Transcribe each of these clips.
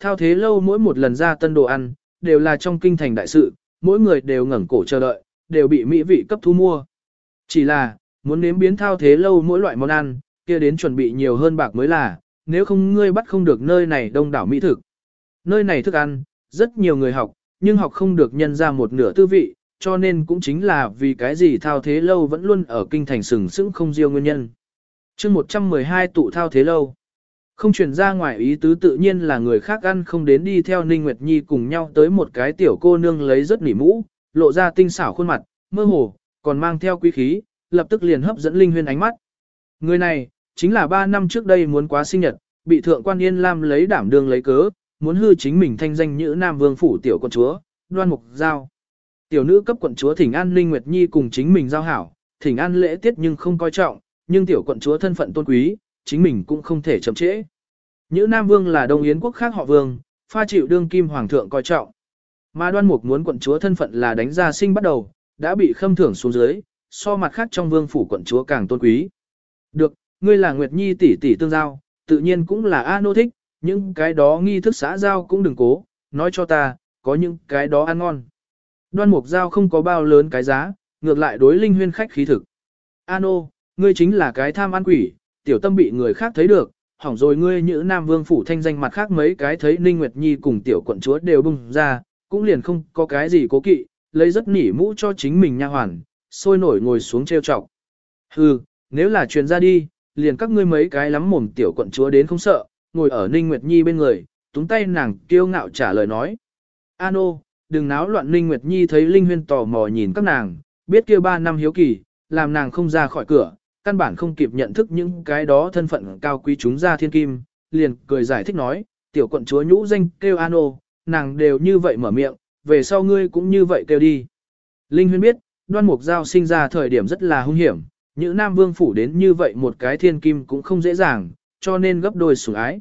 thao thế lâu mỗi một lần ra tân đồ ăn, đều là trong kinh thành đại sự, mỗi người đều ngẩng cổ chờ đợi, đều bị mỹ vị cấp thu mua. Chỉ là, muốn nếm biến thao thế lâu mỗi loại món ăn, kia đến chuẩn bị nhiều hơn bạc mới là, nếu không ngươi bắt không được nơi này đông đảo mỹ thực. Nơi này thức ăn, rất nhiều người học, nhưng học không được nhân ra một nửa tư vị, cho nên cũng chính là vì cái gì thao thế lâu vẫn luôn ở kinh thành sừng sững không riêng nguyên nhân. chương 112 tụ thao thế lâu. Không chuyển ra ngoài ý tứ tự nhiên là người khác ăn không đến đi theo Ninh Nguyệt Nhi cùng nhau tới một cái tiểu cô nương lấy rất nỉ mũ, lộ ra tinh xảo khuôn mặt, mơ hồ, còn mang theo quý khí, lập tức liền hấp dẫn Linh Huyên ánh mắt. Người này, chính là 3 năm trước đây muốn quá sinh nhật, bị thượng quan Yên Lam lấy đảm đương lấy cớ, muốn hư chính mình thanh danh như Nam Vương phủ tiểu quận chúa, đoan mục giao. Tiểu nữ cấp quận chúa Thỉnh An Linh Nguyệt Nhi cùng chính mình giao hảo, Thỉnh An lễ tiết nhưng không coi trọng, nhưng tiểu quận chúa thân phận tôn quý, chính mình cũng không thể chậm trễ. Nhữ Nam Vương là Đông Yến quốc khác họ Vương, pha chịu đương kim hoàng thượng coi trọng. Mà đoan mục muốn quận chúa thân phận là đánh ra sinh bắt đầu, đã bị khâm thưởng xuống dưới, so mặt khác trong vương phủ quận chúa càng tôn quý. Được, ngươi là Nguyệt Nhi tỷ tỷ tương giao, tự nhiên cũng là A nô thích, những cái đó nghi thức xã giao cũng đừng cố, nói cho ta, có những cái đó ăn ngon. Đoan mục giao không có bao lớn cái giá, ngược lại đối linh huyên khách khí thực. A nô, ngươi chính là cái tham ăn quỷ, tiểu tâm bị người khác thấy được, hỏng rồi ngươi như Nam Vương phủ thanh danh mặt khác mấy cái thấy Ninh Nguyệt Nhi cùng tiểu quận chúa đều bung ra, cũng liền không có cái gì cố kỵ, lấy rất nỉ mũ cho chính mình nha hoàn, sôi nổi ngồi xuống treo chọc. Hừ, nếu là truyền ra đi, liền các ngươi mấy cái lắm mồm tiểu quận chúa đến không sợ, ngồi ở Ninh Nguyệt Nhi bên người, túng tay nàng kiêu ngạo trả lời nói. Ano, đừng náo loạn Ninh Nguyệt Nhi thấy Linh Huyên tò mò nhìn các nàng, biết kia ba năm hiếu kỳ, làm nàng không ra khỏi cửa, căn bản không kịp nhận thức những cái đó thân phận cao quý chúng ra thiên kim, liền cười giải thích nói, tiểu quận chúa nhũ danh kêu Ano, nàng đều như vậy mở miệng, về sau ngươi cũng như vậy kêu đi. Linh Huyên biết, đoan mục giao sinh ra thời điểm rất là hung hiểm, những Nam Vương phủ đến như vậy một cái thiên kim cũng không dễ dàng, cho nên gấp đôi sủng ái.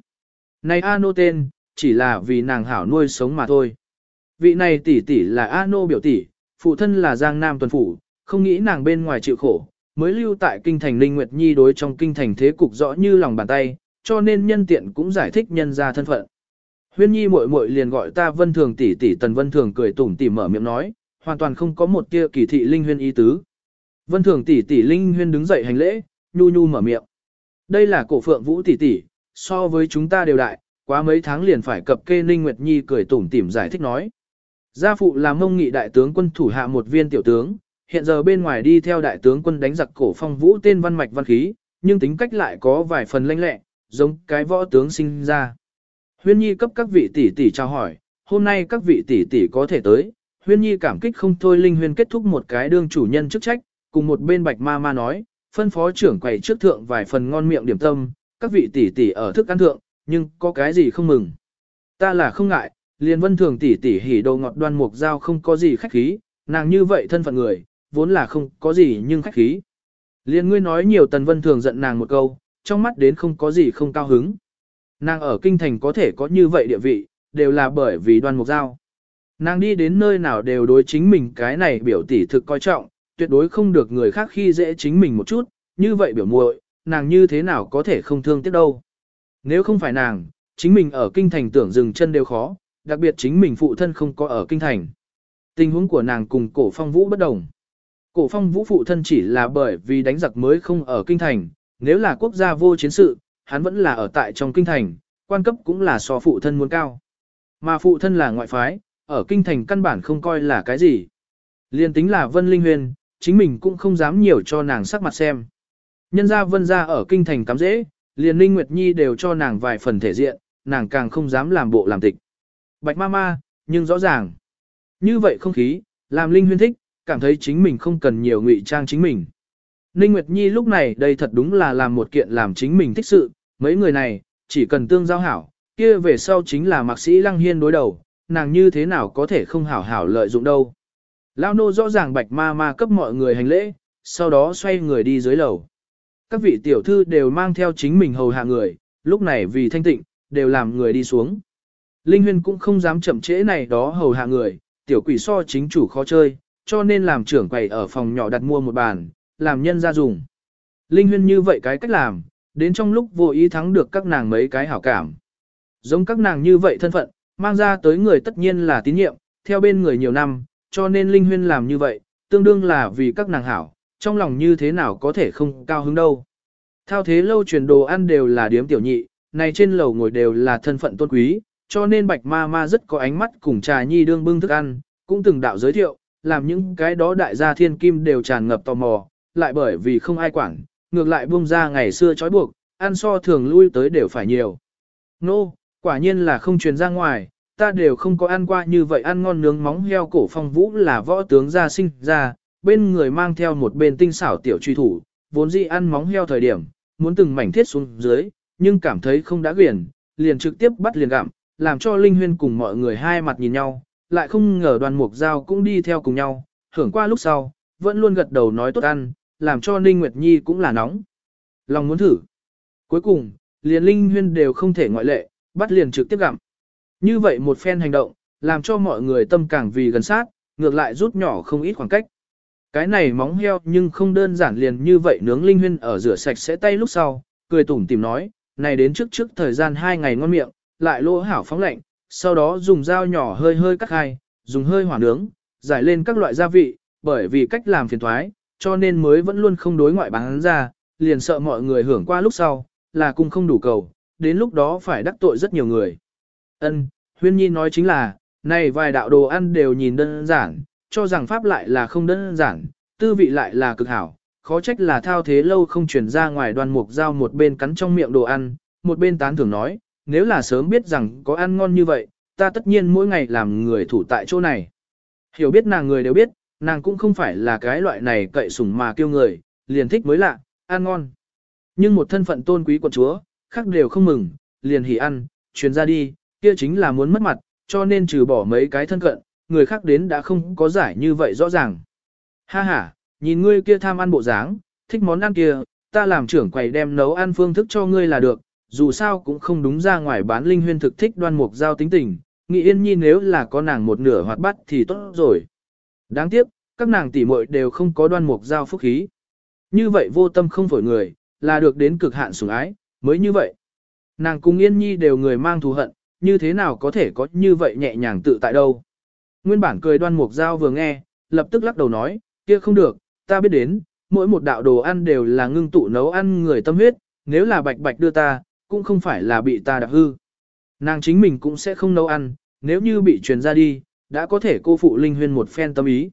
Này Ano tên, chỉ là vì nàng hảo nuôi sống mà thôi. Vị này tỷ tỷ là Ano biểu tỷ, phụ thân là Giang Nam tuần phủ, không nghĩ nàng bên ngoài chịu khổ, mới lưu tại kinh thành Linh Nguyệt Nhi đối trong kinh thành thế cục rõ như lòng bàn tay, cho nên nhân tiện cũng giải thích nhân ra thân phận. Huyên Nhi muội muội liền gọi ta Vân Thường tỷ tỷ Tần Vân Thường cười tủm tỉm mở miệng nói, hoàn toàn không có một tia kỳ thị Linh Huyên ý tứ. Vân Thường tỷ tỷ Linh Huyên đứng dậy hành lễ, nhu nhu mở miệng. Đây là cổ phượng vũ tỷ tỷ, so với chúng ta đều đại, quá mấy tháng liền phải cập kê Ninh Nguyệt Nhi cười tủm tỉm giải thích nói. Gia phụ là mông nghị đại tướng quân thủ hạ một viên tiểu tướng, hiện giờ bên ngoài đi theo đại tướng quân đánh giặc cổ phong vũ tên văn mạch văn khí, nhưng tính cách lại có vài phần lanh lẹ, giống cái võ tướng sinh ra. Huyên Nhi cấp các vị tỷ tỷ chào hỏi, hôm nay các vị tỷ tỷ có thể tới, Huyên Nhi cảm kích không thôi Linh Huyên kết thúc một cái đương chủ nhân chức trách, cùng một bên bạch ma ma nói, phân phó trưởng quầy trước thượng vài phần ngon miệng điểm tâm, các vị tỷ tỷ ở thức ăn thượng, nhưng có cái gì không mừng. Ta là không ngại, liền vân thường tỷ tỷ hỉ đồ ngọt đoan mục giao không có gì khách khí, nàng như vậy thân phận người, vốn là không có gì nhưng khách khí. liên ngươi nói nhiều tần vân thường giận nàng một câu, trong mắt đến không có gì không cao hứng. Nàng ở kinh thành có thể có như vậy địa vị, đều là bởi vì đoan mục giao. Nàng đi đến nơi nào đều đối chính mình cái này biểu tỷ thực coi trọng, tuyệt đối không được người khác khi dễ chính mình một chút, như vậy biểu muội, nàng như thế nào có thể không thương tiếc đâu. Nếu không phải nàng, chính mình ở kinh thành tưởng dừng chân đều khó, đặc biệt chính mình phụ thân không có ở kinh thành. Tình huống của nàng cùng cổ phong vũ bất đồng. Cổ phong vũ phụ thân chỉ là bởi vì đánh giặc mới không ở kinh thành, nếu là quốc gia vô chiến sự, hắn vẫn là ở tại trong kinh thành, quan cấp cũng là so phụ thân muốn cao. Mà phụ thân là ngoại phái, ở kinh thành căn bản không coi là cái gì. Liên tính là Vân Linh Huyền, chính mình cũng không dám nhiều cho nàng sắc mặt xem. Nhân ra Vân ra ở kinh thành cắm dễ, liền Linh Nguyệt Nhi đều cho nàng vài phần thể diện, nàng càng không dám làm bộ làm tịch. Bạch ma ma, nhưng rõ ràng. Như vậy không khí, làm Linh Huyên thích, cảm thấy chính mình không cần nhiều ngụy trang chính mình. Ninh Nguyệt Nhi lúc này đây thật đúng là làm một kiện làm chính mình thích sự, mấy người này, chỉ cần tương giao hảo, kia về sau chính là mạc sĩ Lăng Hiên đối đầu, nàng như thế nào có thể không hảo hảo lợi dụng đâu. Lao nô rõ ràng bạch ma ma cấp mọi người hành lễ, sau đó xoay người đi dưới lầu. Các vị tiểu thư đều mang theo chính mình hầu hạ người, lúc này vì thanh tịnh, đều làm người đi xuống. Linh Huyên cũng không dám chậm trễ này đó hầu hạ người, tiểu quỷ so chính chủ khó chơi, cho nên làm trưởng quầy ở phòng nhỏ đặt mua một bàn, làm nhân ra dùng. Linh Huyên như vậy cái cách làm, đến trong lúc vô ý thắng được các nàng mấy cái hảo cảm. Giống các nàng như vậy thân phận, mang ra tới người tất nhiên là tín nhiệm, theo bên người nhiều năm, cho nên Linh Huyên làm như vậy, tương đương là vì các nàng hảo, trong lòng như thế nào có thể không cao hứng đâu. Thao thế lâu truyền đồ ăn đều là điếm tiểu nhị, này trên lầu ngồi đều là thân phận tôn quý, cho nên bạch ma ma rất có ánh mắt cùng trà nhi đương bưng thức ăn, cũng từng đạo giới thiệu, làm những cái đó đại gia thiên kim đều tràn ngập tò mò, lại bởi vì không ai quản, ngược lại buông ra ngày xưa trói buộc, ăn so thường lui tới đều phải nhiều. Nô, no, quả nhiên là không truyền ra ngoài, ta đều không có ăn qua như vậy ăn ngon nướng móng heo cổ phong vũ là võ tướng gia sinh ra, bên người mang theo một bên tinh xảo tiểu truy thủ, vốn dĩ ăn móng heo thời điểm, muốn từng mảnh thiết xuống dưới, nhưng cảm thấy không đã quyển, liền trực tiếp bắt liền gặm, làm cho Linh Huyên cùng mọi người hai mặt nhìn nhau, lại không ngờ đoàn mục dao cũng đi theo cùng nhau, hưởng qua lúc sau, vẫn luôn gật đầu nói tốt ăn, làm cho Ninh Nguyệt Nhi cũng là nóng. Lòng muốn thử. Cuối cùng, liền Linh Huyên đều không thể ngoại lệ, bắt liền trực tiếp gặm. Như vậy một phen hành động, làm cho mọi người tâm càng vì gần sát, ngược lại rút nhỏ không ít khoảng cách. Cái này móng heo nhưng không đơn giản liền như vậy nướng Linh Huyên ở rửa sạch sẽ tay lúc sau, cười tủm tìm nói, này đến trước trước thời gian hai ngày ngon miệng, lại lỗ hảo phóng lạnh, sau đó dùng dao nhỏ hơi hơi cắt hai, dùng hơi hỏa nướng, giải lên các loại gia vị, bởi vì cách làm phiền thoái, cho nên mới vẫn luôn không đối ngoại bán ra, liền sợ mọi người hưởng qua lúc sau, là cung không đủ cầu, đến lúc đó phải đắc tội rất nhiều người. Ân, Huyên Nhi nói chính là, này vài đạo đồ ăn đều nhìn đơn giản, cho rằng pháp lại là không đơn giản, tư vị lại là cực hảo, khó trách là thao thế lâu không chuyển ra ngoài đoàn mục dao một bên cắn trong miệng đồ ăn, một bên tán thưởng nói, nếu là sớm biết rằng có ăn ngon như vậy, ta tất nhiên mỗi ngày làm người thủ tại chỗ này. Hiểu biết nàng người đều biết, nàng cũng không phải là cái loại này cậy sủng mà kêu người, liền thích mới lạ, ăn ngon. Nhưng một thân phận tôn quý quận chúa, khác đều không mừng, liền hỉ ăn, truyền ra đi, kia chính là muốn mất mặt, cho nên trừ bỏ mấy cái thân cận, người khác đến đã không có giải như vậy rõ ràng. Ha ha, nhìn ngươi kia tham ăn bộ dáng, thích món ăn kia, ta làm trưởng quầy đem nấu ăn phương thức cho ngươi là được, dù sao cũng không đúng ra ngoài bán linh huyên thực thích đoan mục giao tính tình, nghĩ yên nhi nếu là có nàng một nửa hoạt bát thì tốt rồi. Đáng tiếc, các nàng tỷ muội đều không có đoan mục giao phúc khí. Như vậy vô tâm không phổi người, là được đến cực hạn sủng ái, mới như vậy. Nàng cùng yên nhi đều người mang thù hận, như thế nào có thể có như vậy nhẹ nhàng tự tại đâu. Nguyên bản cười đoan mục giao vừa nghe, lập tức lắc đầu nói, kia không được, ta biết đến, mỗi một đạo đồ ăn đều là ngưng tụ nấu ăn người tâm huyết, nếu là bạch bạch đưa ta, cũng không phải là bị ta đạp hư. Nàng chính mình cũng sẽ không nấu ăn, nếu như bị truyền ra đi, đã có thể cô phụ Linh Huyên một phen tâm ý.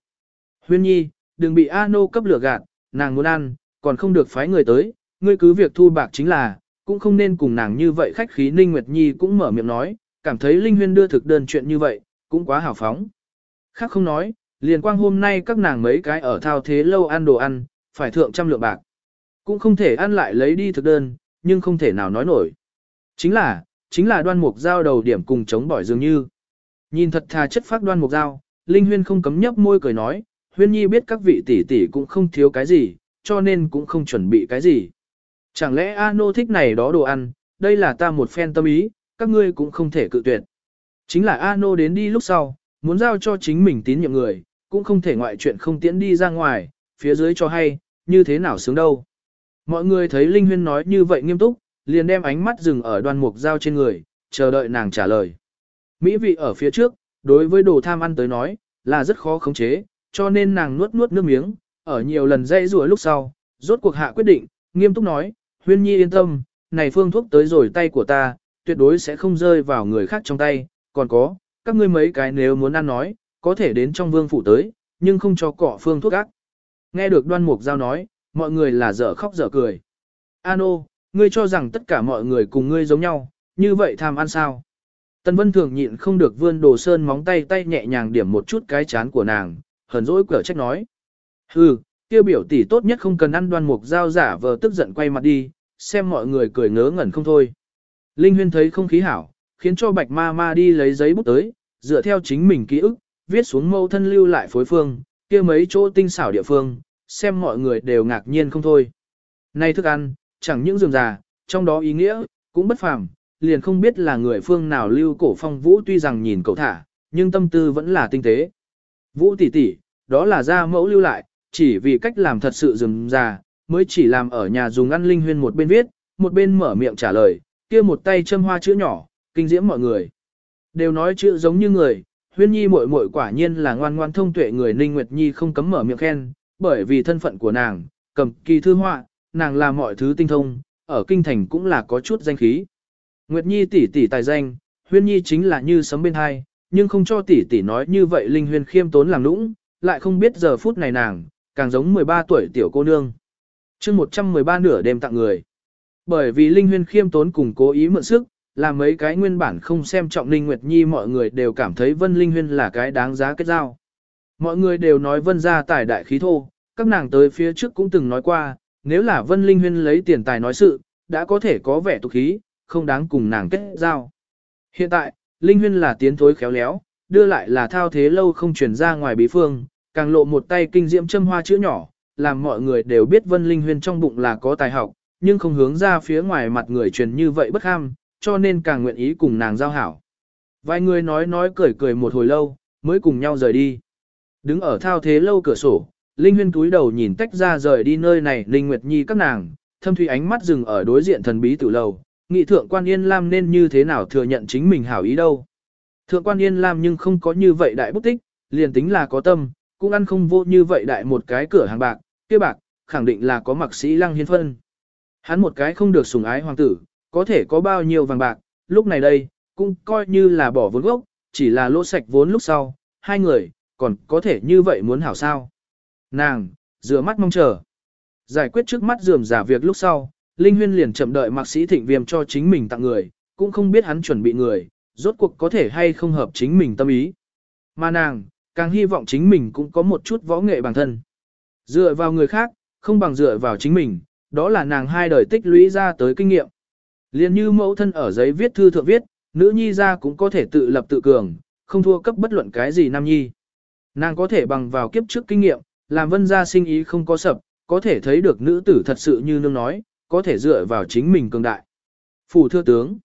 Huyên nhi, đừng bị A nô cấp lửa gạt, nàng muốn ăn, còn không được phái người tới, ngươi cứ việc thu bạc chính là, cũng không nên cùng nàng như vậy khách khí Ninh Nguyệt Nhi cũng mở miệng nói, cảm thấy Linh Huyên đưa thực đơn chuyện như vậy, cũng quá hào phóng. Khác không nói, liền quang hôm nay các nàng mấy cái ở thao thế lâu ăn đồ ăn, phải thượng trăm lượng bạc. Cũng không thể ăn lại lấy đi thực đơn, nhưng không thể nào nói nổi. Chính là, chính là đoan mục giao đầu điểm cùng chống bỏi dường như. Nhìn thật thà chất phác đoan mục giao, Linh Huyên không cấm nhấp môi cười nói, Huyên Nhi biết các vị tỷ tỷ cũng không thiếu cái gì, cho nên cũng không chuẩn bị cái gì. Chẳng lẽ A Nô thích này đó đồ ăn, đây là ta một phen tâm ý, các ngươi cũng không thể cự tuyệt. Chính là A Nô đến đi lúc sau, muốn giao cho chính mình tín nhiệm người, cũng không thể ngoại chuyện không tiễn đi ra ngoài, phía dưới cho hay, như thế nào sướng đâu. Mọi người thấy Linh Huyên nói như vậy nghiêm túc, liền đem ánh mắt dừng ở đoan mục dao trên người, chờ đợi nàng trả lời. Mỹ vị ở phía trước, đối với đồ tham ăn tới nói, là rất khó khống chế, cho nên nàng nuốt nuốt nước miếng, ở nhiều lần dây rùa lúc sau, rốt cuộc hạ quyết định, nghiêm túc nói, Huyên Nhi yên tâm, này phương thuốc tới rồi tay của ta, tuyệt đối sẽ không rơi vào người khác trong tay, còn có, các ngươi mấy cái nếu muốn ăn nói, có thể đến trong vương phủ tới, nhưng không cho cỏ phương thuốc ác. Nghe được đoan mục giao nói, mọi người là dở khóc dở cười. Ano, ngươi cho rằng tất cả mọi người cùng ngươi giống nhau, như vậy tham ăn sao? Tần Vân Thường nhịn không được vươn đồ sơn móng tay tay nhẹ nhàng điểm một chút cái chán của nàng, hờn dỗi cửa trách nói. Hừ, kia biểu tỷ tốt nhất không cần ăn đoan mục giao giả vờ tức giận quay mặt đi, xem mọi người cười ngớ ngẩn không thôi. Linh Huyên thấy không khí hảo, khiến cho bạch ma ma đi lấy giấy bút tới, dựa theo chính mình ký ức, viết xuống mâu thân lưu lại phối phương, kia mấy chỗ tinh xảo địa phương, xem mọi người đều ngạc nhiên không thôi. nay thức ăn, chẳng những dường già, trong đó ý nghĩa, cũng bất phàm, liền không biết là người phương nào lưu cổ phong vũ tuy rằng nhìn cậu thả, nhưng tâm tư vẫn là tinh tế. Vũ tỷ tỷ, đó là ra mẫu lưu lại, chỉ vì cách làm thật sự dường già, mới chỉ làm ở nhà dùng ăn linh huyên một bên viết, một bên mở miệng trả lời, kia một tay châm hoa chữ nhỏ, kinh diễm mọi người. Đều nói chữ giống như người, huyên nhi muội muội quả nhiên là ngoan ngoan thông tuệ người Ninh Nguyệt Nhi không cấm mở miệng khen, bởi vì thân phận của nàng, cầm kỳ thư họa, nàng làm mọi thứ tinh thông, ở kinh thành cũng là có chút danh khí. Nguyệt Nhi tỷ tỷ tài danh, huyên nhi chính là như sấm bên hai, nhưng không cho tỷ tỷ nói như vậy Linh Huyên khiêm tốn làm lũng, lại không biết giờ phút này nàng, càng giống 13 tuổi tiểu cô nương. chương 113 nửa đêm tặng người. Bởi vì Linh Huyên khiêm tốn cùng cố ý mượn sức, làm mấy cái nguyên bản không xem trọng Linh Nguyệt Nhi mọi người đều cảm thấy Vân Linh Huyên là cái đáng giá kết giao. Mọi người đều nói Vân gia tài đại khí thô, các nàng tới phía trước cũng từng nói qua, nếu là Vân Linh Huyên lấy tiền tài nói sự, đã có thể có vẻ tục khí, không đáng cùng nàng kết giao. Hiện tại, Linh Huyên là tiến thối khéo léo, đưa lại là thao thế lâu không truyền ra ngoài bí phương, càng lộ một tay kinh diễm châm hoa chữ nhỏ, làm mọi người đều biết Vân Linh Huyên trong bụng là có tài học, nhưng không hướng ra phía ngoài mặt người truyền như vậy bất ham, cho nên càng nguyện ý cùng nàng giao hảo. Vài người nói nói cười cười một hồi lâu, mới cùng nhau rời đi. Đứng ở thao thế lâu cửa sổ, Linh Huyên túi đầu nhìn tách ra rời đi nơi này Linh Nguyệt Nhi các nàng, thâm thủy ánh mắt dừng ở đối diện thần bí tử lầu, nghị thượng quan Yên Lam nên như thế nào thừa nhận chính mình hảo ý đâu. Thượng quan Yên Lam nhưng không có như vậy đại bút tích, liền tính là có tâm, cũng ăn không vô như vậy đại một cái cửa hàng bạc, kia bạc, khẳng định là có mặc sĩ lăng hiên phân. Hắn một cái không được sủng ái hoàng tử, có thể có bao nhiêu vàng bạc, lúc này đây, cũng coi như là bỏ vốn gốc, chỉ là lỗ sạch vốn lúc sau, hai người, còn có thể như vậy muốn hảo sao. Nàng, rửa mắt mong chờ. Giải quyết trước mắt dườm giả việc lúc sau, Linh Huyên liền chậm đợi mạc sĩ thịnh viêm cho chính mình tặng người, cũng không biết hắn chuẩn bị người, rốt cuộc có thể hay không hợp chính mình tâm ý. Mà nàng, càng hy vọng chính mình cũng có một chút võ nghệ bản thân. Dựa vào người khác, không bằng dựa vào chính mình, đó là nàng hai đời tích lũy ra tới kinh nghiệm. Liên như mẫu thân ở giấy viết thư thượng viết, nữ nhi ra cũng có thể tự lập tự cường, không thua cấp bất luận cái gì nam nhi. Nàng có thể bằng vào kiếp trước kinh nghiệm, làm vân gia sinh ý không có sập, có thể thấy được nữ tử thật sự như nương nói, có thể dựa vào chính mình cường đại. Phủ thưa tướng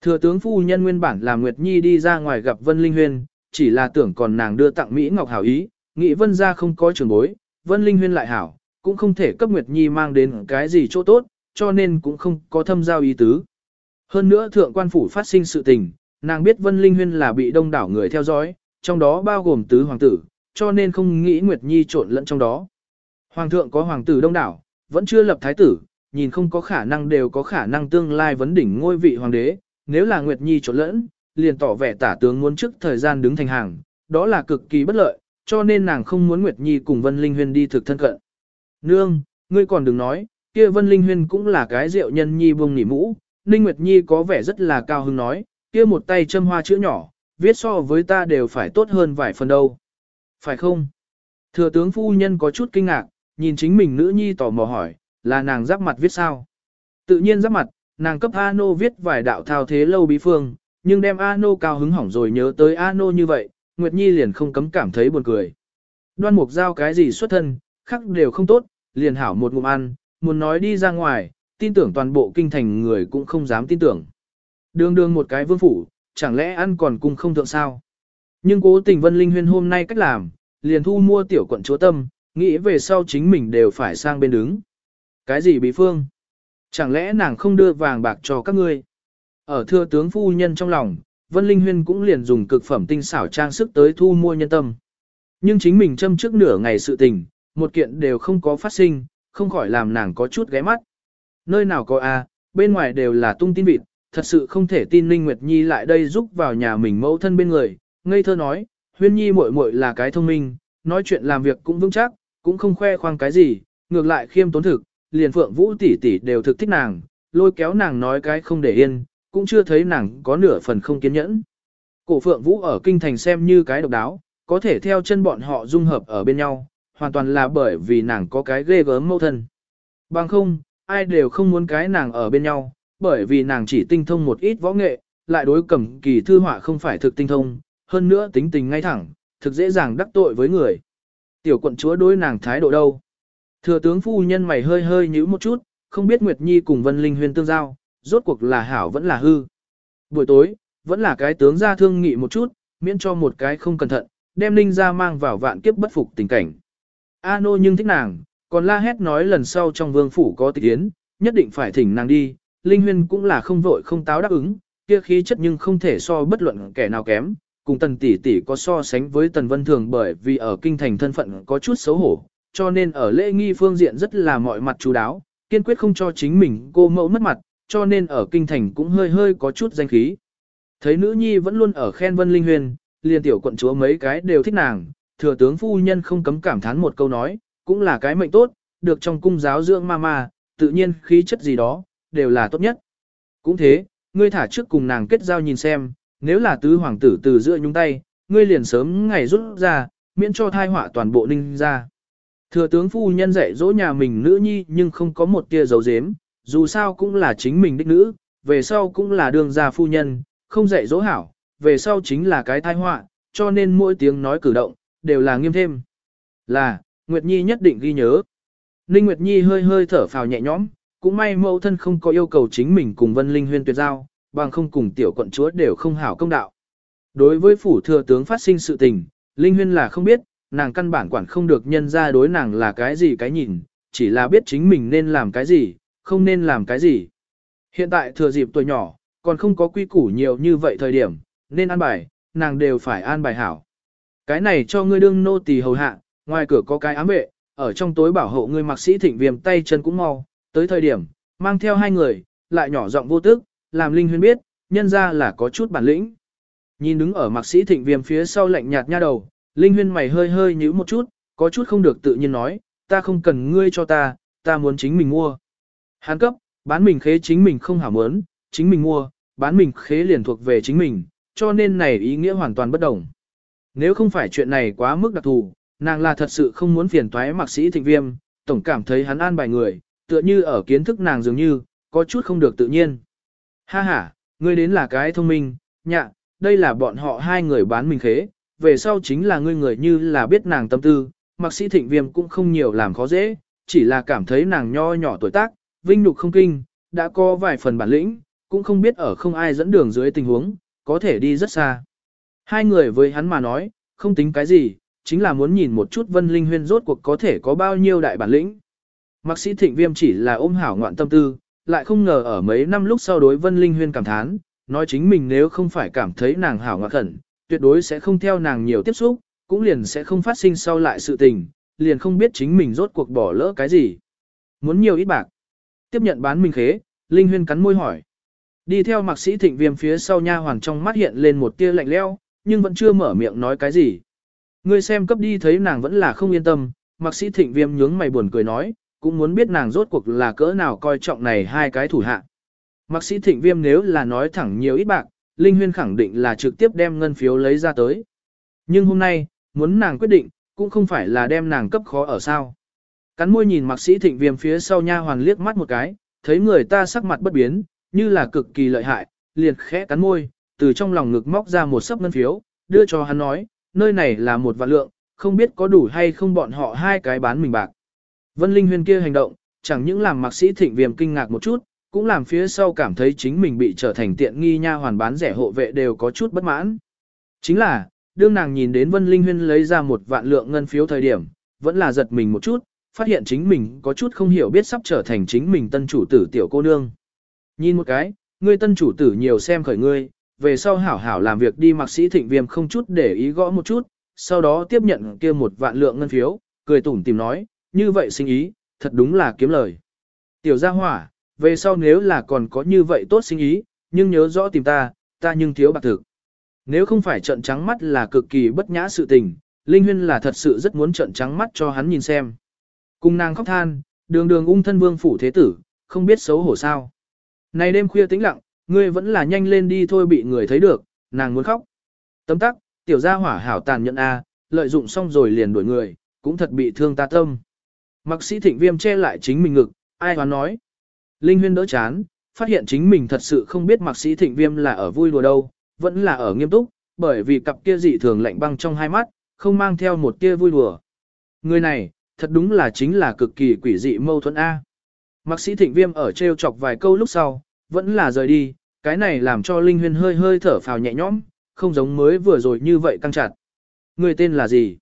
Thừa tướng phu nhân nguyên bản là Nguyệt Nhi đi ra ngoài gặp Vân Linh Huyên, chỉ là tưởng còn nàng đưa tặng Mỹ Ngọc hảo ý, nghĩ Vân gia không có trường bối, Vân Linh Huyên lại hảo, cũng không thể cấp Nguyệt Nhi mang đến cái gì chỗ tốt, cho nên cũng không có thâm giao ý tứ. Hơn nữa thượng quan phủ phát sinh sự tình, nàng biết Vân Linh Huyên là bị đông đảo người theo dõi, trong đó bao gồm tứ hoàng tử, cho nên không nghĩ Nguyệt Nhi trộn lẫn trong đó. Hoàng thượng có hoàng tử đông đảo, vẫn chưa lập thái tử, nhìn không có khả năng đều có khả năng tương lai vấn đỉnh ngôi vị hoàng đế, nếu là Nguyệt Nhi trộn lẫn, liền tỏ vẻ tả tướng muốn trước thời gian đứng thành hàng, đó là cực kỳ bất lợi, cho nên nàng không muốn Nguyệt Nhi cùng Vân Linh Huyên đi thực thân cận. Nương, ngươi còn đừng nói, kia Vân Linh Huyên cũng là cái rượu nhân nhi buông nỉ mũ, Ninh Nguyệt Nhi có vẻ rất là cao hứng nói, kia một tay châm hoa chữ nhỏ, viết so với ta đều phải tốt hơn vài phần đâu. Phải không? Thừa tướng phu nhân có chút kinh ngạc, nhìn chính mình nữ nhi tò mò hỏi, là nàng giáp mặt viết sao? Tự nhiên giáp mặt, nàng cấp Ano viết vài đạo thao thế lâu bí phương, nhưng đem Ano cao hứng hỏng rồi nhớ tới Ano như vậy, Nguyệt Nhi liền không cấm cảm thấy buồn cười. Đoan mục giao cái gì xuất thân, khắc đều không tốt, liền hảo một ngụm ăn, muốn nói đi ra ngoài, tin tưởng toàn bộ kinh thành người cũng không dám tin tưởng. Đường đường một cái vương phủ, chẳng lẽ ăn còn cung không thượng sao? Nhưng cố tình Vân Linh Huyên hôm nay cách làm, liền thu mua tiểu quận chúa tâm, nghĩ về sau chính mình đều phải sang bên đứng. Cái gì bí phương? Chẳng lẽ nàng không đưa vàng bạc cho các ngươi? Ở thưa tướng phu nhân trong lòng, Vân Linh Huyên cũng liền dùng cực phẩm tinh xảo trang sức tới thu mua nhân tâm. Nhưng chính mình châm trước nửa ngày sự tình, một kiện đều không có phát sinh, không khỏi làm nàng có chút ghé mắt. Nơi nào có a, bên ngoài đều là tung tin vịt, thật sự không thể tin Linh Nguyệt Nhi lại đây giúp vào nhà mình mẫu thân bên người, ngây thơ nói, Huyên Nhi muội muội là cái thông minh, nói chuyện làm việc cũng vững chắc, cũng không khoe khoang cái gì, ngược lại khiêm tốn thực, liền Phượng Vũ tỷ tỷ đều thực thích nàng, lôi kéo nàng nói cái không để yên, cũng chưa thấy nàng có nửa phần không kiên nhẫn. Cổ Phượng Vũ ở kinh thành xem như cái độc đáo, có thể theo chân bọn họ dung hợp ở bên nhau, hoàn toàn là bởi vì nàng có cái ghê gớm mâu thân. Bằng không, ai đều không muốn cái nàng ở bên nhau, bởi vì nàng chỉ tinh thông một ít võ nghệ, lại đối cầm kỳ thư họa không phải thực tinh thông, hơn nữa tính tình ngay thẳng, thực dễ dàng đắc tội với người. Tiểu quận chúa đối nàng thái độ đâu? Thừa tướng phu nhân mày hơi hơi nhíu một chút, không biết Nguyệt Nhi cùng Vân Linh Huyên tương giao, rốt cuộc là hảo vẫn là hư. Buổi tối, vẫn là cái tướng ra thương nghị một chút, miễn cho một cái không cẩn thận, đem Linh ra mang vào vạn kiếp bất phục tình cảnh. A nô nhưng thích nàng, còn la hét nói lần sau trong vương phủ có tịch yến, nhất định phải thỉnh nàng đi, Linh Huyên cũng là không vội không táo đáp ứng, kia khí chất nhưng không thể so bất luận kẻ nào kém, cùng tần tỷ tỷ có so sánh với tần vân thường bởi vì ở kinh thành thân phận có chút xấu hổ, cho nên ở lễ nghi phương diện rất là mọi mặt chú đáo, kiên quyết không cho chính mình cô mẫu mất mặt, cho nên ở kinh thành cũng hơi hơi có chút danh khí. Thấy nữ nhi vẫn luôn ở khen vân linh huyền, liền tiểu quận chúa mấy cái đều thích nàng, thừa tướng phu nhân không cấm cảm thán một câu nói, cũng là cái mệnh tốt, được trong cung giáo dưỡng ma ma, tự nhiên khí chất gì đó, đều là tốt nhất. Cũng thế, ngươi thả trước cùng nàng kết giao nhìn xem, nếu là tứ hoàng tử từ giữa nhúng tay, ngươi liền sớm ngày rút ra, miễn cho thai họa toàn bộ ninh ra. Thừa tướng phu nhân dạy dỗ nhà mình nữ nhi nhưng không có một tia dấu dếm, dù sao cũng là chính mình đích nữ, về sau cũng là đường gia phu nhân, không dạy dỗ hảo, về sau chính là cái thai họa, cho nên mỗi tiếng nói cử động, đều là nghiêm thêm. Là, Nguyệt Nhi nhất định ghi nhớ. Ninh Nguyệt Nhi hơi hơi thở phào nhẹ nhõm, cũng may mẫu thân không có yêu cầu chính mình cùng Vân Linh Huyên tuyệt giao, bằng không cùng tiểu quận chúa đều không hảo công đạo. Đối với phủ thừa tướng phát sinh sự tình, Linh Huyên là không biết, nàng căn bản quản không được nhân ra đối nàng là cái gì cái nhìn, chỉ là biết chính mình nên làm cái gì, không nên làm cái gì. Hiện tại thừa dịp tuổi nhỏ, còn không có quy củ nhiều như vậy thời điểm, nên an bài, nàng đều phải an bài hảo. Cái này cho ngươi đương nô tỳ hầu hạ, ngoài cửa có cái ám vệ, ở trong tối bảo hộ ngươi mặc sĩ thịnh viêm tay chân cũng mau, tới thời điểm, mang theo hai người, lại nhỏ giọng vô tức, làm Linh Huyên biết, nhân ra là có chút bản lĩnh. Nhìn đứng ở mạc sĩ thịnh viêm phía sau lạnh nhạt nha đầu, Linh Huyên mày hơi hơi nhíu một chút, có chút không được tự nhiên nói, ta không cần ngươi cho ta, ta muốn chính mình mua. Hán cấp, bán mình khế chính mình không hảo muốn, chính mình mua, bán mình khế liền thuộc về chính mình, cho nên này ý nghĩa hoàn toàn bất đồng. Nếu không phải chuyện này quá mức đặc thù, nàng là thật sự không muốn phiền toái mạc sĩ thịnh viêm, tổng cảm thấy hắn an bài người, tựa như ở kiến thức nàng dường như, có chút không được tự nhiên. Ha ha, ngươi đến là cái thông minh, nhạ, đây là bọn họ hai người bán mình khế, về sau chính là ngươi người như là biết nàng tâm tư, Mặc sĩ thịnh viêm cũng không nhiều làm khó dễ, chỉ là cảm thấy nàng nho nhỏ tuổi tác, vinh nhục không kinh, đã có vài phần bản lĩnh, cũng không biết ở không ai dẫn đường dưới tình huống, có thể đi rất xa. Hai người với hắn mà nói, không tính cái gì, chính là muốn nhìn một chút Vân Linh Huyên rốt cuộc có thể có bao nhiêu đại bản lĩnh. Mạc sĩ thịnh viêm chỉ là ôm hảo ngoạn tâm tư, lại không ngờ ở mấy năm lúc sau đối Vân Linh Huyên cảm thán, nói chính mình nếu không phải cảm thấy nàng hảo ngoạn khẩn, tuyệt đối sẽ không theo nàng nhiều tiếp xúc, cũng liền sẽ không phát sinh sau lại sự tình, liền không biết chính mình rốt cuộc bỏ lỡ cái gì. Muốn nhiều ít bạc. Tiếp nhận bán mình khế, Linh Huyên cắn môi hỏi. Đi theo mạc sĩ thịnh viêm phía sau nha hoàng trong mắt hiện lên một tia lạnh leo, nhưng vẫn chưa mở miệng nói cái gì. Ngươi xem cấp đi thấy nàng vẫn là không yên tâm, mạc sĩ thịnh viêm nhướng mày buồn cười nói, cũng muốn biết nàng rốt cuộc là cỡ nào coi trọng này hai cái thủ hạ. Mạc sĩ thịnh viêm nếu là nói thẳng nhiều ít bạc, Linh Huyên khẳng định là trực tiếp đem ngân phiếu lấy ra tới. Nhưng hôm nay, muốn nàng quyết định, cũng không phải là đem nàng cấp khó ở sao. Cắn môi nhìn mạc sĩ thịnh viêm phía sau nha hoàn liếc mắt một cái, thấy người ta sắc mặt bất biến, như là cực kỳ lợi hại, liền khẽ cắn môi, từ trong lòng ngực móc ra một sấp ngân phiếu, đưa cho hắn nói, nơi này là một vạn lượng, không biết có đủ hay không bọn họ hai cái bán mình bạc. Vân Linh Huyên kia hành động, chẳng những làm mạc sĩ thịnh viêm kinh ngạc một chút, cũng làm phía sau cảm thấy chính mình bị trở thành tiện nghi nha hoàn bán rẻ hộ vệ đều có chút bất mãn. Chính là, đương nàng nhìn đến Vân Linh Huyên lấy ra một vạn lượng ngân phiếu thời điểm, vẫn là giật mình một chút, phát hiện chính mình có chút không hiểu biết sắp trở thành chính mình tân chủ tử tiểu cô nương. Nhìn một cái, ngươi tân chủ tử nhiều xem khởi ngươi, về sau hảo hảo làm việc đi mạc sĩ thịnh viêm không chút để ý gõ một chút, sau đó tiếp nhận kia một vạn lượng ngân phiếu, cười tủm tìm nói, như vậy sinh ý, thật đúng là kiếm lời. Tiểu gia hỏa, về sau nếu là còn có như vậy tốt sinh ý, nhưng nhớ rõ tìm ta, ta nhưng thiếu bạc thực. Nếu không phải trận trắng mắt là cực kỳ bất nhã sự tình, Linh Huyên là thật sự rất muốn trận trắng mắt cho hắn nhìn xem. Cùng nàng khóc than, đường đường ung thân vương phủ thế tử, không biết xấu hổ sao. Này đêm khuya tĩnh lặng, ngươi vẫn là nhanh lên đi thôi bị người thấy được, nàng muốn khóc. Tấm tắc, tiểu gia hỏa hảo tàn nhẫn a, lợi dụng xong rồi liền đuổi người, cũng thật bị thương ta tâm. Mặc sĩ thịnh viêm che lại chính mình ngực, ai hoán nói. Linh huyên đỡ chán, phát hiện chính mình thật sự không biết mặc sĩ thịnh viêm là ở vui đùa đâu, vẫn là ở nghiêm túc, bởi vì cặp kia dị thường lạnh băng trong hai mắt, không mang theo một tia vui đùa. Người này, thật đúng là chính là cực kỳ quỷ dị mâu thuẫn A. Mạc sĩ thịnh viêm ở treo chọc vài câu lúc sau, vẫn là rời đi, cái này làm cho Linh Huyên hơi hơi thở phào nhẹ nhõm, không giống mới vừa rồi như vậy căng chặt. Người tên là gì?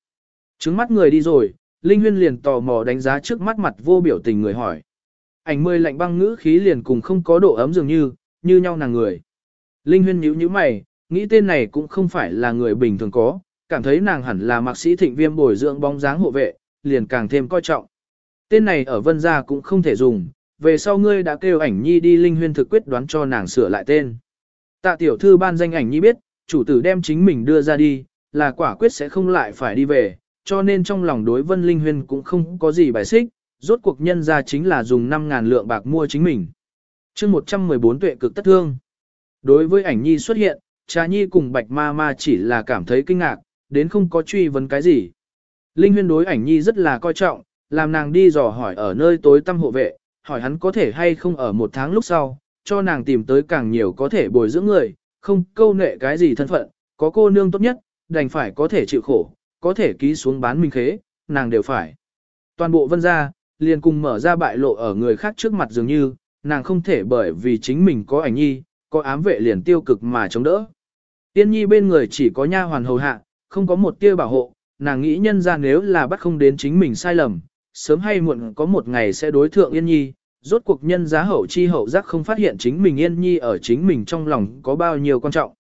Trứng mắt người đi rồi, Linh Huyên liền tò mò đánh giá trước mắt mặt vô biểu tình người hỏi. Ảnh mười lạnh băng ngữ khí liền cùng không có độ ấm dường như, như nhau nàng người. Linh Huyên nhíu nhíu mày, nghĩ tên này cũng không phải là người bình thường có, cảm thấy nàng hẳn là mạc sĩ thịnh viêm bồi dưỡng bóng dáng hộ vệ, liền càng thêm coi trọng. Tên này ở vân gia cũng không thể dùng, về sau ngươi đã kêu ảnh nhi đi Linh Huyên thực quyết đoán cho nàng sửa lại tên. Tạ tiểu thư ban danh ảnh nhi biết, chủ tử đem chính mình đưa ra đi, là quả quyết sẽ không lại phải đi về, cho nên trong lòng đối vân Linh Huyên cũng không có gì bài xích, rốt cuộc nhân ra chính là dùng 5.000 lượng bạc mua chính mình. chương 114 tuệ cực tất thương. Đối với ảnh nhi xuất hiện, trà nhi cùng bạch ma ma chỉ là cảm thấy kinh ngạc, đến không có truy vấn cái gì. Linh huyên đối ảnh nhi rất là coi trọng, làm nàng đi dò hỏi ở nơi tối tăm hộ vệ, hỏi hắn có thể hay không ở một tháng lúc sau, cho nàng tìm tới càng nhiều có thể bồi dưỡng người, không câu nệ cái gì thân phận, có cô nương tốt nhất, đành phải có thể chịu khổ, có thể ký xuống bán minh khế, nàng đều phải. Toàn bộ vân gia, liền cùng mở ra bại lộ ở người khác trước mặt dường như, nàng không thể bởi vì chính mình có ảnh nhi, có ám vệ liền tiêu cực mà chống đỡ. Tiên nhi bên người chỉ có nha hoàn hầu hạ, không có một tia bảo hộ, nàng nghĩ nhân ra nếu là bắt không đến chính mình sai lầm, sớm hay muộn có một ngày sẽ đối thượng Yên Nhi, rốt cuộc nhân giá hậu chi hậu giác không phát hiện chính mình Yên Nhi ở chính mình trong lòng có bao nhiêu quan trọng.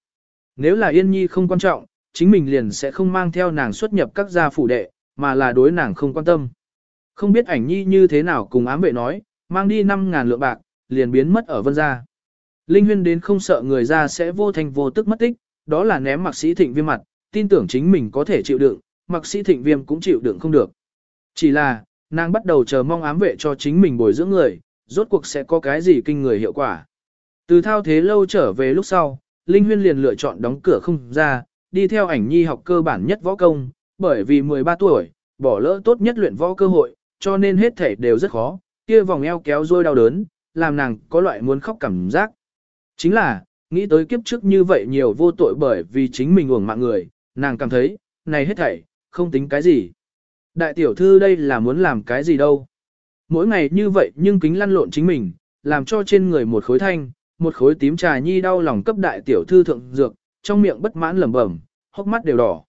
Nếu là Yên Nhi không quan trọng, chính mình liền sẽ không mang theo nàng xuất nhập các gia phủ đệ, mà là đối nàng không quan tâm. Không biết ảnh Nhi như thế nào cùng ám vệ nói, mang đi 5.000 lượng bạc, liền biến mất ở vân gia. Linh huyên đến không sợ người ra sẽ vô thành vô tức mất tích, đó là ném mặc sĩ thịnh viêm mặt, tin tưởng chính mình có thể chịu đựng, mặc sĩ thịnh viêm cũng chịu đựng không được. Chỉ là, nàng bắt đầu chờ mong ám vệ cho chính mình bồi dưỡng người, rốt cuộc sẽ có cái gì kinh người hiệu quả. Từ thao thế lâu trở về lúc sau, Linh Huyên liền lựa chọn đóng cửa không ra, đi theo ảnh nhi học cơ bản nhất võ công, bởi vì 13 tuổi, bỏ lỡ tốt nhất luyện võ cơ hội, cho nên hết thể đều rất khó, kia vòng eo kéo rôi đau đớn, làm nàng có loại muốn khóc cảm giác. Chính là, nghĩ tới kiếp trước như vậy nhiều vô tội bởi vì chính mình uổng mạng người, nàng cảm thấy, này hết thảy, không tính cái gì. Đại tiểu thư đây là muốn làm cái gì đâu. Mỗi ngày như vậy nhưng kính lăn lộn chính mình, làm cho trên người một khối thanh, một khối tím trà nhi đau lòng cấp đại tiểu thư thượng dược, trong miệng bất mãn lẩm bẩm, hốc mắt đều đỏ.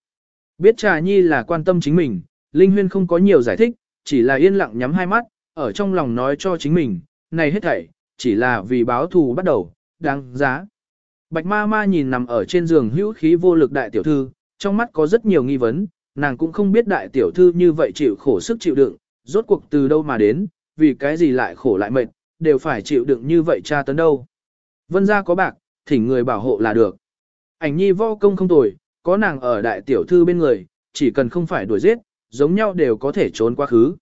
Biết trà nhi là quan tâm chính mình, Linh Huyên không có nhiều giải thích, chỉ là yên lặng nhắm hai mắt, ở trong lòng nói cho chính mình, này hết thảy, chỉ là vì báo thù bắt đầu, đáng giá. Bạch ma ma nhìn nằm ở trên giường hữu khí vô lực đại tiểu thư, trong mắt có rất nhiều nghi vấn, nàng cũng không biết đại tiểu thư như vậy chịu khổ sức chịu đựng, rốt cuộc từ đâu mà đến, vì cái gì lại khổ lại mệt, đều phải chịu đựng như vậy tra tấn đâu. Vân gia có bạc, thỉnh người bảo hộ là được. Ảnh nhi võ công không tồi, có nàng ở đại tiểu thư bên người, chỉ cần không phải đuổi giết, giống nhau đều có thể trốn quá khứ.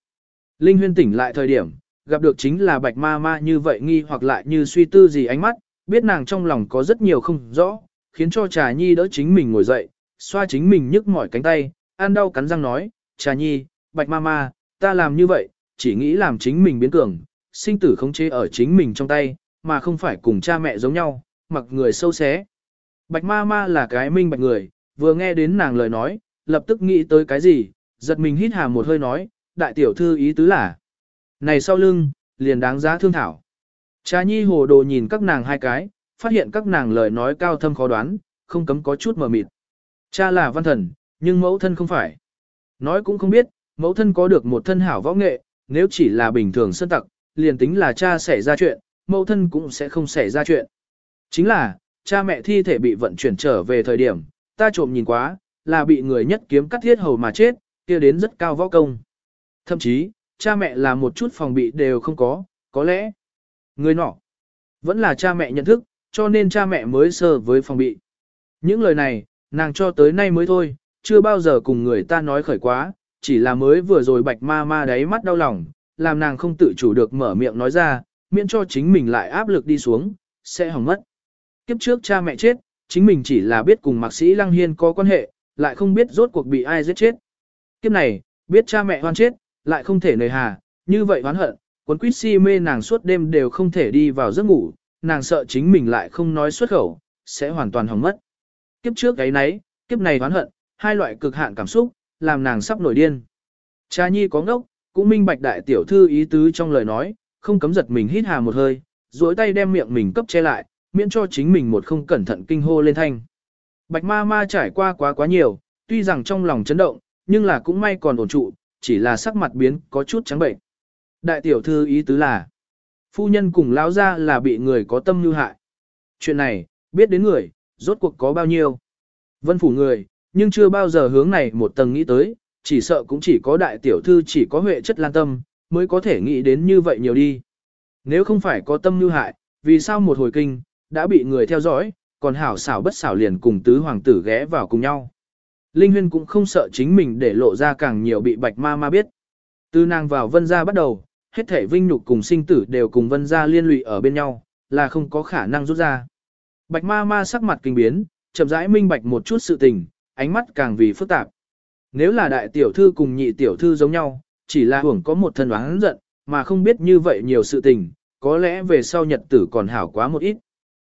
Linh huyên tỉnh lại thời điểm, gặp được chính là bạch ma ma như vậy nghi hoặc lại như suy tư gì ánh mắt, biết nàng trong lòng có rất nhiều không rõ, khiến cho trà nhi đỡ chính mình ngồi dậy, xoa chính mình nhức mỏi cánh tay, ăn đau cắn răng nói, trà nhi, bạch ma ma, ta làm như vậy, chỉ nghĩ làm chính mình biến cường, sinh tử khống chế ở chính mình trong tay, mà không phải cùng cha mẹ giống nhau, mặc người sâu xé. Bạch ma ma là cái minh bạch người, vừa nghe đến nàng lời nói, lập tức nghĩ tới cái gì, giật mình hít hà một hơi nói, đại tiểu thư ý tứ là, này sau lưng, liền đáng giá thương thảo. Trà nhi hồ đồ nhìn các nàng hai cái, phát hiện các nàng lời nói cao thâm khó đoán, không cấm có chút mờ mịt. Cha là văn thần, nhưng mẫu thân không phải. Nói cũng không biết, mẫu thân có được một thân hảo võ nghệ, nếu chỉ là bình thường sơn tặc, liền tính là cha xảy ra chuyện, mẫu thân cũng sẽ không xảy ra chuyện. Chính là, cha mẹ thi thể bị vận chuyển trở về thời điểm, ta trộm nhìn quá, là bị người nhất kiếm cắt thiết hầu mà chết, kia đến rất cao võ công. Thậm chí, cha mẹ là một chút phòng bị đều không có, có lẽ, người nọ, vẫn là cha mẹ nhận thức, cho nên cha mẹ mới sơ với phòng bị. Những lời này, nàng cho tới nay mới thôi, chưa bao giờ cùng người ta nói khởi quá, chỉ là mới vừa rồi bạch ma ma đáy mắt đau lòng, làm nàng không tự chủ được mở miệng nói ra, miễn cho chính mình lại áp lực đi xuống, sẽ hỏng mất. Kiếp trước cha mẹ chết, chính mình chỉ là biết cùng mạc sĩ Lăng Hiên có quan hệ, lại không biết rốt cuộc bị ai giết chết. Kiếp này, biết cha mẹ hoan chết, lại không thể nề hà, như vậy hoán hận, cuốn quýt si mê nàng suốt đêm đều không thể đi vào giấc ngủ, nàng sợ chính mình lại không nói xuất khẩu, sẽ hoàn toàn hỏng mất. Kiếp trước cái nấy, kiếp này hoán hận, hai loại cực hạn cảm xúc, làm nàng sắp nổi điên. Cha nhi có ngốc, cũng minh bạch đại tiểu thư ý tứ trong lời nói, không cấm giật mình hít hà một hơi, duỗi tay đem miệng mình cấp che lại, miễn cho chính mình một không cẩn thận kinh hô lên thanh. Bạch ma ma trải qua quá quá nhiều, tuy rằng trong lòng chấn động, nhưng là cũng may còn ổn trụ, chỉ là sắc mặt biến có chút trắng bệnh. Đại tiểu thư ý tứ là, phu nhân cùng lão ra là bị người có tâm như hại. Chuyện này, biết đến người, rốt cuộc có bao nhiêu. Vân phủ người, nhưng chưa bao giờ hướng này một tầng nghĩ tới, chỉ sợ cũng chỉ có đại tiểu thư chỉ có huệ chất lan tâm, mới có thể nghĩ đến như vậy nhiều đi. Nếu không phải có tâm như hại, vì sao một hồi kinh, đã bị người theo dõi, còn hảo xảo bất xảo liền cùng tứ hoàng tử ghé vào cùng nhau. Linh Huyên cũng không sợ chính mình để lộ ra càng nhiều bị bạch ma ma biết. Từ nàng vào vân gia bắt đầu, hết thể vinh nhục cùng sinh tử đều cùng vân gia liên lụy ở bên nhau, là không có khả năng rút ra. Bạch ma ma sắc mặt kinh biến, chậm rãi minh bạch một chút sự tình, ánh mắt càng vì phức tạp. Nếu là đại tiểu thư cùng nhị tiểu thư giống nhau, chỉ là hưởng có một thân oán giận, mà không biết như vậy nhiều sự tình, có lẽ về sau nhật tử còn hảo quá một ít.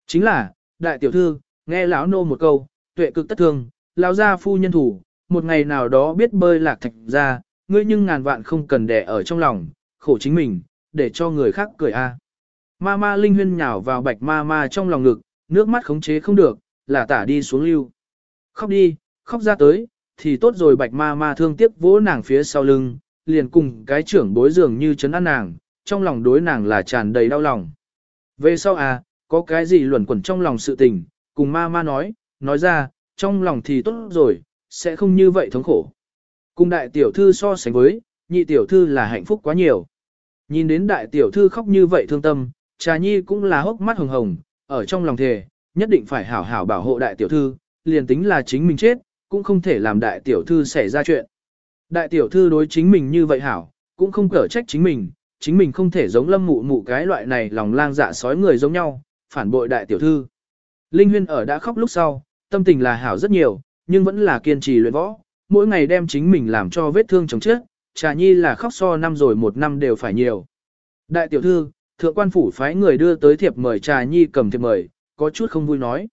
Chính là, đại tiểu thư, nghe lão nô một câu, tuệ cực tất thương, lão gia phu nhân thủ, một ngày nào đó biết bơi lạc thạch ra, ngươi nhưng ngàn vạn không cần đẻ ở trong lòng, khổ chính mình, để cho người khác cười a. Ma ma linh huyên nhào vào bạch ma ma trong lòng ngực, nước mắt khống chế không được, là tả đi xuống lưu. Khóc đi, khóc ra tới, thì tốt rồi bạch ma ma thương tiếc vỗ nàng phía sau lưng, liền cùng cái trưởng bối dường như chấn an nàng, trong lòng đối nàng là tràn đầy đau lòng. Về sau à, có cái gì luẩn quẩn trong lòng sự tình, cùng ma ma nói, nói ra, trong lòng thì tốt rồi, sẽ không như vậy thống khổ. Cùng đại tiểu thư so sánh với, nhị tiểu thư là hạnh phúc quá nhiều. Nhìn đến đại tiểu thư khóc như vậy thương tâm, trà nhi cũng là hốc mắt hồng hồng, ở trong lòng thề, nhất định phải hảo hảo bảo hộ đại tiểu thư, liền tính là chính mình chết, cũng không thể làm đại tiểu thư xảy ra chuyện. Đại tiểu thư đối chính mình như vậy hảo, cũng không cở trách chính mình, chính mình không thể giống lâm mụ mụ cái loại này lòng lang dạ sói người giống nhau, phản bội đại tiểu thư. Linh Huyên ở đã khóc lúc sau, tâm tình là hảo rất nhiều, nhưng vẫn là kiên trì luyện võ, mỗi ngày đem chính mình làm cho vết thương chồng chết, trà nhi là khóc so năm rồi một năm đều phải nhiều. Đại tiểu thư, thượng quan phủ phái người đưa tới thiệp mời trà nhi cầm thiệp mời, có chút không vui nói.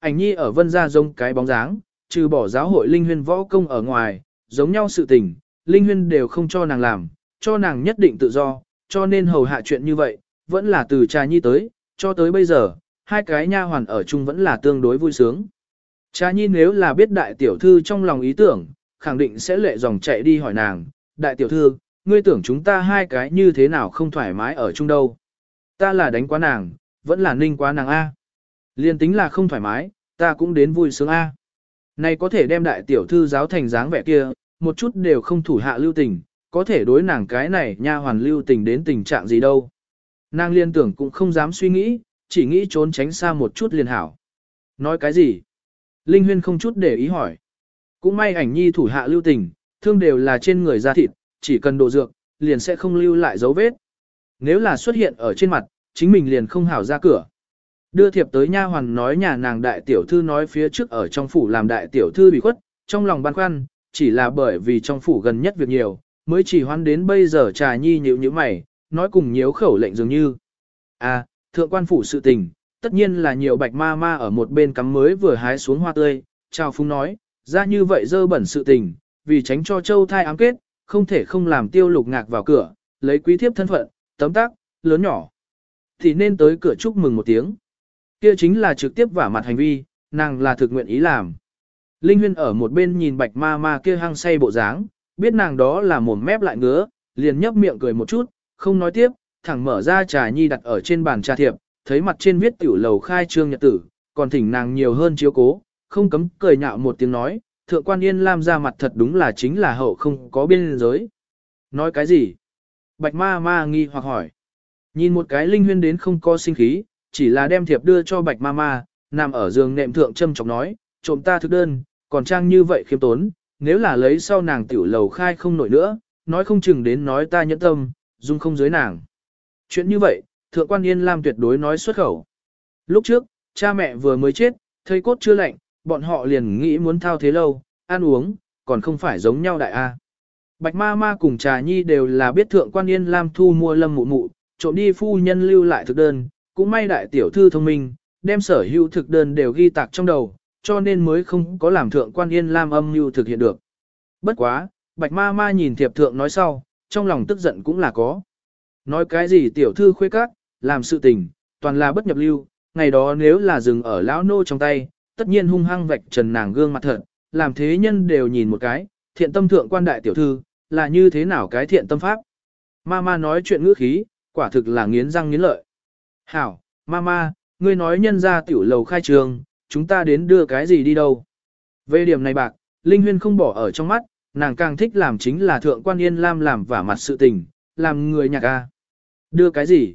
Ảnh nhi ở vân gia giống cái bóng dáng, trừ bỏ giáo hội linh huyên võ công ở ngoài, giống nhau sự tình, linh huyên đều không cho nàng làm, cho nàng nhất định tự do, cho nên hầu hạ chuyện như vậy, vẫn là từ trà nhi tới, cho tới bây giờ, hai cái nha hoàn ở chung vẫn là tương đối vui sướng. Trà nhi nếu là biết đại tiểu thư trong lòng ý tưởng, khẳng định sẽ lệ dòng chạy đi hỏi nàng, đại tiểu thư, ngươi tưởng chúng ta hai cái như thế nào không thoải mái ở chung đâu. Ta là đánh quá nàng, vẫn là ninh quá nàng A. Liên tính là không thoải mái, ta cũng đến vui sướng A. Này có thể đem đại tiểu thư giáo thành dáng vẻ kia, một chút đều không thủ hạ lưu tình, có thể đối nàng cái này nha hoàn lưu tình đến tình trạng gì đâu. Nàng liên tưởng cũng không dám suy nghĩ, chỉ nghĩ trốn tránh xa một chút liền hảo. Nói cái gì? Linh Huyên không chút để ý hỏi. Cũng may ảnh nhi thủ hạ lưu tình, thương đều là trên người da thịt, chỉ cần độ dược, liền sẽ không lưu lại dấu vết. Nếu là xuất hiện ở trên mặt, chính mình liền không hảo ra cửa. Đưa thiệp tới nha hoàn nói nhà nàng đại tiểu thư nói phía trước ở trong phủ làm đại tiểu thư bị khuất, trong lòng băn khoăn, chỉ là bởi vì trong phủ gần nhất việc nhiều, mới chỉ hoan đến bây giờ trà nhi nhịu như mày, nói cùng nhiễu khẩu lệnh dường như. À, thượng quan phủ sự tình, tất nhiên là nhiều bạch ma ma ở một bên cắm mới vừa hái xuống hoa tươi, chào phúng nói, ra như vậy dơ bẩn sự tình, vì tránh cho châu thai ám kết, không thể không làm tiêu lục ngạc vào cửa, lấy quý thiếp thân phận, tấm tác, lớn nhỏ. Thì nên tới cửa chúc mừng một tiếng. Kia chính là trực tiếp vả mặt hành vi, nàng là thực nguyện ý làm. Linh Huyên ở một bên nhìn bạch ma ma kia hăng say bộ dáng, biết nàng đó là mồm mép lại ngứa, liền nhấp miệng cười một chút, không nói tiếp, thẳng mở ra trà nhi đặt ở trên bàn trà thiệp, thấy mặt trên viết tiểu lầu khai trương nhật tử, còn thỉnh nàng nhiều hơn chiếu cố, không cấm cười nhạo một tiếng nói, thượng quan yên lam ra mặt thật đúng là chính là hậu không có biên giới. Nói cái gì? Bạch ma ma nghi hoặc hỏi. Nhìn một cái linh huyên đến không có sinh khí, chỉ là đem thiệp đưa cho bạch ma ma, nằm ở giường nệm thượng châm chọc nói, trộm ta thức đơn, còn trang như vậy khiêm tốn, nếu là lấy sau nàng tiểu lầu khai không nổi nữa, nói không chừng đến nói ta nhẫn tâm, dung không dưới nàng. Chuyện như vậy, thượng quan Yên Lam tuyệt đối nói xuất khẩu. Lúc trước, cha mẹ vừa mới chết, thấy cốt chưa lạnh, bọn họ liền nghĩ muốn thao thế lâu, ăn uống, còn không phải giống nhau đại A. Bạch ma ma cùng trà nhi đều là biết thượng quan Yên Lam thu mua lâm mụ mụ, trộm đi phu nhân lưu lại thực đơn, cũng may đại tiểu thư thông minh, đem sở hữu thực đơn đều ghi tạc trong đầu, cho nên mới không có làm thượng quan Yên Lam âm mưu thực hiện được. Bất quá, bạch ma ma nhìn thiệp thượng nói sau, trong lòng tức giận cũng là có. Nói cái gì tiểu thư khuê các, làm sự tình, toàn là bất nhập lưu, ngày đó nếu là dừng ở lão nô trong tay, tất nhiên hung hăng vạch trần nàng gương mặt thật, làm thế nhân đều nhìn một cái, thiện tâm thượng quan đại tiểu thư, là như thế nào cái thiện tâm pháp. mama nói chuyện ngữ khí, quả thực là nghiến răng nghiến lợi. Hảo, mama ngươi nói nhân ra tiểu lầu khai trường, chúng ta đến đưa cái gì đi đâu. Về điểm này bạc, Linh Huyên không bỏ ở trong mắt, nàng càng thích làm chính là thượng quan yên lam làm vả mặt sự tình, làm người nhạc a. Đưa cái gì?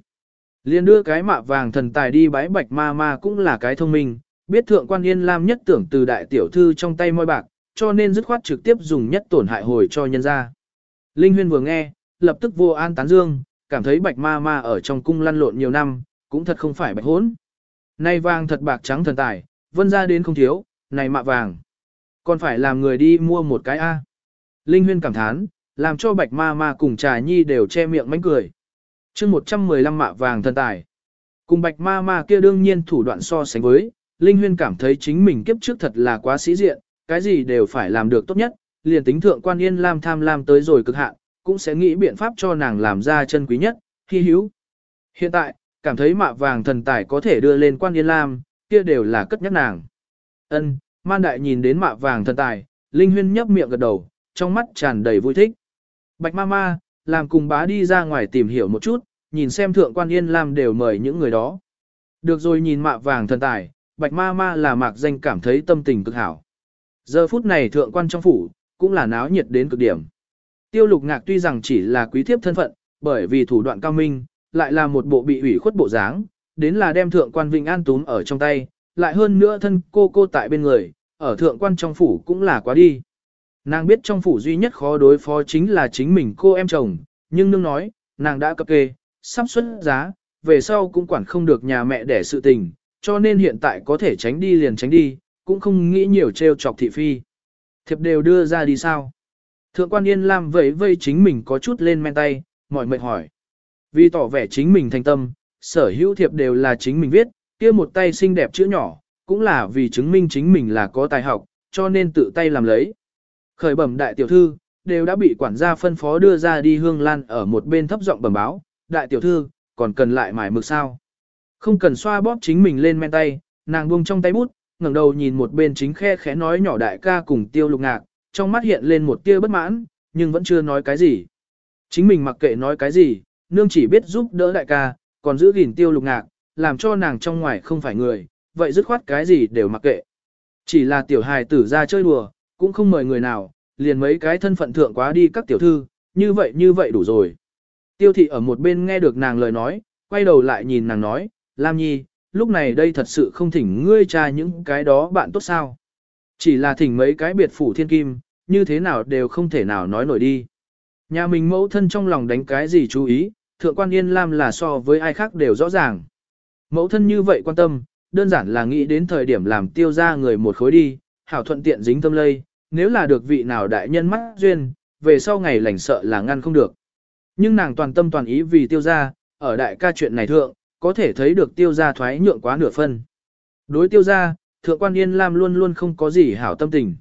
Liên đưa cái mạ vàng thần tài đi bái bạch ma ma cũng là cái thông minh, biết thượng quan yên lam nhất tưởng từ đại tiểu thư trong tay môi bạc, cho nên dứt khoát trực tiếp dùng nhất tổn hại hồi cho nhân ra. Linh Huyên vừa nghe, lập tức vô an tán dương, cảm thấy bạch ma ma ở trong cung lăn lộn nhiều năm, cũng thật không phải bạch hốn. Nay vàng thật bạc trắng thần tài, vân ra đến không thiếu, này mạ vàng. Còn phải làm người đi mua một cái A. Linh Huyên cảm thán, làm cho bạch ma ma cùng trà nhi đều che miệng mánh cười. chương 115 mạ vàng thần tài. Cùng bạch ma ma kia đương nhiên thủ đoạn so sánh với, Linh Huyên cảm thấy chính mình kiếp trước thật là quá sĩ diện, cái gì đều phải làm được tốt nhất, liền tính thượng quan yên lam tham lam tới rồi cực hạn, cũng sẽ nghĩ biện pháp cho nàng làm ra chân quý nhất, hy hữu. Hiện tại, cảm thấy mạ vàng thần tài có thể đưa lên quan yên lam, kia đều là cất nhắc nàng. Ân, man đại nhìn đến mạ vàng thần tài, Linh Huyên nhấp miệng gật đầu, trong mắt tràn đầy vui thích. Bạch ma ma, làm cùng bá đi ra ngoài tìm hiểu một chút, nhìn xem thượng quan yên làm đều mời những người đó. Được rồi nhìn mạ vàng thần tài, bạch ma ma là mạc danh cảm thấy tâm tình cực hảo. Giờ phút này thượng quan trong phủ, cũng là náo nhiệt đến cực điểm. Tiêu lục ngạc tuy rằng chỉ là quý thiếp thân phận, bởi vì thủ đoạn cao minh, lại là một bộ bị ủy khuất bộ dáng, đến là đem thượng quan Vinh An túm ở trong tay, lại hơn nữa thân cô cô tại bên người, ở thượng quan trong phủ cũng là quá đi. Nàng biết trong phủ duy nhất khó đối phó chính là chính mình cô em chồng, nhưng nương nói, nàng đã cập kê, sắp xuất giá, về sau cũng quản không được nhà mẹ để sự tình, cho nên hiện tại có thể tránh đi liền tránh đi, cũng không nghĩ nhiều trêu chọc thị phi. Thiệp đều đưa ra đi sao? Thượng quan Yên Lam vẫy vây chính mình có chút lên men tay, mỏi mệt hỏi. Vì tỏ vẻ chính mình thành tâm, sở hữu thiệp đều là chính mình viết, kia một tay xinh đẹp chữ nhỏ, cũng là vì chứng minh chính mình là có tài học, cho nên tự tay làm lấy. Khởi bẩm đại tiểu thư, đều đã bị quản gia phân phó đưa ra đi hương lan ở một bên thấp giọng bẩm báo, đại tiểu thư, còn cần lại mải mực sao. Không cần xoa bóp chính mình lên men tay, nàng buông trong tay bút, ngẩng đầu nhìn một bên chính khe khẽ nói nhỏ đại ca cùng tiêu lục ngạc, trong mắt hiện lên một tia bất mãn, nhưng vẫn chưa nói cái gì. Chính mình mặc kệ nói cái gì, nương chỉ biết giúp đỡ đại ca, còn giữ gìn tiêu lục ngạc, làm cho nàng trong ngoài không phải người, vậy dứt khoát cái gì đều mặc kệ. Chỉ là tiểu hài tử ra chơi đùa, cũng không mời người nào, liền mấy cái thân phận thượng quá đi các tiểu thư, như vậy như vậy đủ rồi. Tiêu thị ở một bên nghe được nàng lời nói, quay đầu lại nhìn nàng nói, Lam Nhi, lúc này đây thật sự không thỉnh ngươi tra những cái đó bạn tốt sao. Chỉ là thỉnh mấy cái biệt phủ thiên kim, như thế nào đều không thể nào nói nổi đi. Nhà mình mẫu thân trong lòng đánh cái gì chú ý, thượng quan Yên Lam là so với ai khác đều rõ ràng. Mẫu thân như vậy quan tâm, đơn giản là nghĩ đến thời điểm làm tiêu ra người một khối đi, hảo thuận tiện dính tâm lây, nếu là được vị nào đại nhân mắt duyên, về sau ngày lành sợ là ngăn không được. Nhưng nàng toàn tâm toàn ý vì tiêu gia ở đại ca chuyện này thượng, có thể thấy được tiêu gia thoái nhượng quá nửa phân. Đối tiêu gia, thượng quan Yên Lam luôn luôn không có gì hảo tâm tình.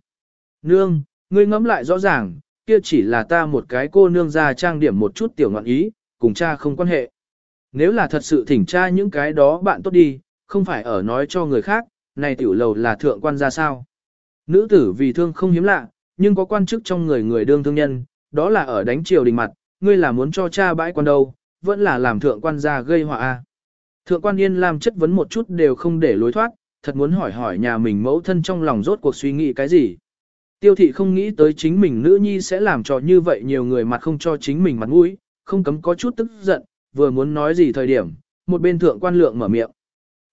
Nương, ngươi ngẫm lại rõ ràng, kia chỉ là ta một cái cô nương ra trang điểm một chút tiểu ngọn ý, cùng cha không quan hệ. Nếu là thật sự thỉnh cha những cái đó bạn tốt đi, không phải ở nói cho người khác, này tiểu lầu là thượng quan ra sao. Nữ tử vì thương không hiếm lạ, nhưng có quan chức trong người người đương thương nhân, đó là ở đánh triều đình mặt, ngươi là muốn cho cha bãi quan đâu, vẫn là làm thượng quan gia gây họa a. Thượng quan Yên Lam chất vấn một chút đều không để lối thoát, thật muốn hỏi hỏi nhà mình mẫu thân trong lòng rốt cuộc suy nghĩ cái gì. Tiêu thị không nghĩ tới chính mình nữ nhi sẽ làm cho như vậy nhiều người mặt không cho chính mình mặt mũi, không cấm có chút tức giận, vừa muốn nói gì thời điểm, một bên thượng quan lượng mở miệng.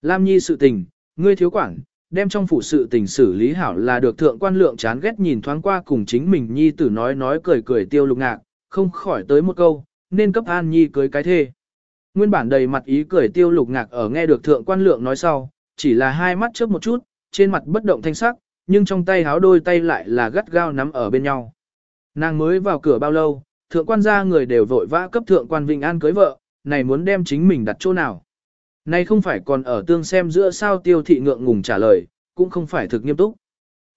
Lam nhi sự tình, ngươi thiếu quản, đem trong phủ sự tình xử lý hảo là được thượng quan lượng chán ghét nhìn thoáng qua cùng chính mình nhi tử nói nói cười cười tiêu lục ngạc, không khỏi tới một câu, nên cấp an nhi cưới cái thê. Nguyên bản đầy mặt ý cười tiêu lục ngạc ở nghe được thượng quan lượng nói sau, chỉ là hai mắt chớp một chút, trên mặt bất động thanh sắc, nhưng trong tay háo đôi tay lại là gắt gao nắm ở bên nhau. Nàng mới vào cửa bao lâu, thượng quan gia người đều vội vã cấp thượng quan Vinh An cưới vợ, này muốn đem chính mình đặt chỗ nào. Này không phải còn ở tương xem giữa sao tiêu thị ngượng ngùng trả lời, cũng không phải thực nghiêm túc.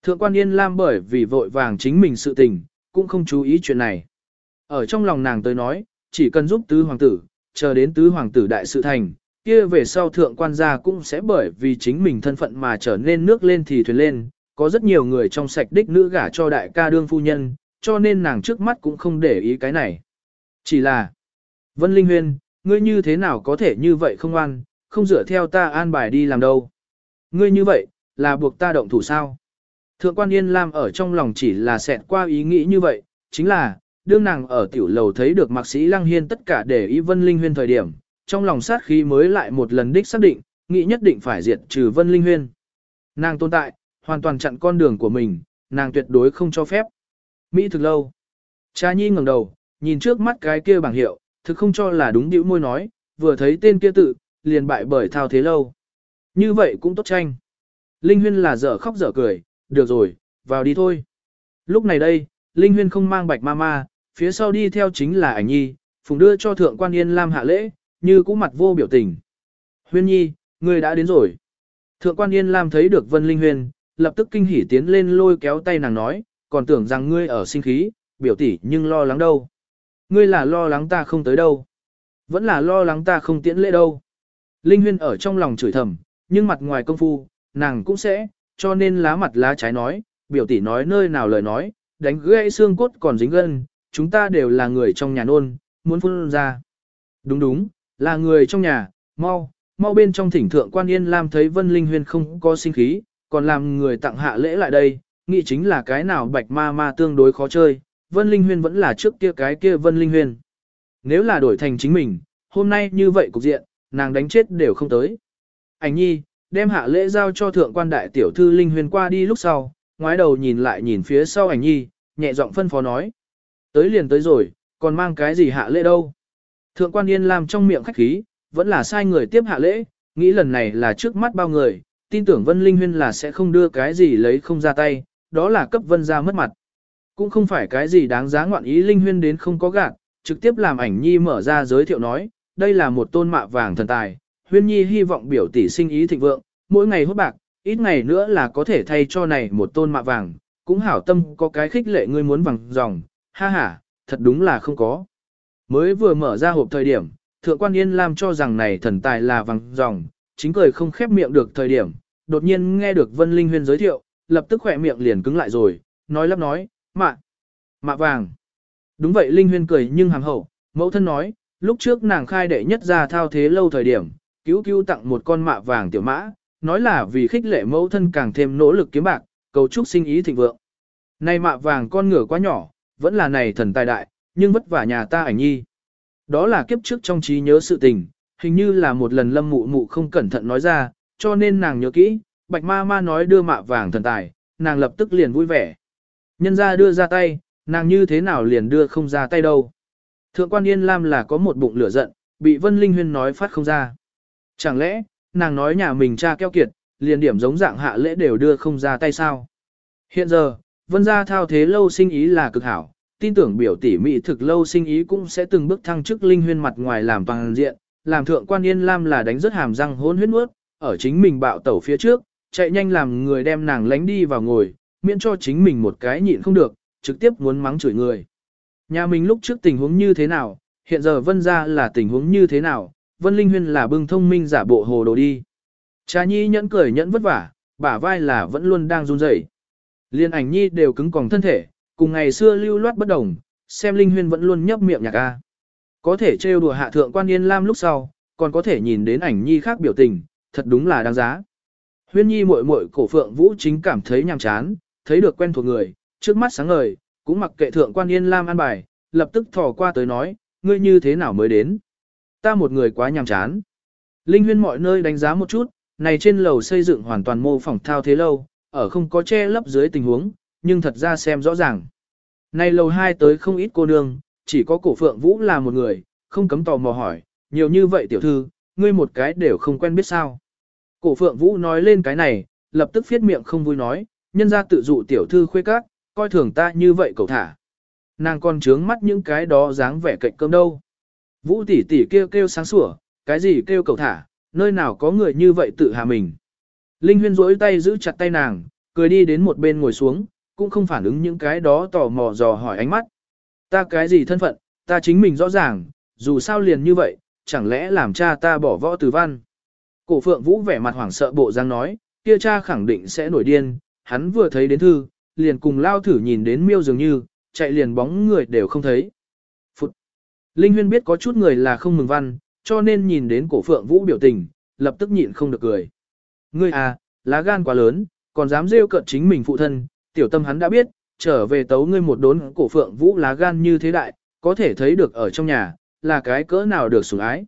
Thượng quan Yên Lam bởi vì vội vàng chính mình sự tình, cũng không chú ý chuyện này. Ở trong lòng nàng tới nói, chỉ cần giúp tứ hoàng tử, chờ đến tứ hoàng tử đại sự thành, kia về sau thượng quan gia cũng sẽ bởi vì chính mình thân phận mà trở nên nước lên thì thuyền lên, có rất nhiều người trong sạch đích nữ gả cho đại ca đương phu nhân, cho nên nàng trước mắt cũng không để ý cái này. Chỉ là, Vân Linh Huyên, ngươi như thế nào có thể như vậy không an, không dựa theo ta an bài đi làm đâu. Ngươi như vậy, là buộc ta động thủ sao? Thượng quan Yên Lam ở trong lòng chỉ là xẹt qua ý nghĩ như vậy, chính là, đương nàng ở tiểu lầu thấy được mạc sĩ Lăng Hiên tất cả để ý Vân Linh Huyên thời điểm, trong lòng sát khí mới lại một lần đích xác định, nghĩ nhất định phải diệt trừ Vân Linh Huyên. Nàng tồn tại, hoàn toàn chặn con đường của mình, nàng tuyệt đối không cho phép. Mỹ thực lâu. Cha Nhi ngẩng đầu, nhìn trước mắt cái kia bảng hiệu, thực không cho là đúng điệu môi nói, vừa thấy tên kia tự, liền bại bởi thao thế lâu. Như vậy cũng tốt tranh. Linh Huyên là dở khóc dở cười, được rồi, vào đi thôi. Lúc này đây, Linh Huyên không mang bạch ma ma, phía sau đi theo chính là ảnh nhi, phùng đưa cho thượng quan yên lam hạ lễ, như cũ mặt vô biểu tình. Huyên nhi, người đã đến rồi. Thượng quan yên lam thấy được Vân Linh Huyên, lập tức kinh hỉ tiến lên lôi kéo tay nàng nói, còn tưởng rằng ngươi ở sinh khí, biểu tỷ nhưng lo lắng đâu. Ngươi là lo lắng ta không tới đâu. Vẫn là lo lắng ta không tiễn lễ đâu. Linh Huyên ở trong lòng chửi thầm, nhưng mặt ngoài công phu, nàng cũng sẽ, cho nên lá mặt lá trái nói, biểu tỷ nói nơi nào lời nói, đánh gãy xương cốt còn dính gân, chúng ta đều là người trong nhà nôn, muốn phun ra. Đúng đúng, là người trong nhà, mau, mau bên trong thỉnh thượng quan yên lam thấy Vân Linh Huyên không có sinh khí, còn làm người tặng hạ lễ lại đây, nghĩ chính là cái nào bạch ma ma tương đối khó chơi, Vân Linh Huyên vẫn là trước kia cái kia Vân Linh Huyên. Nếu là đổi thành chính mình, hôm nay như vậy cục diện, nàng đánh chết đều không tới. Ảnh nhi, đem hạ lễ giao cho thượng quan đại tiểu thư Linh huyền qua đi lúc sau, ngoái đầu nhìn lại nhìn phía sau ảnh nhi, nhẹ giọng phân phó nói. Tới liền tới rồi, còn mang cái gì hạ lễ đâu. Thượng quan Yên làm trong miệng khách khí, vẫn là sai người tiếp hạ lễ, nghĩ lần này là trước mắt bao người, tin tưởng Vân Linh Huyên là sẽ không đưa cái gì lấy không ra tay, đó là cấp Vân ra mất mặt. Cũng không phải cái gì đáng giá ngoạn ý Linh Huyên đến không có gạt, trực tiếp làm ảnh nhi mở ra giới thiệu nói, đây là một tôn mạ vàng thần tài, Huyên Nhi hy vọng biểu tỷ sinh ý thịnh vượng, mỗi ngày hốt bạc, ít ngày nữa là có thể thay cho này một tôn mạ vàng, cũng hảo tâm có cái khích lệ ngươi muốn vàng dòng, ha ha, thật đúng là không có. Mới vừa mở ra hộp thời điểm, Thượng quan Yên Lam cho rằng này thần tài là vàng dòng, chính cười không khép miệng được thời điểm, đột nhiên nghe được Vân Linh Huyên giới thiệu, lập tức khỏe miệng liền cứng lại rồi, nói lắp nói, mạ, mạ vàng. Đúng vậy Linh Huyên cười nhưng hàng hậu, mẫu thân nói, lúc trước nàng khai đệ nhất ra thao thế lâu thời điểm, cứu cứu tặng một con mạ vàng tiểu mã, nói là vì khích lệ mẫu thân càng thêm nỗ lực kiếm bạc, cầu chúc sinh ý thịnh vượng. Này mạ vàng con ngựa quá nhỏ, vẫn là này thần tài đại, nhưng vất vả nhà ta ảnh nhi. Đó là kiếp trước trong trí nhớ sự tình, hình như là một lần lâm mụ mụ không cẩn thận nói ra, cho nên nàng nhớ kỹ, bạch ma ma nói đưa mạ vàng thần tài, nàng lập tức liền vui vẻ. Nhân ra đưa ra tay, nàng như thế nào liền đưa không ra tay đâu. Thượng quan Yên Lam là có một bụng lửa giận, bị Vân Linh Huyên nói phát không ra. Chẳng lẽ, nàng nói nhà mình cha keo kiệt, liền điểm giống dạng hạ lễ đều đưa không ra tay sao? Hiện giờ, Vân gia thao thế lâu sinh ý là cực hảo, tin tưởng biểu tỷ mỹ thực lâu sinh ý cũng sẽ từng bước thăng chức Linh Huyên mặt ngoài làm toàn diện, làm thượng quan Yên Lam là đánh rất hàm răng hôn huyết nuốt, ở chính mình bạo tẩu phía trước, chạy nhanh làm người đem nàng lánh đi vào ngồi, miễn cho chính mình một cái nhịn không được, trực tiếp muốn mắng chửi người. Nhà mình lúc trước tình huống như thế nào, hiện giờ vân ra là tình huống như thế nào, vân linh huyên là bưng thông minh giả bộ hồ đồ đi. Cha nhi nhẫn cười nhẫn vất vả, bả vai là vẫn luôn đang run rẩy. Liên ảnh nhi đều cứng còng thân thể, cùng ngày xưa lưu loát bất đồng, xem linh huyên vẫn luôn nhấp miệng nhạc a. Có thể trêu đùa hạ thượng quan yên lam lúc sau, còn có thể nhìn đến ảnh nhi khác biểu tình, thật đúng là đáng giá. Huyên nhi muội muội cổ phượng vũ chính cảm thấy nhàm chán, thấy được quen thuộc người, trước mắt sáng ngời, cũng mặc kệ thượng quan yên lam an bài, lập tức thò qua tới nói, ngươi như thế nào mới đến. Ta một người quá nhàm chán. Linh huyên mọi nơi đánh giá một chút, này trên lầu xây dựng hoàn toàn mô phỏng thao thế lâu, ở không có che lấp dưới tình huống, nhưng thật ra xem rõ ràng. Này lầu hai tới không ít cô nương, chỉ có cổ phượng vũ là một người, không cấm tò mò hỏi, nhiều như vậy tiểu thư, ngươi một cái đều không quen biết sao. Cổ phượng vũ nói lên cái này, lập tức phiết miệng không vui nói, nhân ra tự dụ tiểu thư khuê các, coi thường ta như vậy cậu thả. Nàng còn trướng mắt những cái đó dáng vẻ cạnh cơm đâu. Vũ tỷ tỷ kêu kêu sáng sủa, cái gì kêu cậu thả, nơi nào có người như vậy tự hạ mình. Linh huyên rỗi tay giữ chặt tay nàng, cười đi đến một bên ngồi xuống, cũng không phản ứng những cái đó tò mò dò hỏi ánh mắt. Ta cái gì thân phận, ta chính mình rõ ràng, dù sao liền như vậy, chẳng lẽ làm cha ta bỏ võ từ văn. Cổ phượng vũ vẻ mặt hoảng sợ bộ giang nói, kia cha khẳng định sẽ nổi điên, hắn vừa thấy đến thư, liền cùng lao thử nhìn đến miêu dường như, chạy liền bóng người đều không thấy. Phụt! Linh huyên biết có chút người là không mừng văn, cho nên nhìn đến cổ phượng vũ biểu tình, lập tức nhịn không được cười. Ngươi à, lá gan quá lớn, còn dám rêu cợt chính mình phụ thân, tiểu tâm hắn đã biết, trở về tấu ngươi một đốn cổ phượng vũ lá gan như thế đại, có thể thấy được ở trong nhà, là cái cỡ nào được sủng ái.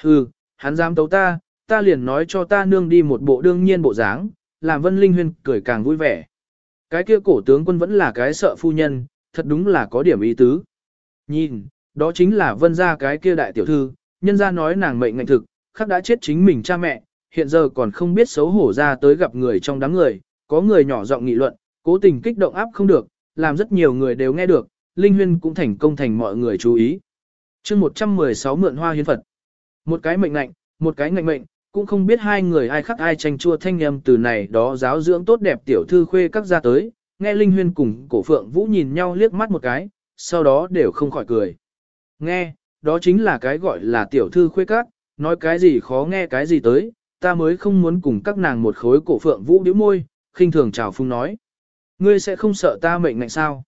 Hừ, hắn dám tấu ta, ta liền nói cho ta nương đi một bộ đương nhiên bộ dáng, làm Vân Linh Huyên cười càng vui vẻ. Cái kia cổ tướng quân vẫn là cái sợ phu nhân, thật đúng là có điểm ý tứ. Nhìn, đó chính là Vân gia cái kia đại tiểu thư, nhân gia nói nàng mệnh ngạnh thực, khắc đã chết chính mình cha mẹ, hiện giờ còn không biết xấu hổ ra tới gặp người trong đám người, có người nhỏ giọng nghị luận, cố tình kích động áp không được, làm rất nhiều người đều nghe được, Linh Huyên cũng thành công thành mọi người chú ý. chương 116 mượn hoa hiến Phật. Một cái mệnh ngạnh, một cái ngạnh mệnh, cũng không biết hai người ai khắc ai tranh chua thanh âm từ này đó giáo dưỡng tốt đẹp tiểu thư khuê các gia tới, nghe Linh Huyên cùng cổ phượng vũ nhìn nhau liếc mắt một cái, sau đó đều không khỏi cười. Nghe, đó chính là cái gọi là tiểu thư khuê các, nói cái gì khó nghe cái gì tới, ta mới không muốn cùng các nàng một khối cổ phượng vũ điếu môi, khinh thường chào phung nói. Ngươi sẽ không sợ ta mệnh ngạnh sao?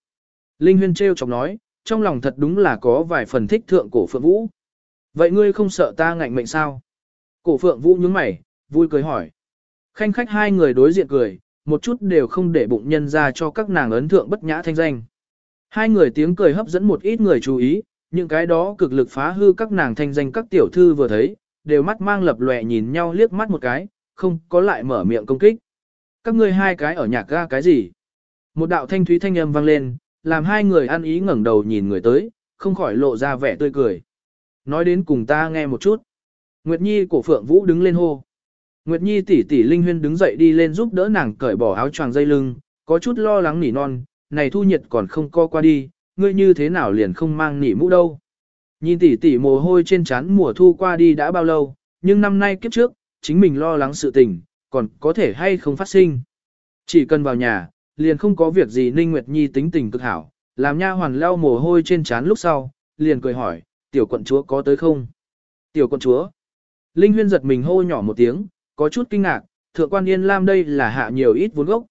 Linh Huyên treo chọc nói, trong lòng thật đúng là có vài phần thích thượng cổ phượng vũ. Vậy ngươi không sợ ta ngạnh mệnh sao? Cổ phượng vũ nhướng mày, vui cười hỏi. Khanh khách hai người đối diện cười, một chút đều không để bụng nhân ra cho các nàng ấn thượng bất nhã thanh danh. Hai người tiếng cười hấp dẫn một ít người chú ý, những cái đó cực lực phá hư các nàng thanh danh các tiểu thư vừa thấy, đều mắt mang lập lòe nhìn nhau liếc mắt một cái, không có lại mở miệng công kích. Các ngươi hai cái ở nhạc ga cái gì? Một đạo thanh thúy thanh âm vang lên, làm hai người ăn ý ngẩng đầu nhìn người tới, không khỏi lộ ra vẻ tươi cười. Nói đến cùng ta nghe một chút. Nguyệt Nhi của phượng vũ đứng lên hô. Nguyệt Nhi tỷ tỷ Linh Huyên đứng dậy đi lên giúp đỡ nàng cởi bỏ áo choàng dây lưng, có chút lo lắng nỉ non, này thu nhiệt còn không co qua đi, ngươi như thế nào liền không mang nỉ mũ đâu. Nhìn tỷ tỷ mồ hôi trên trán mùa thu qua đi đã bao lâu, nhưng năm nay kiếp trước, chính mình lo lắng sự tình, còn có thể hay không phát sinh. Chỉ cần vào nhà, liền không có việc gì Ninh Nguyệt Nhi tính tình cực hảo, làm nha hoàn lau mồ hôi trên trán lúc sau, liền cười hỏi, tiểu quận chúa có tới không? Tiểu quận chúa. Linh Huyên giật mình hô nhỏ một tiếng, có chút kinh ngạc, thượng quan Yên Lam đây là hạ nhiều ít vốn gốc.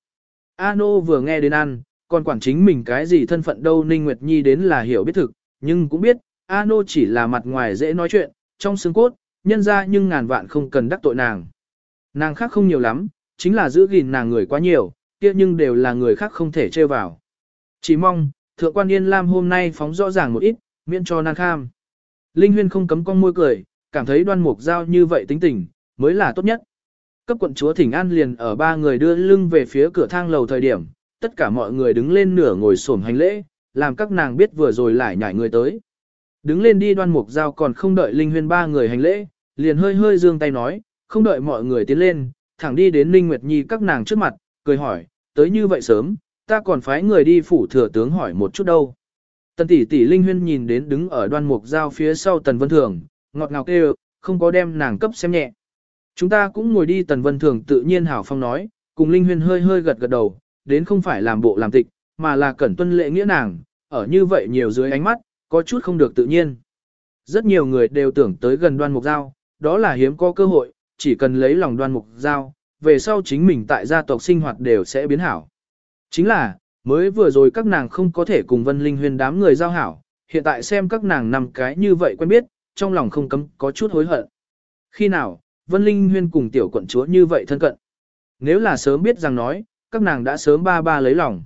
Ano vừa nghe đến ăn, còn quản chính mình cái gì thân phận đâu Ninh Nguyệt Nhi đến là hiểu biết thực, nhưng cũng biết, Ano chỉ là mặt ngoài dễ nói chuyện, trong xương cốt, nhân ra nhưng ngàn vạn không cần đắc tội nàng. Nàng khác không nhiều lắm, chính là giữ gìn nàng người quá nhiều, kia nhưng đều là người khác không thể trêu vào. Chỉ mong, thượng quan Yên Lam hôm nay phóng rõ ràng một ít, miễn cho nàng kham. Linh Huyên không cấm con môi cười, cảm thấy đoan mục giao như vậy tính tình, mới là tốt nhất. Cấp quận chúa Thỉnh An liền ở ba người đưa lưng về phía cửa thang lầu thời điểm, tất cả mọi người đứng lên nửa ngồi xổm hành lễ, làm các nàng biết vừa rồi lại nhảy người tới. Đứng lên đi đoan mục giao còn không đợi Linh Huyên ba người hành lễ, liền hơi hơi dương tay nói, không đợi mọi người tiến lên, thẳng đi đến Linh Nguyệt Nhi các nàng trước mặt, cười hỏi, tới như vậy sớm, ta còn phái người đi phủ thừa tướng hỏi một chút đâu. Tần tỷ tỷ Linh Huyên nhìn đến đứng ở đoan mục giao phía sau Tần Vân Thường, ngọt ngào kêu, không có đem nàng cấp xem nhẹ. Chúng ta cũng ngồi đi Tần Vân Thường tự nhiên hảo phong nói, cùng Linh Huyên hơi hơi gật gật đầu, đến không phải làm bộ làm tịch, mà là cẩn tuân lệ nghĩa nàng, ở như vậy nhiều dưới ánh mắt, có chút không được tự nhiên. Rất nhiều người đều tưởng tới gần đoan mục giao, đó là hiếm có cơ hội, chỉ cần lấy lòng đoan mục giao, về sau chính mình tại gia tộc sinh hoạt đều sẽ biến hảo. Chính là, mới vừa rồi các nàng không có thể cùng Vân Linh Huyên đám người giao hảo, hiện tại xem các nàng nằm cái như vậy quen biết, trong lòng không cấm có chút hối hận. Khi nào, Vân Linh Huyên cùng tiểu quận chúa như vậy thân cận? Nếu là sớm biết rằng nói, các nàng đã sớm ba ba lấy lòng.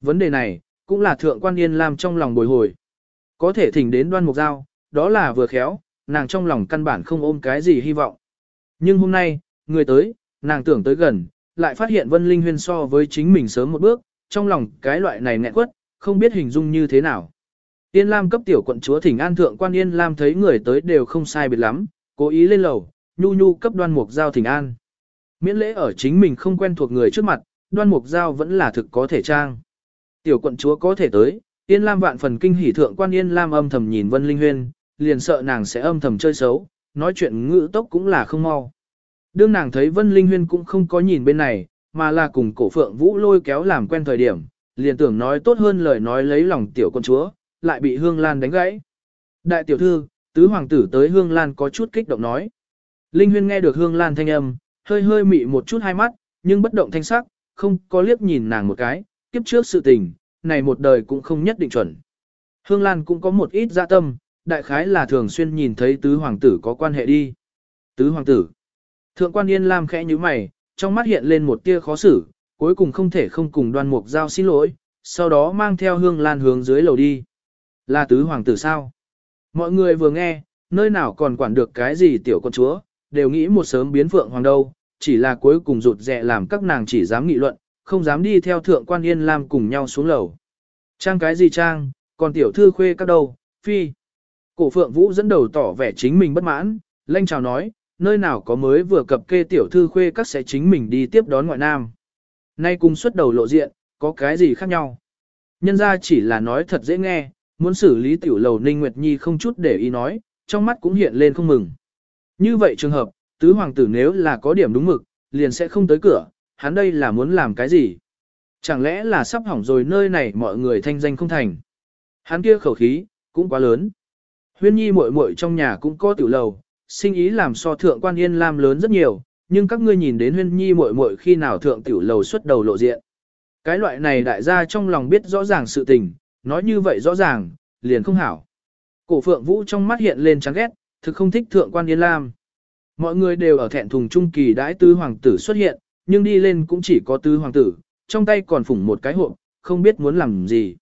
Vấn đề này, cũng là thượng quan yên làm trong lòng bồi hồi. Có thể thỉnh đến đoan mục giao, đó là vừa khéo, nàng trong lòng căn bản không ôm cái gì hy vọng. Nhưng hôm nay, người tới, nàng tưởng tới gần, lại phát hiện Vân Linh Huyên so với chính mình sớm một bước, trong lòng cái loại này nghẹn quất, không biết hình dung như thế nào. Yên Lam cấp tiểu quận chúa thỉnh an thượng quan Yên Lam thấy người tới đều không sai biệt lắm, cố ý lên lầu, nhu nhu cấp đoan mục giao thỉnh an. Miễn lễ ở chính mình không quen thuộc người trước mặt, đoan mục giao vẫn là thực có thể trang. Tiểu quận chúa có thể tới, Yên Lam vạn phần kinh hỉ thượng quan Yên Lam âm thầm nhìn Vân Linh Huyên, liền sợ nàng sẽ âm thầm chơi xấu, nói chuyện ngữ tốc cũng là không mau. Đương nàng thấy Vân Linh Huyên cũng không có nhìn bên này, mà là cùng cổ phượng vũ lôi kéo làm quen thời điểm, liền tưởng nói tốt hơn lời nói lấy lòng tiểu con chúa, lại bị Hương Lan đánh gãy. Đại tiểu thư, tứ hoàng tử tới Hương Lan có chút kích động nói. Linh Huyên nghe được Hương Lan thanh âm, hơi hơi mị một chút hai mắt, nhưng bất động thanh sắc, không có liếc nhìn nàng một cái, kiếp trước sự tình, này một đời cũng không nhất định chuẩn. Hương Lan cũng có một ít dạ tâm, đại khái là thường xuyên nhìn thấy tứ hoàng tử có quan hệ đi. Tứ hoàng tử. Thượng quan Yên Lam khẽ như mày, trong mắt hiện lên một tia khó xử, cuối cùng không thể không cùng đoan mục giao xin lỗi, sau đó mang theo hương lan hướng dưới lầu đi. Là tứ hoàng tử sao? Mọi người vừa nghe, nơi nào còn quản được cái gì tiểu con chúa, đều nghĩ một sớm biến phượng hoàng đâu, chỉ là cuối cùng rụt rẹ làm các nàng chỉ dám nghị luận, không dám đi theo thượng quan Yên Lam cùng nhau xuống lầu. Trang cái gì trang, còn tiểu thư khuê các đâu, phi. Cổ phượng vũ dẫn đầu tỏ vẻ chính mình bất mãn, lanh chào nói, nơi nào có mới vừa cập kê tiểu thư khuê các sẽ chính mình đi tiếp đón ngoại nam. Nay cùng xuất đầu lộ diện, có cái gì khác nhau. Nhân ra chỉ là nói thật dễ nghe, muốn xử lý tiểu lầu Ninh Nguyệt Nhi không chút để ý nói, trong mắt cũng hiện lên không mừng. Như vậy trường hợp, tứ hoàng tử nếu là có điểm đúng mực, liền sẽ không tới cửa, hắn đây là muốn làm cái gì? Chẳng lẽ là sắp hỏng rồi nơi này mọi người thanh danh không thành? Hắn kia khẩu khí, cũng quá lớn. Huyên nhi muội muội trong nhà cũng có tiểu lầu, sinh ý làm so thượng quan yên lam lớn rất nhiều, nhưng các ngươi nhìn đến huyên nhi muội muội khi nào thượng tiểu lầu xuất đầu lộ diện. Cái loại này đại gia trong lòng biết rõ ràng sự tình, nói như vậy rõ ràng, liền không hảo. Cổ phượng vũ trong mắt hiện lên chán ghét, thực không thích thượng quan yên lam. Mọi người đều ở thẹn thùng trung kỳ đãi tứ hoàng tử xuất hiện, nhưng đi lên cũng chỉ có tứ hoàng tử, trong tay còn phủng một cái hộp, không biết muốn làm gì.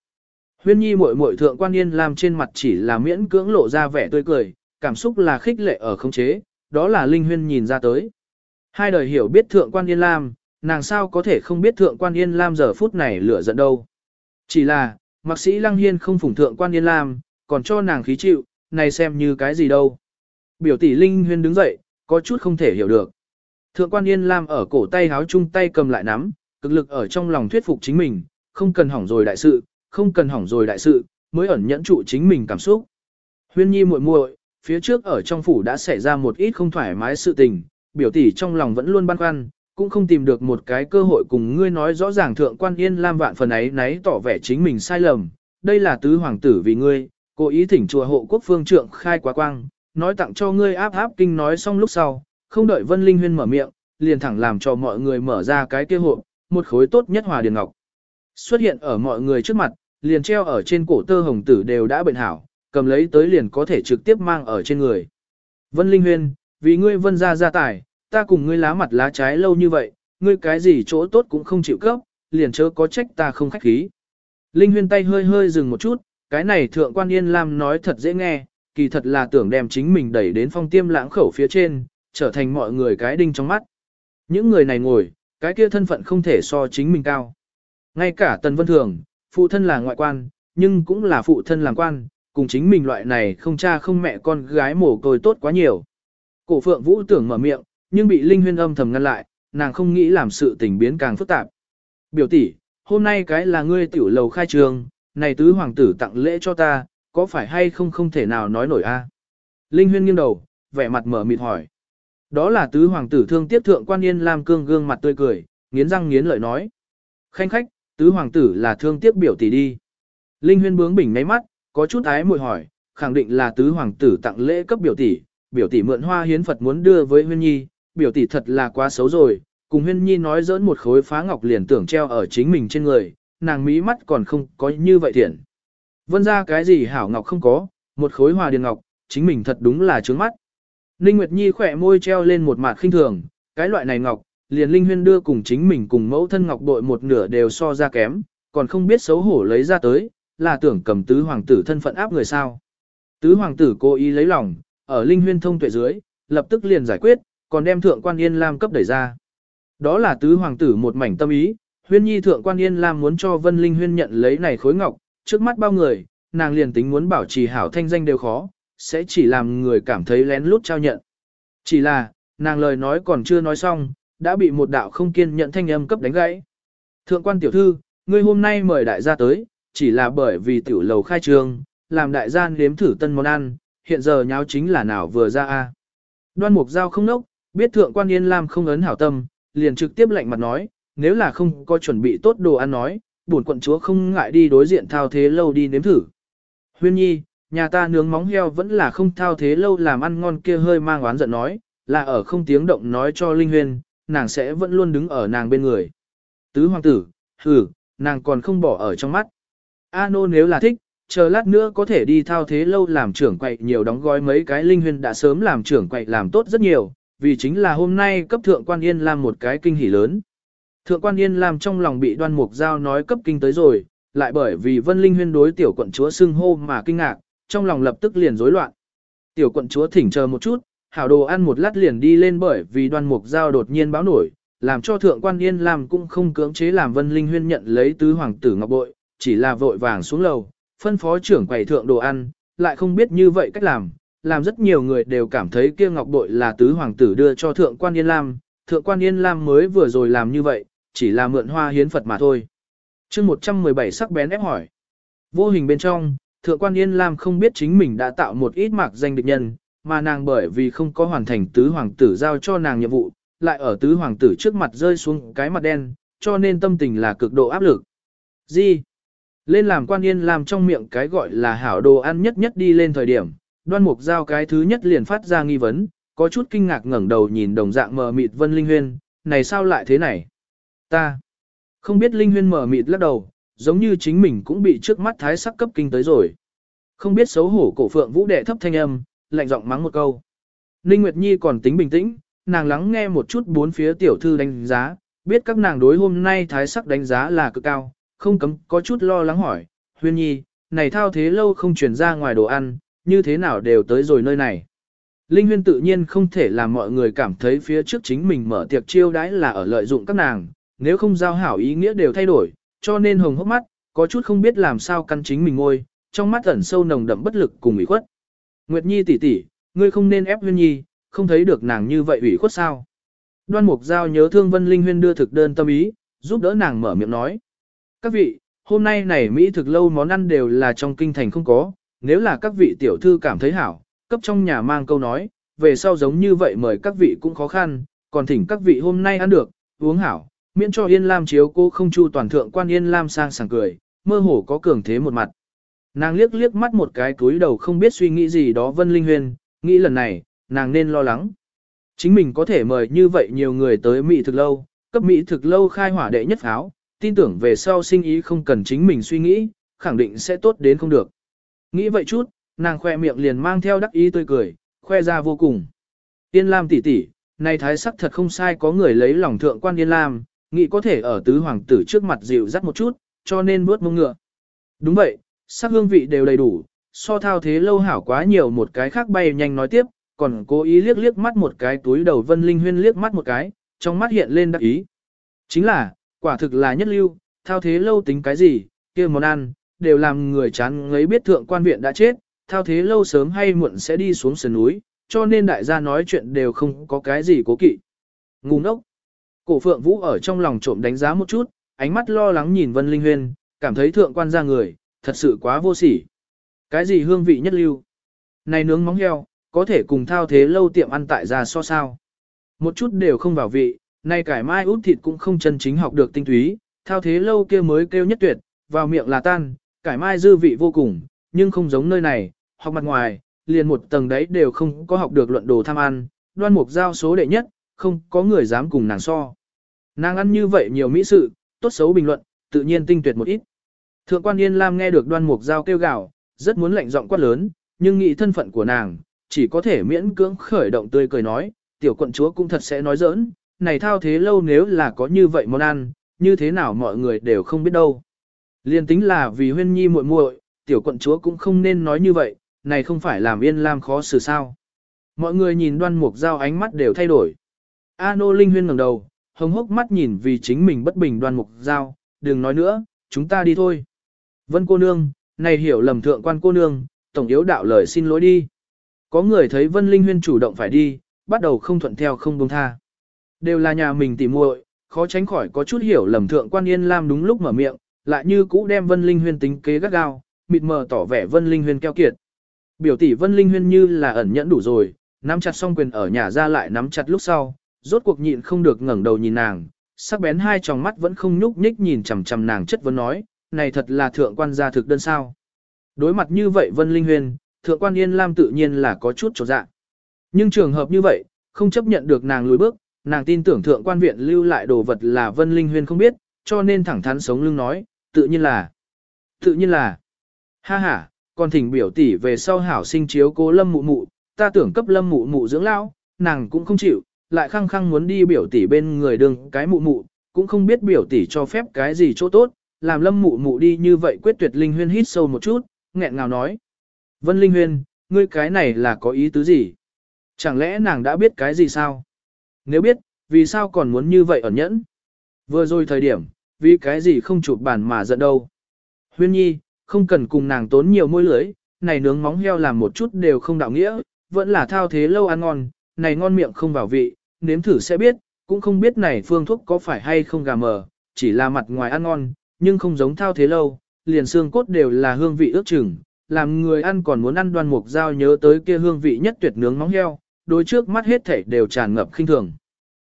Huyên nhi muội muội thượng quan yên lam trên mặt chỉ là miễn cưỡng lộ ra vẻ tươi cười, cảm xúc là khích lệ ở không chế, đó là Linh Huyên nhìn ra tới. Hai đời hiểu biết thượng quan yên lam, nàng sao có thể không biết thượng quan yên lam giờ phút này lửa giận đâu. Chỉ là, mạc sĩ Lăng Hiên không phủng thượng quan yên lam, còn cho nàng khí chịu, này xem như cái gì đâu. Biểu tỷ Linh Huyên đứng dậy, có chút không thể hiểu được. Thượng quan Yên Lam ở cổ tay háo chung tay cầm lại nắm, cực lực ở trong lòng thuyết phục chính mình, không cần hỏng rồi đại sự, không cần hỏng rồi đại sự, mới ẩn nhẫn trụ chính mình cảm xúc. Huyên nhi muội muội, phía trước ở trong phủ đã xảy ra một ít không thoải mái sự tình, biểu tỷ trong lòng vẫn luôn băn khoăn, cũng không tìm được một cái cơ hội cùng ngươi nói rõ ràng thượng quan Yên Lam vạn phần ấy nấy tỏ vẻ chính mình sai lầm, đây là tứ hoàng tử vì ngươi, cố ý thỉnh chùa hộ quốc phương trượng khai quá quang, nói tặng cho ngươi áp áp kinh nói xong lúc sau, không đợi Vân Linh Huyên mở miệng, liền thẳng làm cho mọi người mở ra cái kia hộp, một khối tốt nhất hòa điền ngọc. Xuất hiện ở mọi người trước mặt, liền treo ở trên cổ tơ hồng tử đều đã bệnh hảo, cầm lấy tới liền có thể trực tiếp mang ở trên người. Vân Linh Huyên, vì ngươi vân ra gia tài, ta cùng ngươi lá mặt lá trái lâu như vậy, ngươi cái gì chỗ tốt cũng không chịu cấp, liền chớ có trách ta không khách khí. Linh Huyên tay hơi hơi dừng một chút, cái này thượng quan yên lam nói thật dễ nghe, kỳ thật là tưởng đem chính mình đẩy đến phong tiêm lãng khẩu phía trên, trở thành mọi người cái đinh trong mắt. Những người này ngồi, cái kia thân phận không thể so chính mình cao. Ngay cả Tần Vân Thường, phụ thân là ngoại quan, nhưng cũng là phụ thân làm quan, cùng chính mình loại này không cha không mẹ con gái mồ côi tốt quá nhiều. Cổ phượng vũ tưởng mở miệng, nhưng bị Linh Huyên âm thầm ngăn lại, nàng không nghĩ làm sự tình biến càng phức tạp. Biểu tỷ, hôm nay cái là ngươi tiểu lầu khai trường, này tứ hoàng tử tặng lễ cho ta, có phải hay không không thể nào nói nổi a? Linh Huyên nghiêng đầu, vẻ mặt mở mịt hỏi. Đó là tứ hoàng tử thương tiếp thượng quan yên làm cương gương mặt tươi cười, nghiến răng nghiến lợi nói. Khanh khách, tứ hoàng tử là thương tiếc biểu tỷ đi. Linh Huyên bướng bỉnh ngáy mắt, có chút ái muội hỏi, khẳng định là tứ hoàng tử tặng lễ cấp biểu tỷ, biểu tỷ mượn hoa hiến Phật muốn đưa với Huyên Nhi, biểu tỷ thật là quá xấu rồi, cùng Huyên Nhi nói dỡn một khối phá ngọc liền tưởng treo ở chính mình trên người, nàng mỹ mắt còn không có như vậy thiện. Vân ra cái gì hảo ngọc không có, một khối hòa điền ngọc, chính mình thật đúng là trướng mắt. Ninh Nguyệt Nhi khỏe môi treo lên một mặt khinh thường, cái loại này ngọc, liền Linh Huyên đưa cùng chính mình cùng mẫu thân ngọc bội một nửa đều so ra kém, còn không biết xấu hổ lấy ra tới, là tưởng cầm tứ hoàng tử thân phận áp người sao. Tứ hoàng tử cố ý lấy lòng, ở Linh Huyên thông tuệ dưới, lập tức liền giải quyết, còn đem thượng quan Yên Lam cấp đẩy ra. Đó là tứ hoàng tử một mảnh tâm ý, Huyên Nhi thượng quan Yên Lam muốn cho Vân Linh Huyên nhận lấy này khối ngọc, trước mắt bao người, nàng liền tính muốn bảo trì hảo thanh danh đều khó, sẽ chỉ làm người cảm thấy lén lút trao nhận. Chỉ là, nàng lời nói còn chưa nói xong, đã bị một đạo không kiên nhận thanh âm cấp đánh gãy. Thượng quan tiểu thư, ngươi hôm nay mời đại gia tới, chỉ là bởi vì tiểu lầu khai trương, làm đại gia nếm thử tân món ăn, hiện giờ nháo chính là nào vừa ra a. Đoan mục giao không nốc, biết thượng quan yên lam không ấn hảo tâm, liền trực tiếp lạnh mặt nói, nếu là không có chuẩn bị tốt đồ ăn nói, bổn quận chúa không ngại đi đối diện thao thế lâu đi nếm thử. Huyên nhi, nhà ta nướng móng heo vẫn là không thao thế lâu làm ăn ngon kia hơi mang oán giận nói, là ở không tiếng động nói cho Linh Huyên, nàng sẽ vẫn luôn đứng ở nàng bên người. Tứ hoàng tử, hừ, nàng còn không bỏ ở trong mắt. A nô nếu là thích, chờ lát nữa có thể đi thao thế lâu làm trưởng quậy nhiều đóng gói mấy cái Linh Huyên đã sớm làm trưởng quậy làm tốt rất nhiều, vì chính là hôm nay cấp thượng quan yên làm một cái kinh hỉ lớn. Thượng quan yên làm trong lòng bị đoan mục giao nói cấp kinh tới rồi, lại bởi vì vân linh huyên đối tiểu quận chúa xưng hô mà kinh ngạc, trong lòng lập tức liền rối loạn. Tiểu quận chúa thỉnh chờ một chút, hảo đồ ăn một lát liền đi lên bởi vì đoan mục giao đột nhiên báo nổi, làm cho thượng quan yên làm cũng không cưỡng chế làm vân linh huyên nhận lấy tứ hoàng tử ngọc bội, chỉ là vội vàng xuống lầu, phân phó trưởng quầy thượng đồ ăn, lại không biết như vậy cách làm, làm rất nhiều người đều cảm thấy kia ngọc bội là tứ hoàng tử đưa cho thượng quan yên lam, thượng quan yên lam mới vừa rồi làm như vậy, chỉ là mượn hoa hiến Phật mà thôi. chương 117 sắc bén ép hỏi. Vô hình bên trong, thượng quan yên lam không biết chính mình đã tạo một ít mạc danh địch nhân, mà nàng bởi vì không có hoàn thành tứ hoàng tử giao cho nàng nhiệm vụ, lại ở tứ hoàng tử trước mặt rơi xuống cái mặt đen, cho nên tâm tình là cực độ áp lực. Gì? Lên làm quan yên lam trong miệng cái gọi là hảo đồ ăn nhất nhất đi lên thời điểm, đoan mục giao cái thứ nhất liền phát ra nghi vấn, có chút kinh ngạc ngẩng đầu nhìn đồng dạng mờ mịt vân linh huyên, này sao lại thế này? Ta không biết linh huyên mờ mịt lắc đầu, giống như chính mình cũng bị trước mắt thái sắc cấp kinh tới rồi. Không biết xấu hổ cổ phượng vũ đệ thấp thanh âm, lạnh giọng mắng một câu. Ninh Nguyệt Nhi còn tính bình tĩnh, nàng lắng nghe một chút bốn phía tiểu thư đánh giá, biết các nàng đối hôm nay thái sắc đánh giá là cực cao, không cấm có chút lo lắng hỏi, huyên nhi, này thao thế lâu không chuyển ra ngoài đồ ăn, như thế nào đều tới rồi nơi này. Linh huyên tự nhiên không thể làm mọi người cảm thấy phía trước chính mình mở tiệc chiêu đãi là ở lợi dụng các nàng, nếu không giao hảo ý nghĩa đều thay đổi, cho nên hồng hốc mắt, có chút không biết làm sao căn chính mình ngôi, trong mắt ẩn sâu nồng đậm bất lực cùng ủy khuất. Nguyệt Nhi tỷ tỷ, ngươi không nên ép Huyên Nhi, không thấy được nàng như vậy ủy khuất sao? Đoan Mục Giao nhớ thương Vân Linh Huyên đưa thực đơn tâm ý, giúp đỡ nàng mở miệng nói. Các vị, hôm nay này Mỹ thực lâu món ăn đều là trong kinh thành không có, nếu là các vị tiểu thư cảm thấy hảo, cấp trong nhà mang câu nói, về sau giống như vậy mời các vị cũng khó khăn, còn thỉnh các vị hôm nay ăn được, uống hảo, miễn cho Yên Lam chiếu cô không chu toàn thượng quan Yên Lam sang sảng cười, mơ hồ có cường thế một mặt. Nàng liếc liếc mắt một cái túi đầu không biết suy nghĩ gì đó Vân Linh Huyền, nghĩ lần này, nàng nên lo lắng. Chính mình có thể mời như vậy nhiều người tới Mỹ thực lâu, cấp Mỹ thực lâu khai hỏa đệ nhất pháo, tin tưởng về sau sinh ý không cần chính mình suy nghĩ, khẳng định sẽ tốt đến không được. Nghĩ vậy chút, nàng khoe miệng liền mang theo đắc ý tươi cười, khoe ra vô cùng. Yên Lam tỷ tỷ, này thái sắc thật không sai có người lấy lòng thượng quan Yên Lam, nghĩ có thể ở tứ hoàng tử trước mặt dịu dắt một chút, cho nên bước mông ngựa. Đúng vậy, sắc hương vị đều đầy đủ, so thao thế lâu hảo quá nhiều một cái khác bay nhanh nói tiếp, còn cố ý liếc liếc mắt một cái túi đầu Vân Linh Huyên liếc mắt một cái, trong mắt hiện lên đắc ý. Chính là, quả thực là nhất lưu, thao thế lâu tính cái gì, kia món ăn, đều làm người chán ngấy biết thượng quan viện đã chết, thao thế lâu sớm hay muộn sẽ đi xuống sườn núi, cho nên đại gia nói chuyện đều không có cái gì cố kỵ. Ngu ngốc. Cổ phượng vũ ở trong lòng trộm đánh giá một chút, ánh mắt lo lắng nhìn Vân Linh Huyên, cảm thấy thượng quan ra người, thật sự quá vô sỉ. Cái gì hương vị nhất lưu? Này nướng móng heo, có thể cùng thao thế lâu tiệm ăn tại gia so sao. Một chút đều không vào vị, nay cải mai út thịt cũng không chân chính học được tinh túy, thao thế lâu kia mới kêu nhất tuyệt, vào miệng là tan, cải mai dư vị vô cùng, nhưng không giống nơi này, học mặt ngoài, liền một tầng đấy đều không có học được luận đồ tham ăn, đoan mục giao số đệ nhất, không có người dám cùng nàng so. Nàng ăn như vậy nhiều mỹ sự, tốt xấu bình luận, tự nhiên tinh tuyệt một ít. Thượng quan Yên Lam nghe được đoan mục giao kêu gào, rất muốn lệnh giọng quát lớn, nhưng nghĩ thân phận của nàng, chỉ có thể miễn cưỡng khởi động tươi cười nói, tiểu quận chúa cũng thật sẽ nói giỡn, này thao thế lâu nếu là có như vậy món ăn, như thế nào mọi người đều không biết đâu. Liên tính là vì huyên nhi muội muội, tiểu quận chúa cũng không nên nói như vậy, này không phải làm yên lam khó xử sao. Mọi người nhìn đoan mục dao ánh mắt đều thay đổi. A nô linh huyên ngẩng đầu, hồng hốc mắt nhìn vì chính mình bất bình đoan mục dao, đừng nói nữa, chúng ta đi thôi. Vân cô nương, này hiểu lầm thượng quan cô nương, tổng yếu đạo lời xin lỗi đi. Có người thấy Vân Linh Huyên chủ động phải đi, bắt đầu không thuận theo không buông tha. Đều là nhà mình tỉ muội, khó tránh khỏi có chút hiểu lầm thượng quan Yên Lam đúng lúc mở miệng, lại như cũ đem Vân Linh Huyên tính kế gắt gao, mịt mờ tỏ vẻ Vân Linh Huyên keo kiệt. Biểu tỷ Vân Linh Huyên như là ẩn nhẫn đủ rồi, nắm chặt song quyền ở nhà ra lại nắm chặt lúc sau, rốt cuộc nhịn không được ngẩng đầu nhìn nàng, sắc bén hai tròng mắt vẫn không nhúc nhích nhìn chằm chằm nàng chất vấn nói, này thật là thượng quan gia thực đơn sao. Đối mặt như vậy Vân Linh Huyên, thượng quan Yên Lam tự nhiên là có chút chột dạ. Nhưng trường hợp như vậy, không chấp nhận được nàng lùi bước, nàng tin tưởng thượng quan viện lưu lại đồ vật là Vân Linh Huyên không biết, cho nên thẳng thắn sống lưng nói, tự nhiên là, tự nhiên là, ha ha, còn thỉnh biểu tỷ về sau hảo sinh chiếu cố lâm mụ mụ, ta tưởng cấp lâm mụ mụ dưỡng lão, nàng cũng không chịu, lại khăng khăng muốn đi biểu tỷ bên người đường cái mụ mụ, cũng không biết biểu tỷ cho phép cái gì chỗ tốt, làm lâm mụ mụ đi như vậy quyết tuyệt Linh Huyên hít sâu một chút, nghẹn ngào nói. Vân Linh Huyên, ngươi cái này là có ý tứ gì? Chẳng lẽ nàng đã biết cái gì sao? Nếu biết, vì sao còn muốn như vậy ẩn nhẫn? Vừa rồi thời điểm, vì cái gì không chụp bản mà giận đâu? Huyên nhi, không cần cùng nàng tốn nhiều môi lưới, này nướng móng heo làm một chút đều không đạo nghĩa, vẫn là thao thế lâu ăn ngon, này ngon miệng không vào vị, nếm thử sẽ biết, cũng không biết này phương thuốc có phải hay không gà mờ, chỉ là mặt ngoài ăn ngon, nhưng không giống thao thế lâu, liền xương cốt đều là hương vị ước chừng, làm người ăn còn muốn ăn đoan mục dao nhớ tới kia hương vị nhất tuyệt nướng móng heo, đôi trước mắt hết thảy đều tràn ngập khinh thường.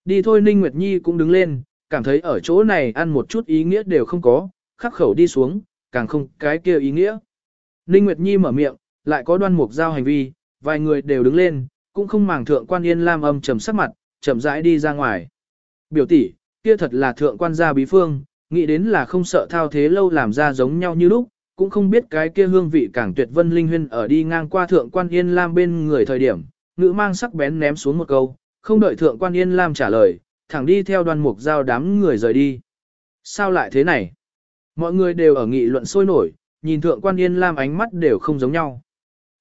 Đi thôi Ninh Nguyệt Nhi cũng đứng lên, cảm thấy ở chỗ này ăn một chút ý nghĩa đều không có, khắc khẩu đi xuống, càng không cái kia ý nghĩa. Ninh Nguyệt Nhi mở miệng, lại có đoan mục giao hành vi, vài người đều đứng lên, cũng không màng thượng quan yên lam âm trầm sắc mặt, chậm rãi đi ra ngoài. Biểu tỷ, kia thật là thượng quan gia bí phương, nghĩ đến là không sợ thao thế lâu làm ra giống nhau như lúc, cũng không biết cái kia hương vị càng tuyệt vân linh huyên ở đi ngang qua thượng quan yên lam bên người thời điểm, ngữ mang sắc bén ném xuống một câu, không đợi thượng quan yên lam trả lời, thẳng đi theo đoan mục giao đám người rời đi. Sao lại thế này? Mọi người đều ở nghị luận sôi nổi, nhìn thượng quan yên lam ánh mắt đều không giống nhau.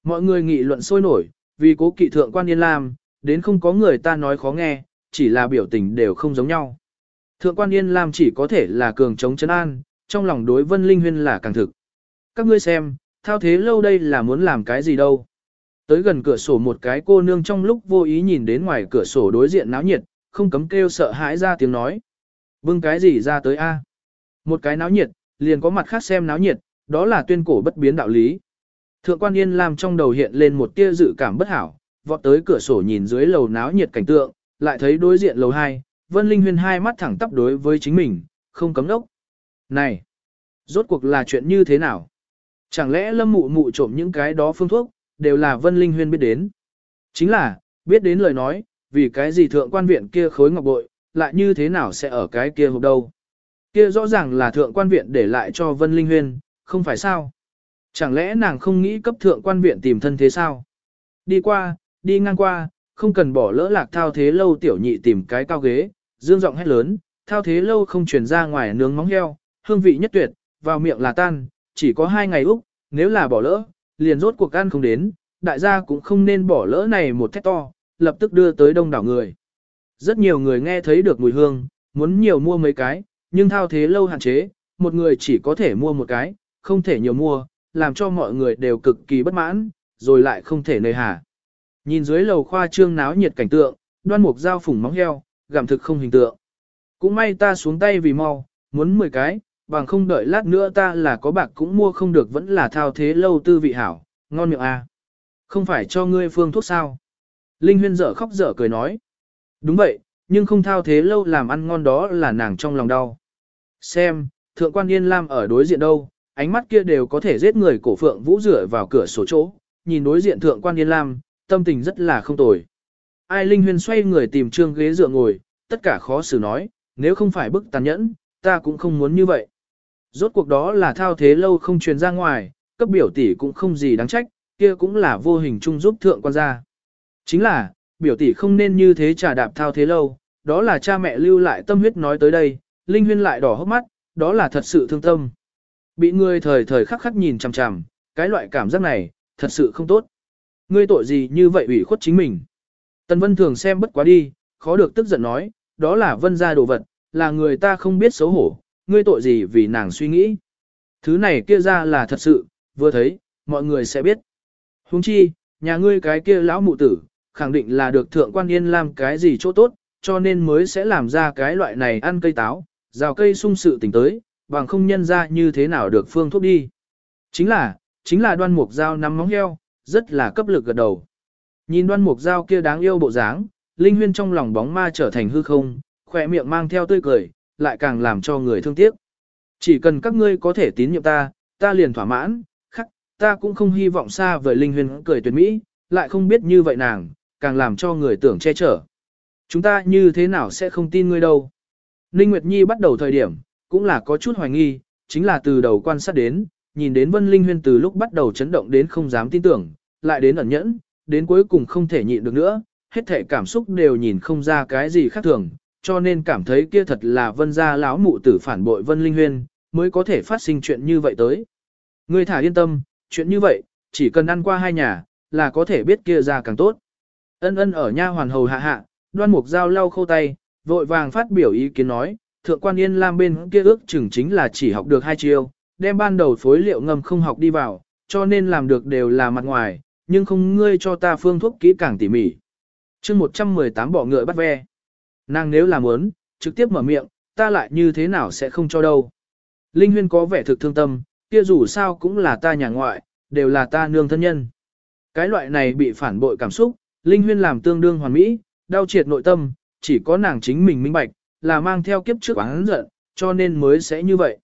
Mọi người nghị luận sôi nổi, vì cố kỵ thượng quan yên lam, đến không có người ta nói khó nghe, chỉ là biểu tình đều không giống nhau. Thượng quan yên lam chỉ có thể là cường chống chân an, trong lòng đối vân linh huyên là càng thực. Các ngươi xem, thao thế lâu đây là muốn làm cái gì đâu. Tới gần cửa sổ một cái cô nương trong lúc vô ý nhìn đến ngoài cửa sổ đối diện náo nhiệt, không cấm kêu sợ hãi ra tiếng nói. Bưng cái gì ra tới a? Một cái náo nhiệt, liền có mặt khác xem náo nhiệt, đó là tuyên cổ bất biến đạo lý. Thượng quan Yên Lam trong đầu hiện lên một tia dự cảm bất hảo, vọt tới cửa sổ nhìn dưới lầu náo nhiệt cảnh tượng, lại thấy đối diện lầu 2, Vân Linh Huyên hai mắt thẳng tắp đối với chính mình, không cấm đốc. Này, rốt cuộc là chuyện như thế nào? Chẳng lẽ lâm mụ mụ trộm những cái đó phương thuốc, đều là Vân Linh Huyên biết đến? Chính là, biết đến lời nói, vì cái gì thượng quan viện kia khối ngọc bội, lại như thế nào sẽ ở cái kia hộp đâu? Kia rõ ràng là thượng quan viện để lại cho Vân Linh Huyên, không phải sao? Chẳng lẽ nàng không nghĩ cấp thượng quan viện tìm thân thế sao? Đi qua, đi ngang qua, không cần bỏ lỡ lạc thao thế lâu tiểu nhị tìm cái cao ghế, dương giọng hét lớn, thao thế lâu không truyền ra ngoài nướng móng heo, hương vị nhất tuyệt, vào miệng là tan, chỉ có hai ngày úc, nếu là bỏ lỡ, liền rốt cuộc ăn không đến, đại gia cũng không nên bỏ lỡ này một thét to, lập tức đưa tới đông đảo người. Rất nhiều người nghe thấy được mùi hương, muốn nhiều mua mấy cái, nhưng thao thế lâu hạn chế, một người chỉ có thể mua một cái, không thể nhiều mua, làm cho mọi người đều cực kỳ bất mãn, rồi lại không thể nơi hà. Nhìn dưới lầu khoa trương náo nhiệt cảnh tượng, đoan mục dao phủng móng heo, gặm thực không hình tượng. Cũng may ta xuống tay vì mau, muốn 10 cái, bằng không đợi lát nữa ta là có bạc cũng mua không được vẫn là thao thế lâu tư vị hảo, ngon miệng à. Không phải cho ngươi phương thuốc sao. Linh huyên dở khóc dở cười nói. Đúng vậy, nhưng không thao thế lâu làm ăn ngon đó là nàng trong lòng đau. Xem, thượng quan yên lam ở đối diện đâu, ánh mắt kia đều có thể giết người cổ phượng vũ rửa vào cửa sổ chỗ, nhìn đối diện thượng quan yên lam, tâm tình rất là không tồi. Ai Linh Huyên xoay người tìm trương ghế dựa ngồi, tất cả khó xử nói, nếu không phải bức tàn nhẫn, ta cũng không muốn như vậy. Rốt cuộc đó là thao thế lâu không truyền ra ngoài, cấp biểu tỷ cũng không gì đáng trách, kia cũng là vô hình chung giúp thượng quan gia. Chính là, biểu tỷ không nên như thế trà đạp thao thế lâu, đó là cha mẹ lưu lại tâm huyết nói tới đây, Linh Huyên lại đỏ hốc mắt, đó là thật sự thương tâm. Bị người thời thời khắc khắc nhìn chằm chằm, cái loại cảm giác này, thật sự không tốt. Ngươi tội gì như vậy ủy khuất chính mình. Tần Vân thường xem bất quá đi, khó được tức giận nói, đó là vân gia đồ vật, là người ta không biết xấu hổ, ngươi tội gì vì nàng suy nghĩ. Thứ này kia ra là thật sự, vừa thấy, mọi người sẽ biết. Huống chi, nhà ngươi cái kia lão mụ tử, khẳng định là được thượng quan yên làm cái gì chỗ tốt, cho nên mới sẽ làm ra cái loại này ăn cây táo, rào cây sung sự tỉnh tới, bằng không nhân ra như thế nào được phương thuốc đi. Chính là, chính là đoan mục dao nắm móng heo, rất là cấp lực gật đầu. Nhìn đoan mục dao kia đáng yêu bộ dáng, linh huyên trong lòng bóng ma trở thành hư không, khỏe miệng mang theo tươi cười, lại càng làm cho người thương tiếc. Chỉ cần các ngươi có thể tín nhiệm ta, ta liền thỏa mãn, khắc, ta cũng không hy vọng xa vời linh huyên cười tuyệt mỹ, lại không biết như vậy nàng, càng làm cho người tưởng che chở. Chúng ta như thế nào sẽ không tin ngươi đâu. Ninh Nguyệt Nhi bắt đầu thời điểm, cũng là có chút hoài nghi, chính là từ đầu quan sát đến, nhìn đến Vân Linh Huyên từ lúc bắt đầu chấn động đến không dám tin tưởng, lại đến ẩn nhẫn, đến cuối cùng không thể nhịn được nữa, hết thể cảm xúc đều nhìn không ra cái gì khác thường, cho nên cảm thấy kia thật là vân gia lão mụ tử phản bội vân linh huyên, mới có thể phát sinh chuyện như vậy tới. Ngươi thả yên tâm, chuyện như vậy, chỉ cần ăn qua hai nhà, là có thể biết kia ra càng tốt. Ân ân ở nha hoàn hầu hạ hạ, đoan mục dao lau khâu tay, vội vàng phát biểu ý kiến nói, thượng quan yên lam bên kia ước chừng chính là chỉ học được hai chiêu, đem ban đầu phối liệu ngầm không học đi vào, cho nên làm được đều là mặt ngoài, nhưng không ngươi cho ta phương thuốc kỹ càng tỉ mỉ. chương 118 bỏ ngựa bắt ve. Nàng nếu làm muốn, trực tiếp mở miệng, ta lại như thế nào sẽ không cho đâu. Linh Huyên có vẻ thực thương tâm, kia dù sao cũng là ta nhà ngoại, đều là ta nương thân nhân. Cái loại này bị phản bội cảm xúc, Linh Huyên làm tương đương hoàn mỹ, đau triệt nội tâm, chỉ có nàng chính mình minh bạch, là mang theo kiếp trước oán giận, cho nên mới sẽ như vậy.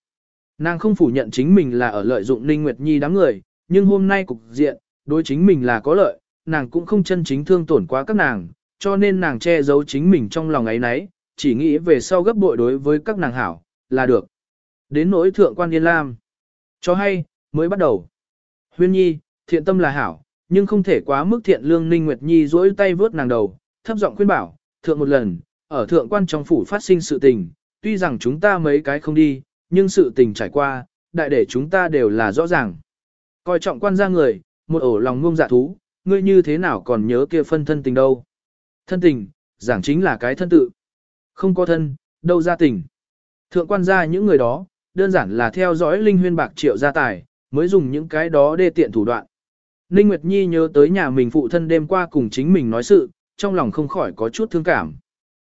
Nàng không phủ nhận chính mình là ở lợi dụng Ninh Nguyệt Nhi đám người, nhưng hôm nay cục diện, đối chính mình là có lợi, nàng cũng không chân chính thương tổn quá các nàng, cho nên nàng che giấu chính mình trong lòng ấy nấy, chỉ nghĩ về sau gấp bội đối với các nàng hảo, là được. Đến nỗi thượng quan Yên Lam. Cho hay, mới bắt đầu. Huyên Nhi, thiện tâm là hảo, nhưng không thể quá mức thiện lương Ninh Nguyệt Nhi duỗi tay vớt nàng đầu, thấp giọng khuyên bảo, thượng một lần, ở thượng quan trong phủ phát sinh sự tình, tuy rằng chúng ta mấy cái không đi, nhưng sự tình trải qua, đại để chúng ta đều là rõ ràng. Coi trọng quan gia người, một ổ lòng ngông dạ thú, ngươi như thế nào còn nhớ kia phân thân tình đâu. Thân tình, giảng chính là cái thân tự. Không có thân, đâu ra tình. Thượng quan gia những người đó, đơn giản là theo dõi linh huyên bạc triệu gia tài, mới dùng những cái đó đê tiện thủ đoạn. Ninh Nguyệt Nhi nhớ tới nhà mình phụ thân đêm qua cùng chính mình nói sự, trong lòng không khỏi có chút thương cảm.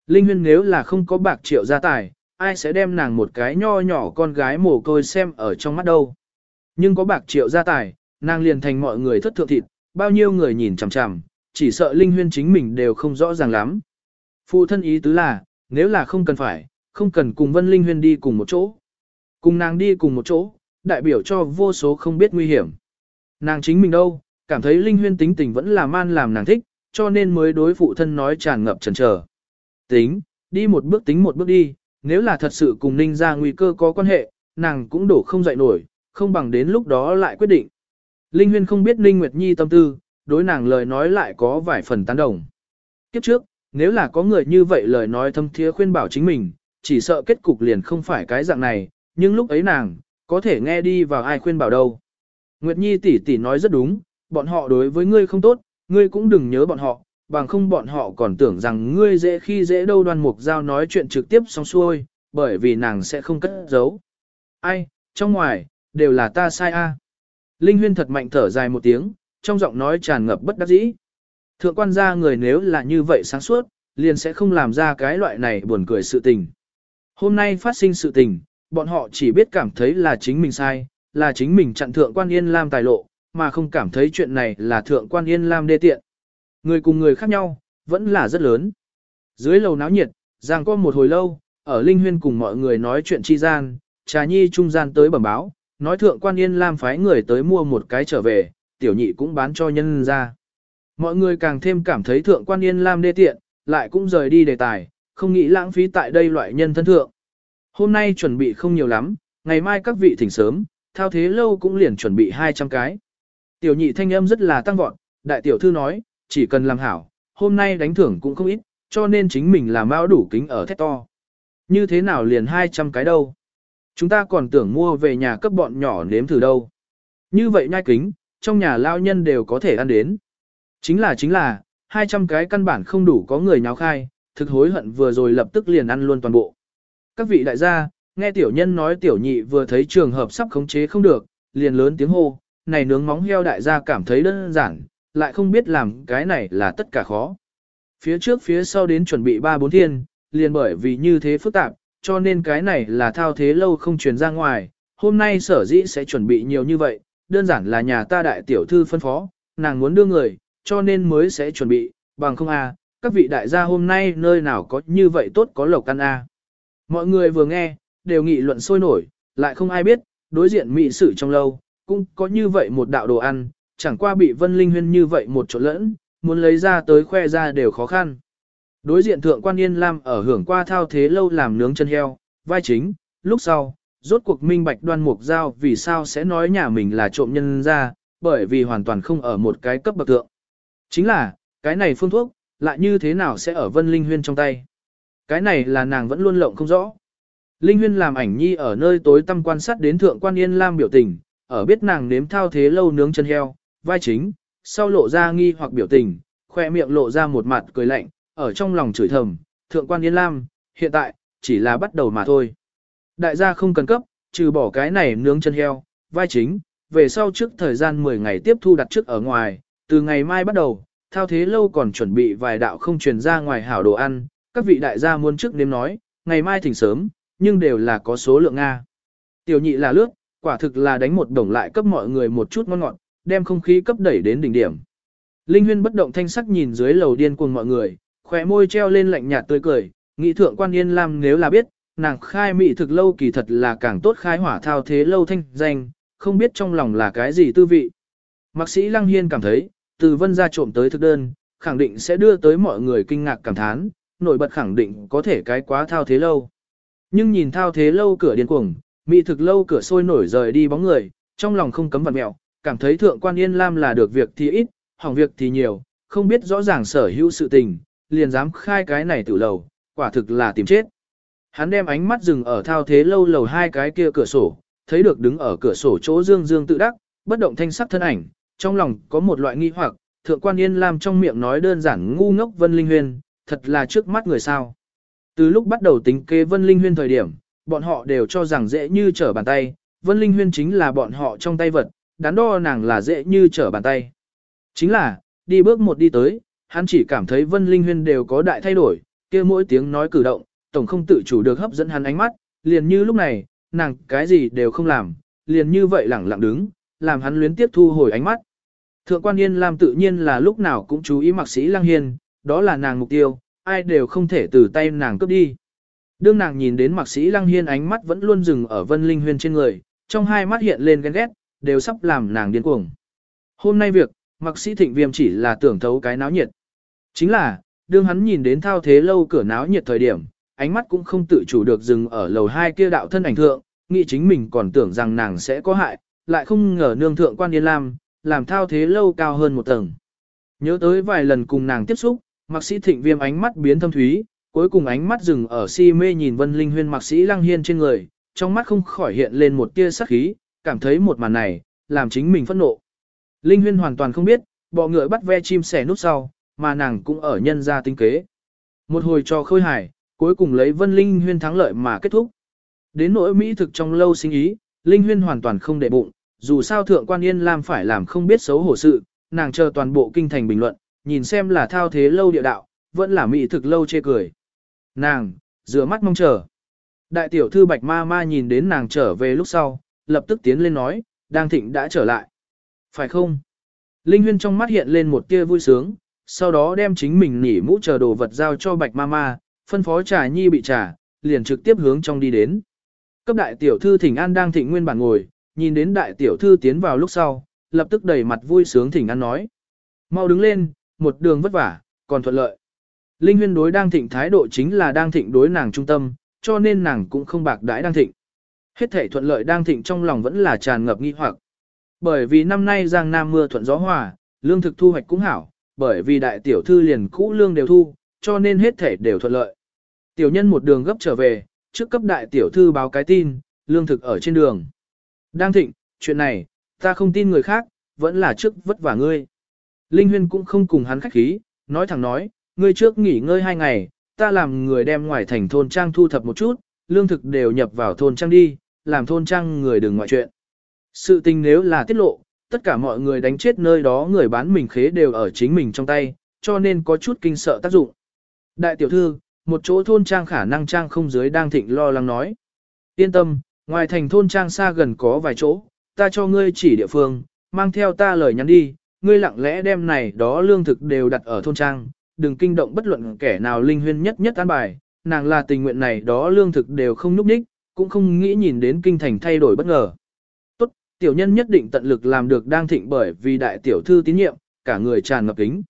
Linh huyên nếu là không có bạc triệu gia tài, ai sẽ đem nàng một cái nho nhỏ con gái mồ côi xem ở trong mắt đâu. Nhưng có bạc triệu gia tài, nàng liền thành mọi người thất thượng thịt, bao nhiêu người nhìn chằm chằm, chỉ sợ Linh huyên chính mình đều không rõ ràng lắm. Phụ thân ý tứ là, nếu là không cần phải, không cần cùng Vân Linh huyên đi cùng một chỗ. Cùng nàng đi cùng một chỗ, đại biểu cho vô số không biết nguy hiểm. Nàng chính mình đâu, cảm thấy Linh huyên tính tình vẫn là man làm nàng thích, cho nên mới đối phụ thân nói tràn ngập chần chờ. Tính, đi một bước tính một bước đi, nếu là thật sự cùng Ninh ra nguy cơ có quan hệ, nàng cũng đổ không dậy nổi, không bằng đến lúc đó lại quyết định. Linh Huyên không biết Ninh Nguyệt Nhi tâm tư, đối nàng lời nói lại có vài phần tán đồng. Kiếp trước, nếu là có người như vậy lời nói thâm thiế khuyên bảo chính mình, chỉ sợ kết cục liền không phải cái dạng này, nhưng lúc ấy nàng, có thể nghe đi vào ai khuyên bảo đâu. Nguyệt Nhi tỷ tỷ nói rất đúng, bọn họ đối với ngươi không tốt, ngươi cũng đừng nhớ bọn họ, bằng không bọn họ còn tưởng rằng ngươi dễ khi dễ đâu đoan mục giao nói chuyện trực tiếp xong xuôi, bởi vì nàng sẽ không cất giấu. Ai, trong ngoài, đều là ta sai a. Linh huyên thật mạnh thở dài một tiếng, trong giọng nói tràn ngập bất đắc dĩ. Thượng quan gia người nếu là như vậy sáng suốt, liền sẽ không làm ra cái loại này buồn cười sự tình. Hôm nay phát sinh sự tình, bọn họ chỉ biết cảm thấy là chính mình sai, là chính mình chặn thượng quan yên lam tài lộ, mà không cảm thấy chuyện này là thượng quan yên lam đê tiện. Người cùng người khác nhau, vẫn là rất lớn. Dưới lầu náo nhiệt, giang có một hồi lâu, ở Linh Huyên cùng mọi người nói chuyện chi gian, trà nhi trung gian tới bẩm báo, nói thượng quan yên lam phái người tới mua một cái trở về, tiểu nhị cũng bán cho nhân ra. Mọi người càng thêm cảm thấy thượng quan yên lam đê tiện, lại cũng rời đi đề tài, không nghĩ lãng phí tại đây loại nhân thân thượng. Hôm nay chuẩn bị không nhiều lắm, ngày mai các vị thỉnh sớm, thao thế lâu cũng liền chuẩn bị 200 cái. Tiểu nhị thanh âm rất là tăng vọt, đại tiểu thư nói, chỉ cần làm hảo, hôm nay đánh thưởng cũng không ít, cho nên chính mình làm bao đủ kính ở thét to. Như thế nào liền 200 cái đâu? Chúng ta còn tưởng mua về nhà cấp bọn nhỏ nếm thử đâu. Như vậy nhai kính, trong nhà lao nhân đều có thể ăn đến. Chính là chính là, 200 cái căn bản không đủ có người nháo khai, thực hối hận vừa rồi lập tức liền ăn luôn toàn bộ. Các vị đại gia, nghe tiểu nhân nói tiểu nhị vừa thấy trường hợp sắp khống chế không được, liền lớn tiếng hô, này nướng móng heo đại gia cảm thấy đơn giản, lại không biết làm cái này là tất cả khó. Phía trước phía sau đến chuẩn bị ba bốn thiên, liền bởi vì như thế phức tạp, cho nên cái này là thao thế lâu không truyền ra ngoài, hôm nay sở dĩ sẽ chuẩn bị nhiều như vậy, đơn giản là nhà ta đại tiểu thư phân phó, nàng muốn đưa người, cho nên mới sẽ chuẩn bị, bằng không a, các vị đại gia hôm nay nơi nào có như vậy tốt có lộc ăn a. Mọi người vừa nghe, đều nghị luận sôi nổi, lại không ai biết, đối diện mỹ sự trong lâu, cũng có như vậy một đạo đồ ăn, chẳng qua bị Vân Linh Huyên như vậy một chỗ lẫn, muốn lấy ra tới khoe ra đều khó khăn. Đối diện thượng quan Yên Lam ở hưởng qua thao thế lâu làm nướng chân heo, vai chính, lúc sau, rốt cuộc minh bạch đoan mục giao vì sao sẽ nói nhà mình là trộm nhân ra, bởi vì hoàn toàn không ở một cái cấp bậc thượng. Chính là, cái này phương thuốc, lại như thế nào sẽ ở Vân Linh Huyên trong tay. Cái này là nàng vẫn luôn lộng không rõ. Linh Huyên làm ảnh nhi ở nơi tối tăm quan sát đến thượng quan Yên Lam biểu tình, ở biết nàng nếm thao thế lâu nướng chân heo, vai chính, sau lộ ra nghi hoặc biểu tình, khoe miệng lộ ra một mặt cười lạnh, ở trong lòng chửi thầm, thượng quan Yên Lam, hiện tại, chỉ là bắt đầu mà thôi. Đại gia không cần cấp, trừ bỏ cái này nướng chân heo, vai chính, về sau trước thời gian 10 ngày tiếp thu đặt trước ở ngoài, từ ngày mai bắt đầu, thao thế lâu còn chuẩn bị vài đạo không truyền ra ngoài hảo đồ ăn, các vị đại gia muốn trước nếm nói, ngày mai thỉnh sớm, nhưng đều là có số lượng Nga. Tiểu nhị là lướt, quả thực là đánh một đồng lại cấp mọi người một chút ngon ngọt, đem không khí cấp đẩy đến đỉnh điểm. Linh huyên bất động thanh sắc nhìn dưới lầu điên cuồng mọi người, khỏe môi treo lên lạnh nhạt tươi cười, nghị thượng quan yên lam nếu là biết, nàng khai mị thực lâu kỳ thật là càng tốt khai hỏa thao thế lâu thanh danh, không biết trong lòng là cái gì tư vị. Mạc sĩ Lăng Hiên cảm thấy, từ vân ra trộm tới thực đơn, khẳng định sẽ đưa tới mọi người kinh ngạc cảm thán, nổi bật khẳng định có thể cái quá thao thế lâu. Nhưng nhìn thao thế lâu cửa điên cuồng, mỹ thực lâu cửa sôi nổi rời đi bóng người, trong lòng không cấm vặn mẹo, cảm thấy thượng quan yên lam là được việc thì ít, hỏng việc thì nhiều, không biết rõ ràng sở hữu sự tình, liền dám khai cái này tự lầu, quả thực là tìm chết. Hắn đem ánh mắt dừng ở thao thế lâu lầu hai cái kia cửa sổ, thấy được đứng ở cửa sổ chỗ dương dương tự đắc, bất động thanh sắc thân ảnh, trong lòng có một loại nghi hoặc, thượng quan yên lam trong miệng nói đơn giản ngu ngốc Vân Linh huyền, thật là trước mắt người sao. Từ lúc bắt đầu tính kế Vân Linh Huyên thời điểm, bọn họ đều cho rằng dễ như trở bàn tay, Vân Linh Huyên chính là bọn họ trong tay vật, đắn đo nàng là dễ như trở bàn tay. Chính là, đi bước một đi tới, hắn chỉ cảm thấy Vân Linh Huyên đều có đại thay đổi, kia mỗi tiếng nói cử động, tổng không tự chủ được hấp dẫn hắn ánh mắt, liền như lúc này, nàng cái gì đều không làm, liền như vậy lẳng lặng đứng, làm hắn luyến tiếp thu hồi ánh mắt. Thượng quan Yên Lam tự nhiên là lúc nào cũng chú ý mặc sĩ Lăng Hiên, đó là nàng mục tiêu, ai đều không thể từ tay nàng cướp đi. Đương nàng nhìn đến mặc sĩ Lăng Hiên ánh mắt vẫn luôn dừng ở Vân Linh Huyên trên người, trong hai mắt hiện lên ghen ghét, đều sắp làm nàng điên cuồng. Hôm nay việc, mặc sĩ Thịnh Viêm chỉ là tưởng thấu cái náo nhiệt. Chính là, đương hắn nhìn đến thao thế lâu cửa náo nhiệt thời điểm, ánh mắt cũng không tự chủ được dừng ở lầu hai kia đạo thân ảnh thượng, nghĩ chính mình còn tưởng rằng nàng sẽ có hại, lại không ngờ nương thượng quan yên lam, làm thao thế lâu cao hơn một tầng. Nhớ tới vài lần cùng nàng tiếp xúc, mạc sĩ thịnh viêm ánh mắt biến thâm thúy, cuối cùng ánh mắt dừng ở si mê nhìn vân linh huyên mạc sĩ lăng hiên trên người, trong mắt không khỏi hiện lên một tia sắc khí, cảm thấy một màn này, làm chính mình phẫn nộ. Linh huyên hoàn toàn không biết, bọ ngựa bắt ve chim sẻ nút sau, mà nàng cũng ở nhân ra tinh kế. Một hồi cho khôi hài, cuối cùng lấy vân linh huyên thắng lợi mà kết thúc. Đến nỗi Mỹ thực trong lâu sinh ý, Linh huyên hoàn toàn không để bụng, dù sao thượng quan yên làm phải làm không biết xấu hổ sự, nàng chờ toàn bộ kinh thành bình luận, nhìn xem là thao thế lâu địa đạo, vẫn là mỹ thực lâu chê cười. Nàng, rửa mắt mong chờ. Đại tiểu thư bạch ma ma nhìn đến nàng trở về lúc sau, lập tức tiến lên nói, đang thịnh đã trở lại. Phải không? Linh huyên trong mắt hiện lên một tia vui sướng, sau đó đem chính mình nỉ mũ chờ đồ vật giao cho bạch ma ma, phân phó trà nhi bị trà, liền trực tiếp hướng trong đi đến. Cấp đại tiểu thư thỉnh an đang thịnh nguyên bản ngồi, nhìn đến đại tiểu thư tiến vào lúc sau, lập tức đầy mặt vui sướng thỉnh an nói. Mau đứng lên, một đường vất vả, còn thuận lợi. Linh huyên đối đang thịnh thái độ chính là đang thịnh đối nàng trung tâm, cho nên nàng cũng không bạc đãi đang thịnh. Hết thể thuận lợi đang thịnh trong lòng vẫn là tràn ngập nghi hoặc. Bởi vì năm nay Giang Nam mưa thuận gió hòa, lương thực thu hoạch cũng hảo, bởi vì đại tiểu thư liền cũ lương đều thu, cho nên hết thể đều thuận lợi. Tiểu nhân một đường gấp trở về, trước cấp đại tiểu thư báo cái tin, lương thực ở trên đường. Đang thịnh, chuyện này, ta không tin người khác, vẫn là trước vất vả ngươi. Linh Huyên cũng không cùng hắn khách khí, nói thẳng nói, ngươi trước nghỉ ngơi hai ngày, ta làm người đem ngoài thành thôn trang thu thập một chút, lương thực đều nhập vào thôn trang đi, làm thôn trang người đừng ngoại chuyện. Sự tình nếu là tiết lộ, tất cả mọi người đánh chết nơi đó người bán mình khế đều ở chính mình trong tay, cho nên có chút kinh sợ tác dụng. Đại tiểu thư, một chỗ thôn trang khả năng trang không dưới đang thịnh lo lắng nói. Yên tâm, ngoài thành thôn trang xa gần có vài chỗ, ta cho ngươi chỉ địa phương, mang theo ta lời nhắn đi, ngươi lặng lẽ đem này đó lương thực đều đặt ở thôn trang, đừng kinh động bất luận kẻ nào linh huyên nhất nhất an bài, nàng là tình nguyện này đó lương thực đều không núp ních, cũng không nghĩ nhìn đến kinh thành thay đổi bất ngờ. Tốt, tiểu nhân nhất định tận lực làm được đang thịnh bởi vì đại tiểu thư tín nhiệm, cả người tràn ngập kính.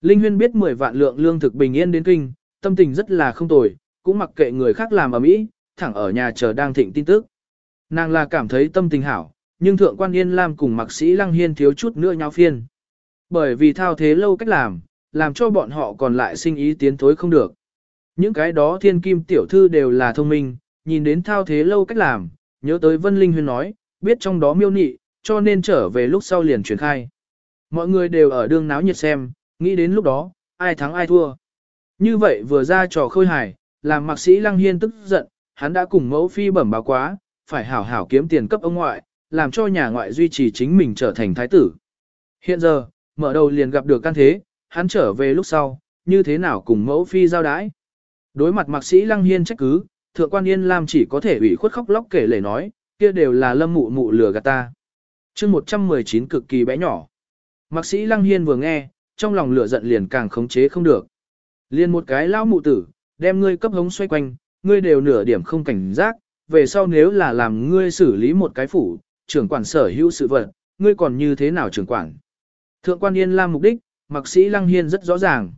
Linh huyên biết 10 vạn lượng lương thực bình yên đến kinh, tâm tình rất là không tồi, cũng mặc kệ người khác làm ở mỹ, thẳng ở nhà chờ đang thịnh tin tức. Nàng là cảm thấy tâm tình hảo, nhưng thượng quan Yên Lam cùng mạc sĩ Lăng Hiên thiếu chút nữa nhau phiên. Bởi vì thao thế lâu cách làm, làm cho bọn họ còn lại sinh ý tiến thối không được. Những cái đó thiên kim tiểu thư đều là thông minh, nhìn đến thao thế lâu cách làm, nhớ tới Vân Linh Huyên nói, biết trong đó miêu nị, cho nên trở về lúc sau liền truyền khai. Mọi người đều ở đương náo nhiệt xem, nghĩ đến lúc đó, ai thắng ai thua. Như vậy vừa ra trò khôi hài, làm mạc sĩ Lăng Hiên tức giận, hắn đã cùng mẫu phi bẩm báo quá, phải hảo hảo kiếm tiền cấp ông ngoại, làm cho nhà ngoại duy trì chính mình trở thành thái tử. Hiện giờ, mở đầu liền gặp được can thế, hắn trở về lúc sau, như thế nào cùng mẫu phi giao đái. Đối mặt mạc sĩ Lăng Hiên trách cứ, thượng quan Yên Lam chỉ có thể ủy khuất khóc lóc kể lể nói, kia đều là lâm mụ mụ lừa gạt ta. chương 119 cực kỳ bé nhỏ. Mạc sĩ Lăng Hiên vừa nghe, trong lòng lửa giận liền càng khống chế không được. Liền một cái lão mụ tử, đem ngươi cấp hống xoay quanh, ngươi đều nửa điểm không cảnh giác, về sau nếu là làm ngươi xử lý một cái phủ, trưởng quản sở hữu sự vật, ngươi còn như thế nào trưởng quản. Thượng quan Yên Lam mục đích, Mạc sĩ Lăng Hiên rất rõ ràng.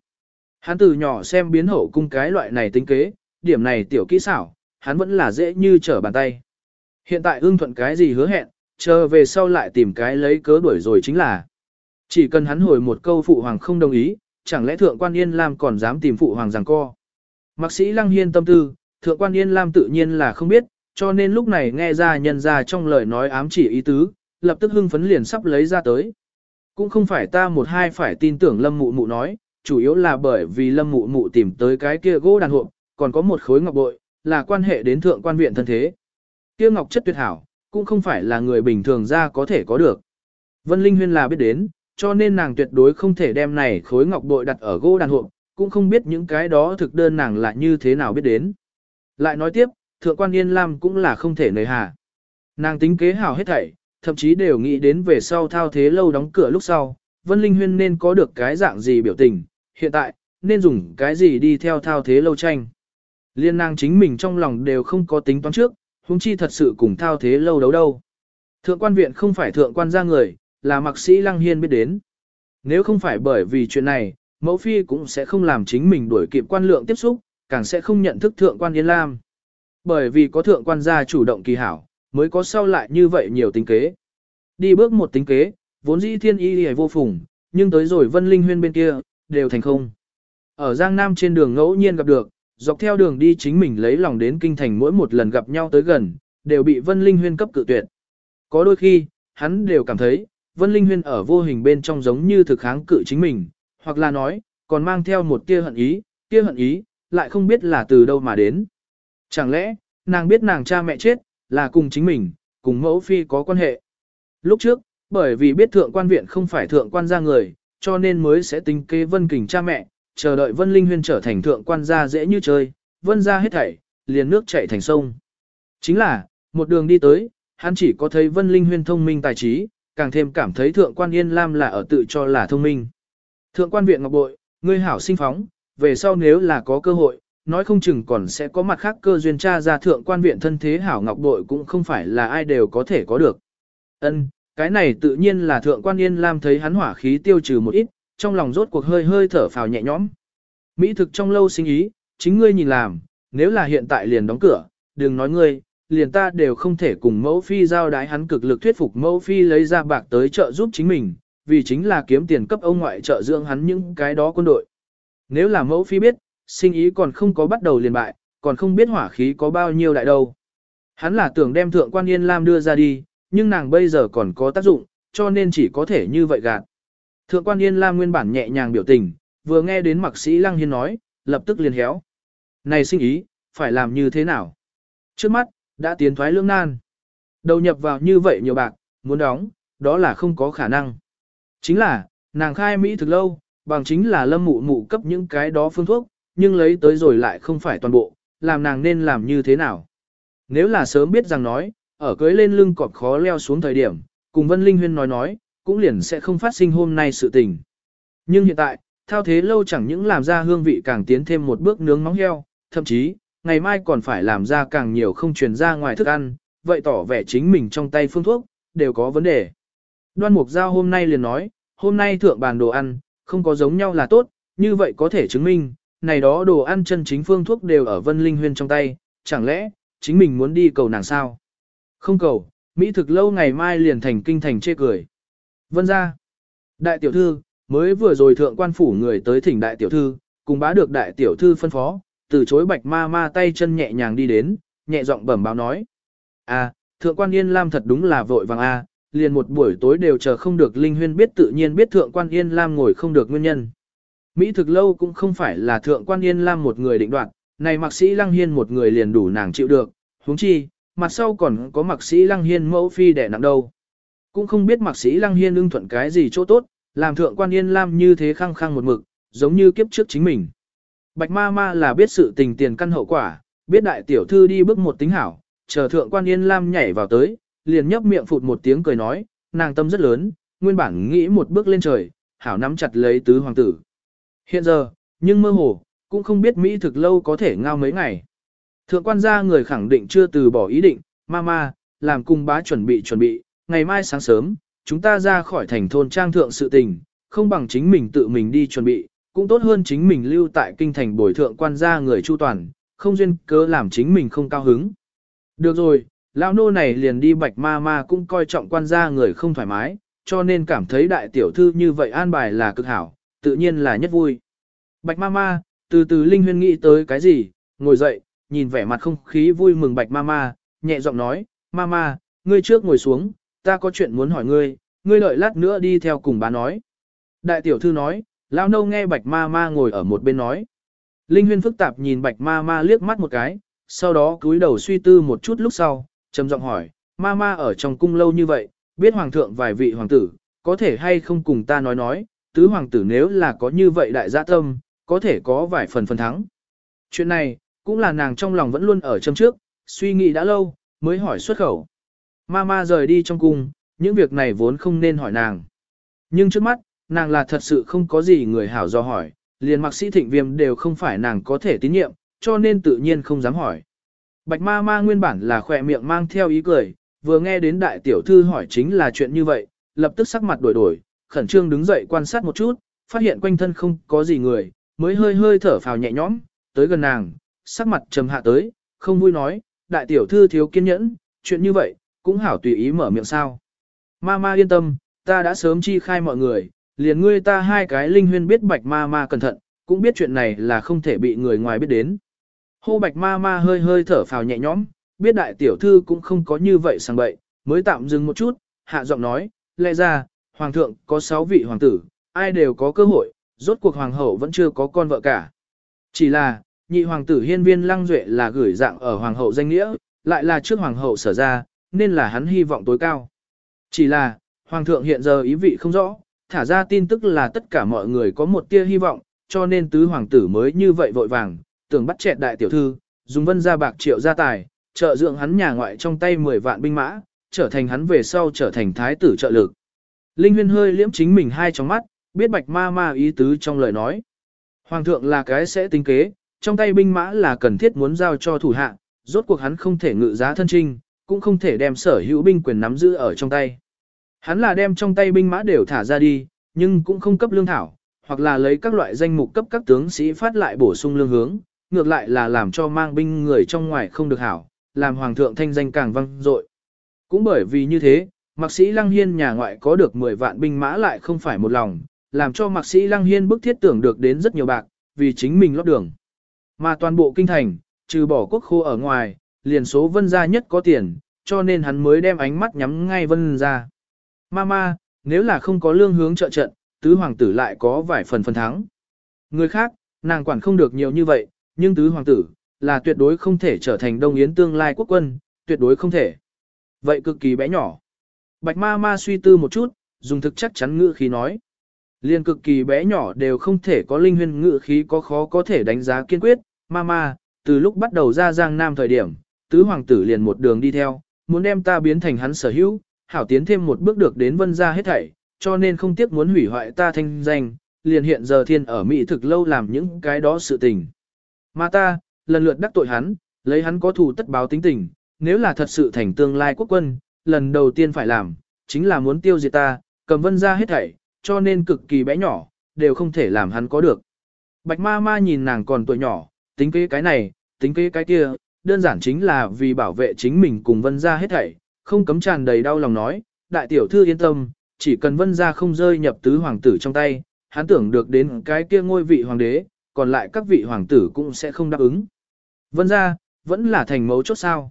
Hắn từ nhỏ xem biến hậu cung cái loại này tính kế, điểm này tiểu kỹ xảo, hắn vẫn là dễ như trở bàn tay. Hiện tại ưng thuận cái gì hứa hẹn, chờ về sau lại tìm cái lấy cớ đuổi rồi chính là. Chỉ cần hắn hồi một câu phụ hoàng không đồng ý, chẳng lẽ thượng quan Yên Lam còn dám tìm phụ hoàng rằng co. Mạc sĩ Lăng Hiên tâm tư, thượng quan Yên Lam tự nhiên là không biết, cho nên lúc này nghe ra nhân ra trong lời nói ám chỉ ý tứ, lập tức hưng phấn liền sắp lấy ra tới. Cũng không phải ta một hai phải tin tưởng Lâm Mụ Mụ nói, chủ yếu là bởi vì Lâm Mụ Mụ tìm tới cái kia gỗ đàn hộp, còn có một khối ngọc bội, là quan hệ đến thượng quan viện thân thế. Kia ngọc chất tuyệt hảo, cũng không phải là người bình thường ra có thể có được. Vân Linh Huyên là biết đến, cho nên nàng tuyệt đối không thể đem này khối ngọc bội đặt ở gỗ đàn hộp, cũng không biết những cái đó thực đơn nàng là như thế nào biết đến. Lại nói tiếp, thượng quan Yên Lam cũng là không thể nời hà. Nàng tính kế hảo hết thảy, thậm chí đều nghĩ đến về sau thao thế lâu đóng cửa lúc sau, Vân Linh Huyên nên có được cái dạng gì biểu tình, hiện tại, nên dùng cái gì đi theo thao thế lâu tranh. Liên nàng chính mình trong lòng đều không có tính toán trước, huống chi thật sự cùng thao thế lâu đấu đâu. Thượng quan viện không phải thượng quan gia người, là mạc sĩ Lăng Hiên biết đến. Nếu không phải bởi vì chuyện này, mẫu phi cũng sẽ không làm chính mình đuổi kịp quan lượng tiếp xúc, càng sẽ không nhận thức thượng quan Yên Lam. Bởi vì có thượng quan gia chủ động kỳ hảo, mới có sau lại như vậy nhiều tính kế. Đi bước một tính kế, vốn dĩ thiên y hề vô phùng, nhưng tới rồi vân linh huyên bên kia, đều thành không. Ở Giang Nam trên đường ngẫu nhiên gặp được, dọc theo đường đi chính mình lấy lòng đến kinh thành mỗi một lần gặp nhau tới gần, đều bị vân linh huyên cấp cự tuyệt. Có đôi khi, hắn đều cảm thấy, vân linh huyên ở vô hình bên trong giống như thực kháng cự chính mình, hoặc là nói, còn mang theo một tia hận ý, tia hận ý, lại không biết là từ đâu mà đến. Chẳng lẽ, nàng biết nàng cha mẹ chết, là cùng chính mình, cùng mẫu phi có quan hệ. Lúc trước, bởi vì biết thượng quan viện không phải thượng quan gia người, cho nên mới sẽ tính kế vân kình cha mẹ, chờ đợi vân linh huyên trở thành thượng quan gia dễ như chơi, vân ra hết thảy, liền nước chảy thành sông. Chính là, một đường đi tới, hắn chỉ có thấy vân linh huyên thông minh tài trí, càng thêm cảm thấy thượng quan yên lam là ở tự cho là thông minh. Thượng quan viện ngọc bội, ngươi hảo sinh phóng, về sau nếu là có cơ hội, nói không chừng còn sẽ có mặt khác cơ duyên tra ra thượng quan viện thân thế hảo ngọc bội cũng không phải là ai đều có thể có được. Ân, cái này tự nhiên là thượng quan yên lam thấy hắn hỏa khí tiêu trừ một ít, trong lòng rốt cuộc hơi hơi thở phào nhẹ nhõm. Mỹ thực trong lâu sinh ý, chính ngươi nhìn làm, nếu là hiện tại liền đóng cửa, đừng nói ngươi, liền ta đều không thể cùng mẫu phi giao đái hắn cực lực thuyết phục mẫu phi lấy ra bạc tới trợ giúp chính mình, vì chính là kiếm tiền cấp ông ngoại trợ dưỡng hắn những cái đó quân đội. Nếu là mẫu phi biết, sinh ý còn không có bắt đầu liền bại, còn không biết hỏa khí có bao nhiêu đại đâu. Hắn là tưởng đem thượng quan Yên Lam đưa ra đi, nhưng nàng bây giờ còn có tác dụng, cho nên chỉ có thể như vậy gạt. Thượng quan Yên Lam nguyên bản nhẹ nhàng biểu tình, vừa nghe đến mặc sĩ Lăng Hiên nói, lập tức liền héo. Này sinh ý, phải làm như thế nào? Trước mắt, đã tiến thoái lưỡng nan. Đầu nhập vào như vậy nhiều bạc, muốn đóng, đó là không có khả năng. Chính là, nàng khai Mỹ thực lâu, bằng chính là lâm mụ mụ cấp những cái đó phương thuốc, nhưng lấy tới rồi lại không phải toàn bộ, làm nàng nên làm như thế nào. Nếu là sớm biết rằng nói, ở cưới lên lưng cọp khó leo xuống thời điểm, cùng Vân Linh Huyên nói nói, cũng liền sẽ không phát sinh hôm nay sự tình. Nhưng hiện tại, thao thế lâu chẳng những làm ra hương vị càng tiến thêm một bước nướng móng heo, thậm chí, ngày mai còn phải làm ra càng nhiều không truyền ra ngoài thức ăn, vậy tỏ vẻ chính mình trong tay phương thuốc, đều có vấn đề. Đoan Mục Giao hôm nay liền nói, hôm nay thượng bàn đồ ăn, không có giống nhau là tốt, như vậy có thể chứng minh, này đó đồ ăn chân chính phương thuốc đều ở Vân Linh Huyên trong tay, chẳng lẽ, chính mình muốn đi cầu nàng sao? Không cầu, Mỹ thực lâu ngày mai liền thành kinh thành chê cười. Vân ra. Đại tiểu thư, Mới vừa rồi thượng quan phủ người tới thỉnh đại tiểu thư, cùng bá được đại tiểu thư phân phó, từ chối bạch ma ma tay chân nhẹ nhàng đi đến, nhẹ giọng bẩm báo nói. À, thượng quan Yên Lam thật đúng là vội vàng a, liền một buổi tối đều chờ không được Linh Huyên biết tự nhiên biết thượng quan Yên Lam ngồi không được nguyên nhân. Mỹ thực lâu cũng không phải là thượng quan Yên Lam một người định đoạt, này mạc sĩ Lăng Hiên một người liền đủ nàng chịu được, huống chi, mặt sau còn có mạc sĩ Lăng Hiên mẫu phi đẻ nặng đâu. Cũng không biết mạc sĩ Lăng Hiên ưng thuận cái gì chỗ tốt, làm thượng quan Yên Lam như thế khăng khăng một mực, giống như kiếp trước chính mình. Bạch ma ma là biết sự tình tiền căn hậu quả, biết đại tiểu thư đi bước một tính hảo, chờ thượng quan Yên Lam nhảy vào tới, liền nhấp miệng phụt một tiếng cười nói, nàng tâm rất lớn, nguyên bản nghĩ một bước lên trời, hảo nắm chặt lấy tứ hoàng tử. Hiện giờ, nhưng mơ hồ, cũng không biết Mỹ thực lâu có thể ngao mấy ngày. Thượng quan gia người khẳng định chưa từ bỏ ý định, mama, làm cung bá chuẩn bị chuẩn bị, ngày mai sáng sớm, chúng ta ra khỏi thành thôn trang thượng sự tình, không bằng chính mình tự mình đi chuẩn bị, cũng tốt hơn chính mình lưu tại kinh thành bồi thượng quan gia người chu toàn, không duyên cớ làm chính mình không cao hứng. Được rồi, lão nô này liền đi bạch ma ma cũng coi trọng quan gia người không thoải mái, cho nên cảm thấy đại tiểu thư như vậy an bài là cực hảo, tự nhiên là nhất vui. Bạch ma ma, từ từ Linh Huyên nghĩ tới cái gì, ngồi dậy, nhìn vẻ mặt không khí vui mừng bạch ma ma, nhẹ giọng nói, ma ma, ngươi trước ngồi xuống, ta có chuyện muốn hỏi ngươi, ngươi đợi lát nữa đi theo cùng bà nói. Đại tiểu thư nói, lão nâu nghe bạch ma ma ngồi ở một bên nói. Linh Huyên phức tạp nhìn bạch ma ma liếc mắt một cái, sau đó cúi đầu suy tư một chút lúc sau, trầm giọng hỏi, ma ma ở trong cung lâu như vậy, biết hoàng thượng vài vị hoàng tử, có thể hay không cùng ta nói nói, tứ hoàng tử nếu là có như vậy đại gia tâm, có thể có vài phần phần thắng. Chuyện này, cũng là nàng trong lòng vẫn luôn ở châm trước, suy nghĩ đã lâu, mới hỏi xuất khẩu. Mama rời đi trong cung, những việc này vốn không nên hỏi nàng. Nhưng trước mắt, nàng là thật sự không có gì người hảo do hỏi, liền mặc sĩ thịnh viêm đều không phải nàng có thể tín nhiệm, cho nên tự nhiên không dám hỏi. Bạch ma ma nguyên bản là khỏe miệng mang theo ý cười, vừa nghe đến đại tiểu thư hỏi chính là chuyện như vậy, lập tức sắc mặt đổi đổi, khẩn trương đứng dậy quan sát một chút, phát hiện quanh thân không có gì người, mới hơi hơi thở phào nhẹ nhõm, tới gần nàng, sắc mặt trầm hạ tới, không vui nói, đại tiểu thư thiếu kiên nhẫn, chuyện như vậy, cũng hảo tùy ý mở miệng sao. Ma ma yên tâm, ta đã sớm chi khai mọi người, liền ngươi ta hai cái linh huyên biết bạch ma ma cẩn thận, cũng biết chuyện này là không thể bị người ngoài biết đến. Hô bạch ma ma hơi hơi thở phào nhẹ nhõm, biết đại tiểu thư cũng không có như vậy sang bậy, mới tạm dừng một chút, hạ giọng nói, lẽ ra, hoàng thượng có sáu vị hoàng tử, ai đều có cơ hội, rốt cuộc hoàng hậu vẫn chưa có con vợ cả. Chỉ là, nhị hoàng tử hiên viên lăng duệ là gửi dạng ở hoàng hậu danh nghĩa, lại là trước hoàng hậu sở ra, nên là hắn hy vọng tối cao. Chỉ là, hoàng thượng hiện giờ ý vị không rõ, thả ra tin tức là tất cả mọi người có một tia hy vọng, cho nên tứ hoàng tử mới như vậy vội vàng, tưởng bắt chẹt đại tiểu thư, dùng vân gia bạc triệu gia tài, trợ dưỡng hắn nhà ngoại trong tay 10 vạn binh mã, trở thành hắn về sau trở thành thái tử trợ lực. Linh huyên hơi liễm chính mình hai trong mắt, biết bạch ma ma ý tứ trong lời nói. Hoàng thượng là cái sẽ tính kế, trong tay binh mã là cần thiết muốn giao cho thủ hạ, rốt cuộc hắn không thể ngự giá thân trinh, cũng không thể đem sở hữu binh quyền nắm giữ ở trong tay. Hắn là đem trong tay binh mã đều thả ra đi, nhưng cũng không cấp lương thảo, hoặc là lấy các loại danh mục cấp các tướng sĩ phát lại bổ sung lương hướng, ngược lại là làm cho mang binh người trong ngoài không được hảo, làm hoàng thượng thanh danh càng vang dội. Cũng bởi vì như thế, mạc sĩ Lăng Hiên nhà ngoại có được 10 vạn binh mã lại không phải một lòng, làm cho mạc sĩ Lăng Hiên bức thiết tưởng được đến rất nhiều bạc, vì chính mình lót đường. Mà toàn bộ kinh thành, trừ bỏ quốc khô ở ngoài, liền số vân gia nhất có tiền, cho nên hắn mới đem ánh mắt nhắm ngay vân gia. Mama, nếu là không có lương hướng trợ trận, tứ hoàng tử lại có vài phần phần thắng. Người khác, nàng quản không được nhiều như vậy, nhưng tứ hoàng tử, là tuyệt đối không thể trở thành đông yến tương lai quốc quân, tuyệt đối không thể. Vậy cực kỳ bé nhỏ. Bạch ma ma suy tư một chút, dùng thực chắc chắn ngữ khí nói. Liên cực kỳ bé nhỏ đều không thể có linh huyên ngữ khí có khó có thể đánh giá kiên quyết. Ma ma, từ lúc bắt đầu ra giang nam thời điểm, tứ hoàng tử liền một đường đi theo, muốn đem ta biến thành hắn sở hữu, hảo tiến thêm một bước được đến vân gia hết thảy, cho nên không tiếc muốn hủy hoại ta thanh danh, liền hiện giờ thiên ở Mỹ thực lâu làm những cái đó sự tình. Mà ta, lần lượt đắc tội hắn, lấy hắn có thù tất báo tính tình, nếu là thật sự thành tương lai quốc quân, lần đầu tiên phải làm, chính là muốn tiêu diệt ta, cầm vân ra hết thảy, cho nên cực kỳ bé nhỏ, đều không thể làm hắn có được. Bạch ma ma nhìn nàng còn tuổi nhỏ, tính kế cái này, tính kế cái kia, đơn giản chính là vì bảo vệ chính mình cùng vân ra hết thảy, không cấm tràn đầy đau lòng nói, đại tiểu thư yên tâm, chỉ cần vân ra không rơi nhập tứ hoàng tử trong tay, hắn tưởng được đến cái kia ngôi vị hoàng đế, còn lại các vị hoàng tử cũng sẽ không đáp ứng. Vân ra, vẫn là thành mấu chốt sao.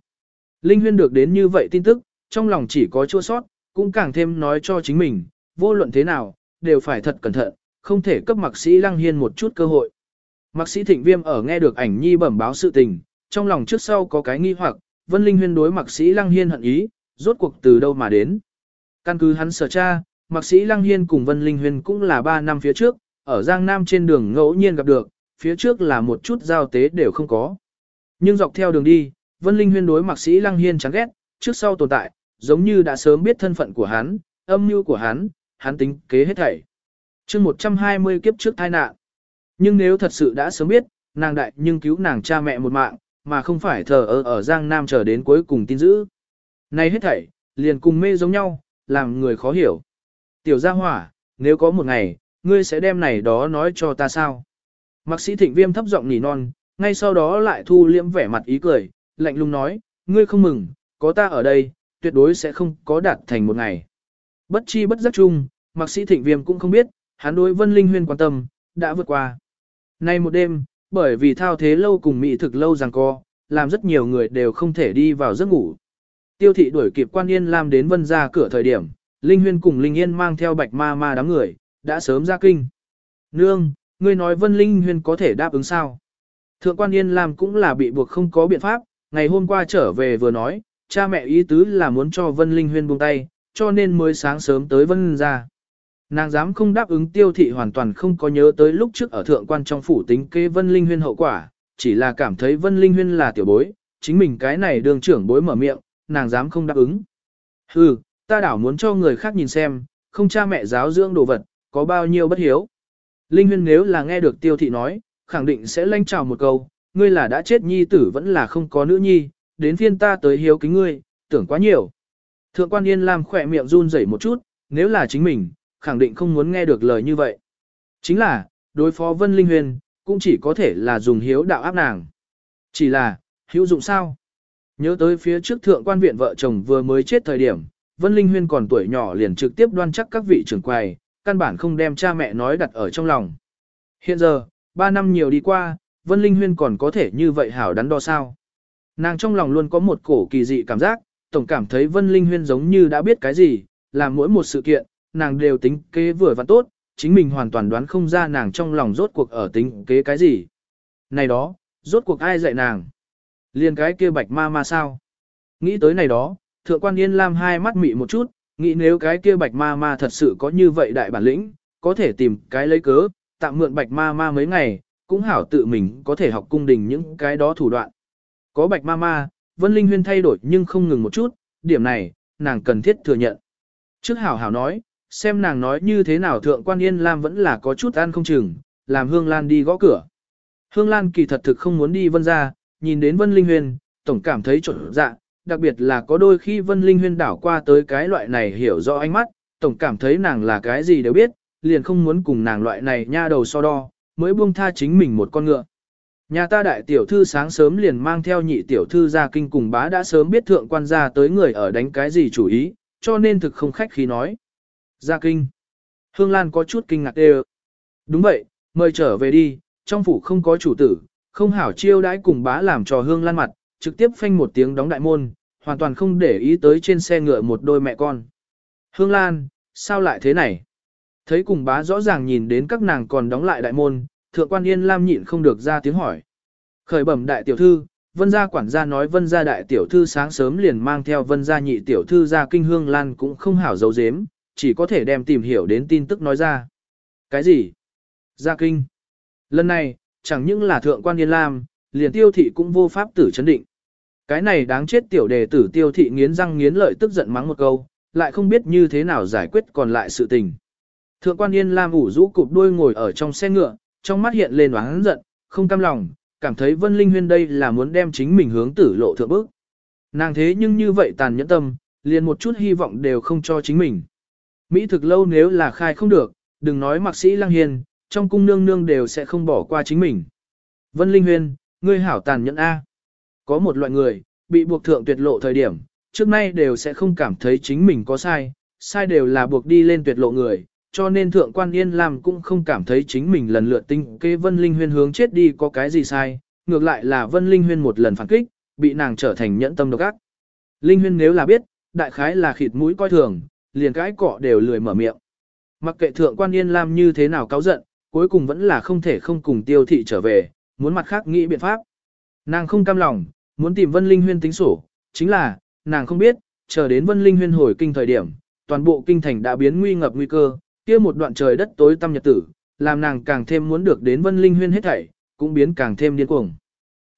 Linh Huyên được đến như vậy tin tức, trong lòng chỉ có chua sót, cũng càng thêm nói cho chính mình, vô luận thế nào, đều phải thật cẩn thận, không thể cấp mạc sĩ Lăng Hiên một chút cơ hội. Mạc sĩ Thịnh Viêm ở nghe được ảnh nhi bẩm báo sự tình, trong lòng trước sau có cái nghi hoặc, Vân Linh Huyên đối mạc sĩ Lăng Hiên hận ý, rốt cuộc từ đâu mà đến. Căn cứ hắn sở tra, mạc sĩ Lăng Hiên cùng Vân Linh Huyên cũng là 3 năm phía trước, ở Giang Nam trên đường ngẫu nhiên gặp được, phía trước là một chút giao tế đều không có. Nhưng dọc theo đường đi, Vân Linh Huyên đối mạc sĩ Lăng Hiên chán ghét, trước sau tồn tại, giống như đã sớm biết thân phận của hắn, âm mưu của hắn, hắn tính kế hết thảy. chương 120 kiếp trước tai nạn. Nhưng nếu thật sự đã sớm biết, nàng đại nhưng cứu nàng cha mẹ một mạng, mà không phải thờ ở ở Giang Nam chờ đến cuối cùng tin giữ. Này hết thảy, liền cùng mê giống nhau, làm người khó hiểu. Tiểu gia hỏa, nếu có một ngày, ngươi sẽ đem này đó nói cho ta sao? Mạc sĩ thịnh viêm thấp giọng nỉ non, ngay sau đó lại thu liễm vẻ mặt ý cười, lạnh lùng nói, ngươi không mừng, có ta ở đây, tuyệt đối sẽ không có đạt thành một ngày. Bất chi bất giác chung, mạc sĩ thịnh viêm cũng không biết, hắn đối vân linh huyên quan tâm, đã vượt qua. Nay một đêm, bởi vì thao thế lâu cùng mỹ thực lâu rằng co, làm rất nhiều người đều không thể đi vào giấc ngủ. Tiêu thị đuổi kịp quan yên Làm đến vân ra cửa thời điểm, Linh Huyên cùng Linh Yên mang theo bạch ma ma đám người, đã sớm ra kinh. Nương, ngươi nói vân Linh Huyên có thể đáp ứng sao? Thượng quan Yên Làm cũng là bị buộc không có biện pháp, ngày hôm qua trở về vừa nói, cha mẹ ý tứ là muốn cho Vân Linh Huyên buông tay, cho nên mới sáng sớm tới Vân ra. Nàng dám không đáp ứng tiêu thị hoàn toàn không có nhớ tới lúc trước ở thượng quan trong phủ tính kế Vân Linh Huyên hậu quả, chỉ là cảm thấy Vân Linh Huyên là tiểu bối, chính mình cái này đường trưởng bối mở miệng, nàng dám không đáp ứng. Hừ, ta đảo muốn cho người khác nhìn xem, không cha mẹ giáo dưỡng đồ vật, có bao nhiêu bất hiếu. Linh Huyên nếu là nghe được tiêu thị nói, khẳng định sẽ lanh chào một câu, ngươi là đã chết nhi tử vẫn là không có nữ nhi, đến phiên ta tới hiếu kính ngươi, tưởng quá nhiều. Thượng quan Yên Lam khỏe miệng run rẩy một chút, nếu là chính mình, khẳng định không muốn nghe được lời như vậy. Chính là, đối phó Vân Linh Huyền, cũng chỉ có thể là dùng hiếu đạo áp nàng. Chỉ là, hữu dụng sao? Nhớ tới phía trước thượng quan viện vợ chồng vừa mới chết thời điểm, Vân Linh Huyên còn tuổi nhỏ liền trực tiếp đoan chắc các vị trưởng quầy, căn bản không đem cha mẹ nói đặt ở trong lòng. Hiện giờ, ba năm nhiều đi qua, Vân Linh Huyên còn có thể như vậy hảo đắn đo sao. Nàng trong lòng luôn có một cổ kỳ dị cảm giác, tổng cảm thấy Vân Linh Huyên giống như đã biết cái gì, làm mỗi một sự kiện, nàng đều tính kế vừa và tốt, chính mình hoàn toàn đoán không ra nàng trong lòng rốt cuộc ở tính kế cái gì. Này đó, rốt cuộc ai dạy nàng? Liên cái kia bạch ma ma sao? Nghĩ tới này đó, thượng quan yên lam hai mắt mị một chút, nghĩ nếu cái kia bạch ma ma thật sự có như vậy đại bản lĩnh, có thể tìm cái lấy cớ, tạm mượn bạch ma ma mấy ngày, cũng hảo tự mình có thể học cung đình những cái đó thủ đoạn. Có bạch ma ma, Vân Linh Huyên thay đổi nhưng không ngừng một chút, điểm này, nàng cần thiết thừa nhận. Trước hảo hảo nói, xem nàng nói như thế nào thượng quan yên lam vẫn là có chút ăn không chừng, làm Hương Lan đi gõ cửa. Hương Lan kỳ thật thực không muốn đi vân ra, nhìn đến Vân Linh Huyên, tổng cảm thấy trộn dạ, đặc biệt là có đôi khi Vân Linh Huyên đảo qua tới cái loại này hiểu rõ ánh mắt, tổng cảm thấy nàng là cái gì đều biết, liền không muốn cùng nàng loại này nha đầu so đo, mới buông tha chính mình một con ngựa. Nhà ta đại tiểu thư sáng sớm liền mang theo nhị tiểu thư ra kinh cùng bá đã sớm biết thượng quan gia tới người ở đánh cái gì chủ ý, cho nên thực không khách khí nói. Ra kinh. Hương Lan có chút kinh ngạc đê Đúng vậy, mời trở về đi, trong phủ không có chủ tử, không hảo chiêu đãi cùng bá làm trò Hương Lan mặt, trực tiếp phanh một tiếng đóng đại môn, hoàn toàn không để ý tới trên xe ngựa một đôi mẹ con. Hương Lan, sao lại thế này? Thấy cùng bá rõ ràng nhìn đến các nàng còn đóng lại đại môn, thượng quan yên lam nhịn không được ra tiếng hỏi. Khởi bẩm đại tiểu thư, vân gia quản gia nói vân gia đại tiểu thư sáng sớm liền mang theo vân gia nhị tiểu thư ra kinh hương lan cũng không hảo dấu dếm, chỉ có thể đem tìm hiểu đến tin tức nói ra. Cái gì? Ra kinh. Lần này, chẳng những là thượng quan yên lam, liền tiêu thị cũng vô pháp tử chấn định. Cái này đáng chết tiểu đề tử tiêu thị nghiến răng nghiến lợi tức giận mắng một câu, lại không biết như thế nào giải quyết còn lại sự tình. Thượng quan Yên Lam ủ rũ cụp đuôi ngồi ở trong xe ngựa, trong mắt hiện lên oán giận, không cam lòng, cảm thấy Vân Linh Huyên đây là muốn đem chính mình hướng tử lộ thượng bước. Nàng thế nhưng như vậy tàn nhẫn tâm, liền một chút hy vọng đều không cho chính mình. Mỹ thực lâu nếu là khai không được, đừng nói mạc sĩ Lang Hiền, trong cung nương nương đều sẽ không bỏ qua chính mình. Vân Linh Huyên, ngươi hảo tàn nhẫn A. Có một loại người, bị buộc thượng tuyệt lộ thời điểm, trước nay đều sẽ không cảm thấy chính mình có sai, sai đều là buộc đi lên tuyệt lộ người, cho nên thượng quan yên lam cũng không cảm thấy chính mình lần lượt tinh kế Vân Linh Huyên hướng chết đi có cái gì sai, ngược lại là Vân Linh Huyên một lần phản kích, bị nàng trở thành nhẫn tâm độc ác. Linh Huyên nếu là biết, đại khái là khịt mũi coi thường, liền cái cọ đều lười mở miệng. Mặc kệ thượng quan yên lam như thế nào cáo giận, cuối cùng vẫn là không thể không cùng tiêu thị trở về, muốn mặt khác nghĩ biện pháp. Nàng không cam lòng, muốn tìm Vân Linh Huyên tính sổ, chính là, nàng không biết, chờ đến Vân Linh Huyên hồi kinh thời điểm, toàn bộ kinh thành đã biến nguy ngập nguy cơ, kia một đoạn trời đất tối tăm nhật tử, làm nàng càng thêm muốn được đến Vân Linh Huyên hết thảy, cũng biến càng thêm điên cuồng.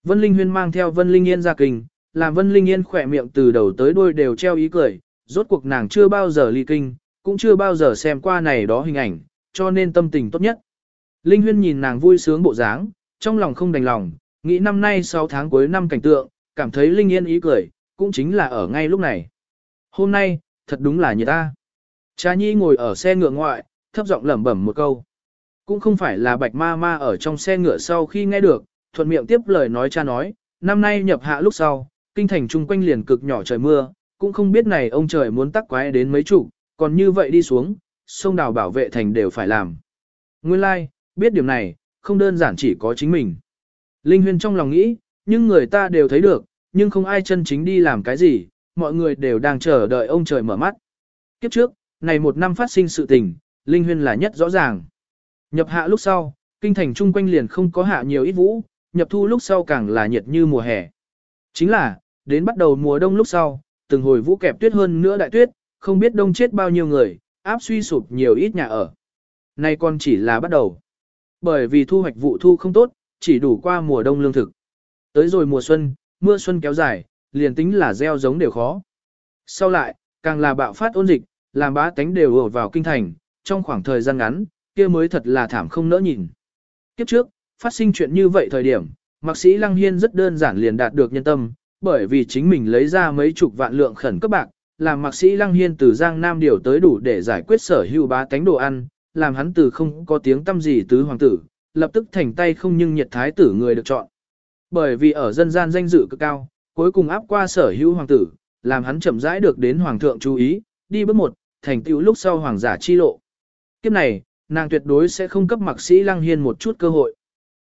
Vân Linh Huyên mang theo Vân Linh Yên ra kinh, làm Vân Linh Yên khỏe miệng từ đầu tới đuôi đều treo ý cười, rốt cuộc nàng chưa bao giờ ly kinh, cũng chưa bao giờ xem qua này đó hình ảnh, cho nên tâm tình tốt nhất. Linh Huyên nhìn nàng vui sướng bộ dáng, trong lòng không đành lòng, nghĩ năm nay 6 tháng cuối năm cảnh tượng, cảm thấy Linh Yên ý cười, cũng chính là ở ngay lúc này. Hôm nay, thật đúng là như ta. Trà Nhi ngồi ở xe ngựa ngoại, thấp giọng lẩm bẩm một câu. Cũng không phải là bạch ma ma ở trong xe ngựa sau khi nghe được, thuận miệng tiếp lời nói cha nói, năm nay nhập hạ lúc sau, kinh thành chung quanh liền cực nhỏ trời mưa, cũng không biết này ông trời muốn tắc quái đến mấy chủ, còn như vậy đi xuống, sông đào bảo vệ thành đều phải làm. Nguyên lai, like, biết điểm này, không đơn giản chỉ có chính mình. Linh Huyên trong lòng nghĩ, nhưng người ta đều thấy được, nhưng không ai chân chính đi làm cái gì, mọi người đều đang chờ đợi ông trời mở mắt. Kiếp trước, này một năm phát sinh sự tình, Linh Huyên là nhất rõ ràng. Nhập hạ lúc sau, kinh thành chung quanh liền không có hạ nhiều ít vũ, nhập thu lúc sau càng là nhiệt như mùa hè. Chính là, đến bắt đầu mùa đông lúc sau, từng hồi vũ kẹp tuyết hơn nữa đại tuyết, không biết đông chết bao nhiêu người, áp suy sụp nhiều ít nhà ở. Nay còn chỉ là bắt đầu. Bởi vì thu hoạch vụ thu không tốt, chỉ đủ qua mùa đông lương thực. Tới rồi mùa xuân, mưa xuân kéo dài, liền tính là gieo giống đều khó. Sau lại, càng là bạo phát ôn dịch, làm bá tánh đều ở vào kinh thành, trong khoảng thời gian ngắn, kia mới thật là thảm không nỡ nhìn. Kiếp trước, phát sinh chuyện như vậy thời điểm, mạc sĩ Lăng Hiên rất đơn giản liền đạt được nhân tâm, bởi vì chính mình lấy ra mấy chục vạn lượng khẩn cấp bạc, làm mạc sĩ Lăng Hiên từ Giang Nam điều tới đủ để giải quyết sở hữu bá tánh đồ ăn, làm hắn từ không có tiếng tâm gì tứ hoàng tử, lập tức thành tay không nhưng nhiệt thái tử người được chọn. Bởi vì ở dân gian danh dự cực cao, cuối cùng áp qua sở hữu hoàng tử, làm hắn chậm rãi được đến hoàng thượng chú ý, đi bước một, thành tựu lúc sau hoàng giả chi lộ. Kiếp này, nàng tuyệt đối sẽ không cấp mạc sĩ Lăng Hiên một chút cơ hội.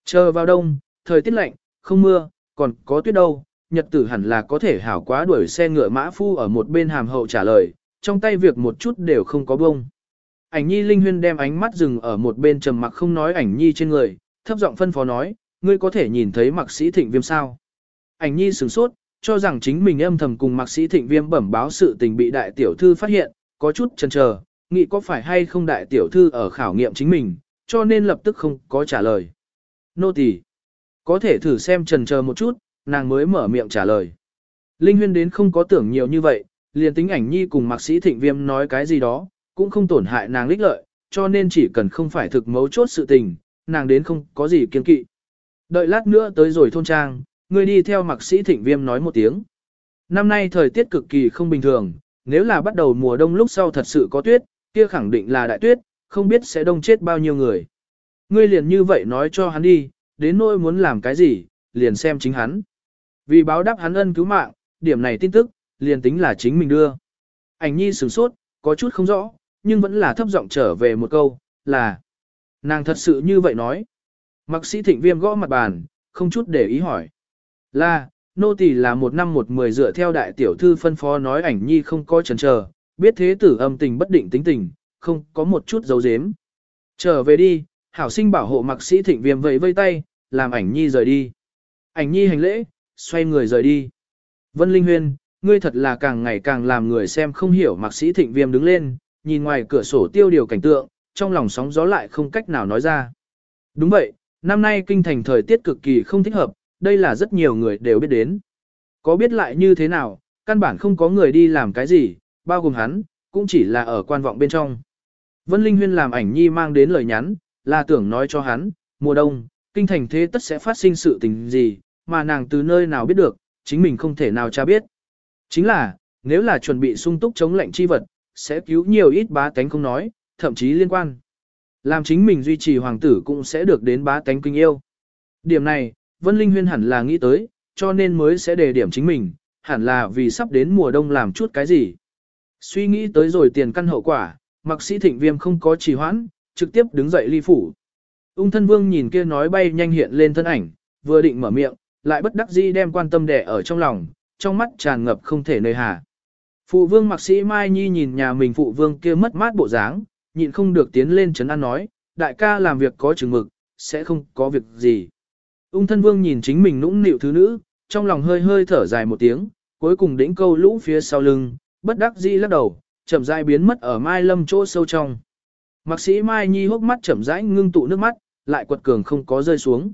Chờ vào đông, thời tiết lạnh, không mưa, còn có tuyết đâu, nhật tử hẳn là có thể hảo quá đuổi xe ngựa mã phu ở một bên hàm hậu trả lời, trong tay việc một chút đều không có bông. Ảnh nhi linh huyên đem ánh mắt dừng ở một bên trầm mặc không nói ảnh nhi trên người, thấp giọng phân phó nói, ngươi có thể nhìn thấy mạc sĩ thịnh viêm sao. Ảnh nhi sửng sốt, cho rằng chính mình âm thầm cùng mạc sĩ thịnh viêm bẩm báo sự tình bị đại tiểu thư phát hiện, có chút chần chờ, nghĩ có phải hay không đại tiểu thư ở khảo nghiệm chính mình, cho nên lập tức không có trả lời. Nô tỳ có thể thử xem trần chờ một chút, nàng mới mở miệng trả lời. Linh huyên đến không có tưởng nhiều như vậy, liền tính ảnh nhi cùng mạc sĩ thịnh viêm nói cái gì đó, cũng không tổn hại nàng lích lợi, cho nên chỉ cần không phải thực mấu chốt sự tình, nàng đến không có gì kiên kỵ. Đợi lát nữa tới rồi thôn trang, người đi theo mạc sĩ thịnh viêm nói một tiếng. Năm nay thời tiết cực kỳ không bình thường, nếu là bắt đầu mùa đông lúc sau thật sự có tuyết, kia khẳng định là đại tuyết, không biết sẽ đông chết bao nhiêu người. Ngươi liền như vậy nói cho hắn đi, đến nỗi muốn làm cái gì, liền xem chính hắn. Vì báo đáp hắn ân cứu mạng, điểm này tin tức, liền tính là chính mình đưa. Ảnh nhi sửng sốt, có chút không rõ, nhưng vẫn là thấp giọng trở về một câu, là Nàng thật sự như vậy nói. Mặc sĩ thịnh viêm gõ mặt bàn, không chút để ý hỏi. Là, nô tỳ là một năm một mười dựa theo đại tiểu thư phân phó nói ảnh nhi không có chần chờ, biết thế tử âm tình bất định tính tình, không có một chút dấu dếm. Trở về đi, hảo sinh bảo hộ mặc sĩ thịnh viêm vẫy vây tay, làm ảnh nhi rời đi. Ảnh nhi hành lễ, xoay người rời đi. Vân Linh Huyên, ngươi thật là càng ngày càng làm người xem không hiểu mặc sĩ thịnh viêm đứng lên, nhìn ngoài cửa sổ tiêu điều cảnh tượng, trong lòng sóng gió lại không cách nào nói ra. Đúng vậy, năm nay kinh thành thời tiết cực kỳ không thích hợp, đây là rất nhiều người đều biết đến. Có biết lại như thế nào, căn bản không có người đi làm cái gì, bao gồm hắn, cũng chỉ là ở quan vọng bên trong. Vân Linh Huyên làm ảnh nhi mang đến lời nhắn, là tưởng nói cho hắn, mùa đông, kinh thành thế tất sẽ phát sinh sự tình gì, mà nàng từ nơi nào biết được, chính mình không thể nào cha biết. Chính là, nếu là chuẩn bị sung túc chống lệnh chi vật, sẽ cứu nhiều ít bá tánh không nói, thậm chí liên quan. Làm chính mình duy trì hoàng tử cũng sẽ được đến bá tánh kinh yêu. Điểm này, Vân Linh Huyên hẳn là nghĩ tới, cho nên mới sẽ đề điểm chính mình, hẳn là vì sắp đến mùa đông làm chút cái gì. Suy nghĩ tới rồi tiền căn hậu quả, Mặc sĩ thịnh viêm không có trì hoãn, trực tiếp đứng dậy ly phủ. Ung thân vương nhìn kia nói bay nhanh hiện lên thân ảnh, vừa định mở miệng, lại bất đắc dĩ đem quan tâm đẻ ở trong lòng, trong mắt tràn ngập không thể nơi hà. Phụ vương mặc sĩ Mai Nhi nhìn nhà mình phụ vương kia mất mát bộ dáng, nhịn không được tiến lên chấn an nói, đại ca làm việc có chừng mực, sẽ không có việc gì. Ung thân vương nhìn chính mình nũng nịu thứ nữ, trong lòng hơi hơi thở dài một tiếng, cuối cùng đỉnh câu lũ phía sau lưng, bất đắc dĩ lắc đầu, chậm rãi biến mất ở Mai Lâm chỗ sâu trong. Mạc sĩ Mai Nhi hốc mắt chậm rãi ngưng tụ nước mắt, lại quật cường không có rơi xuống.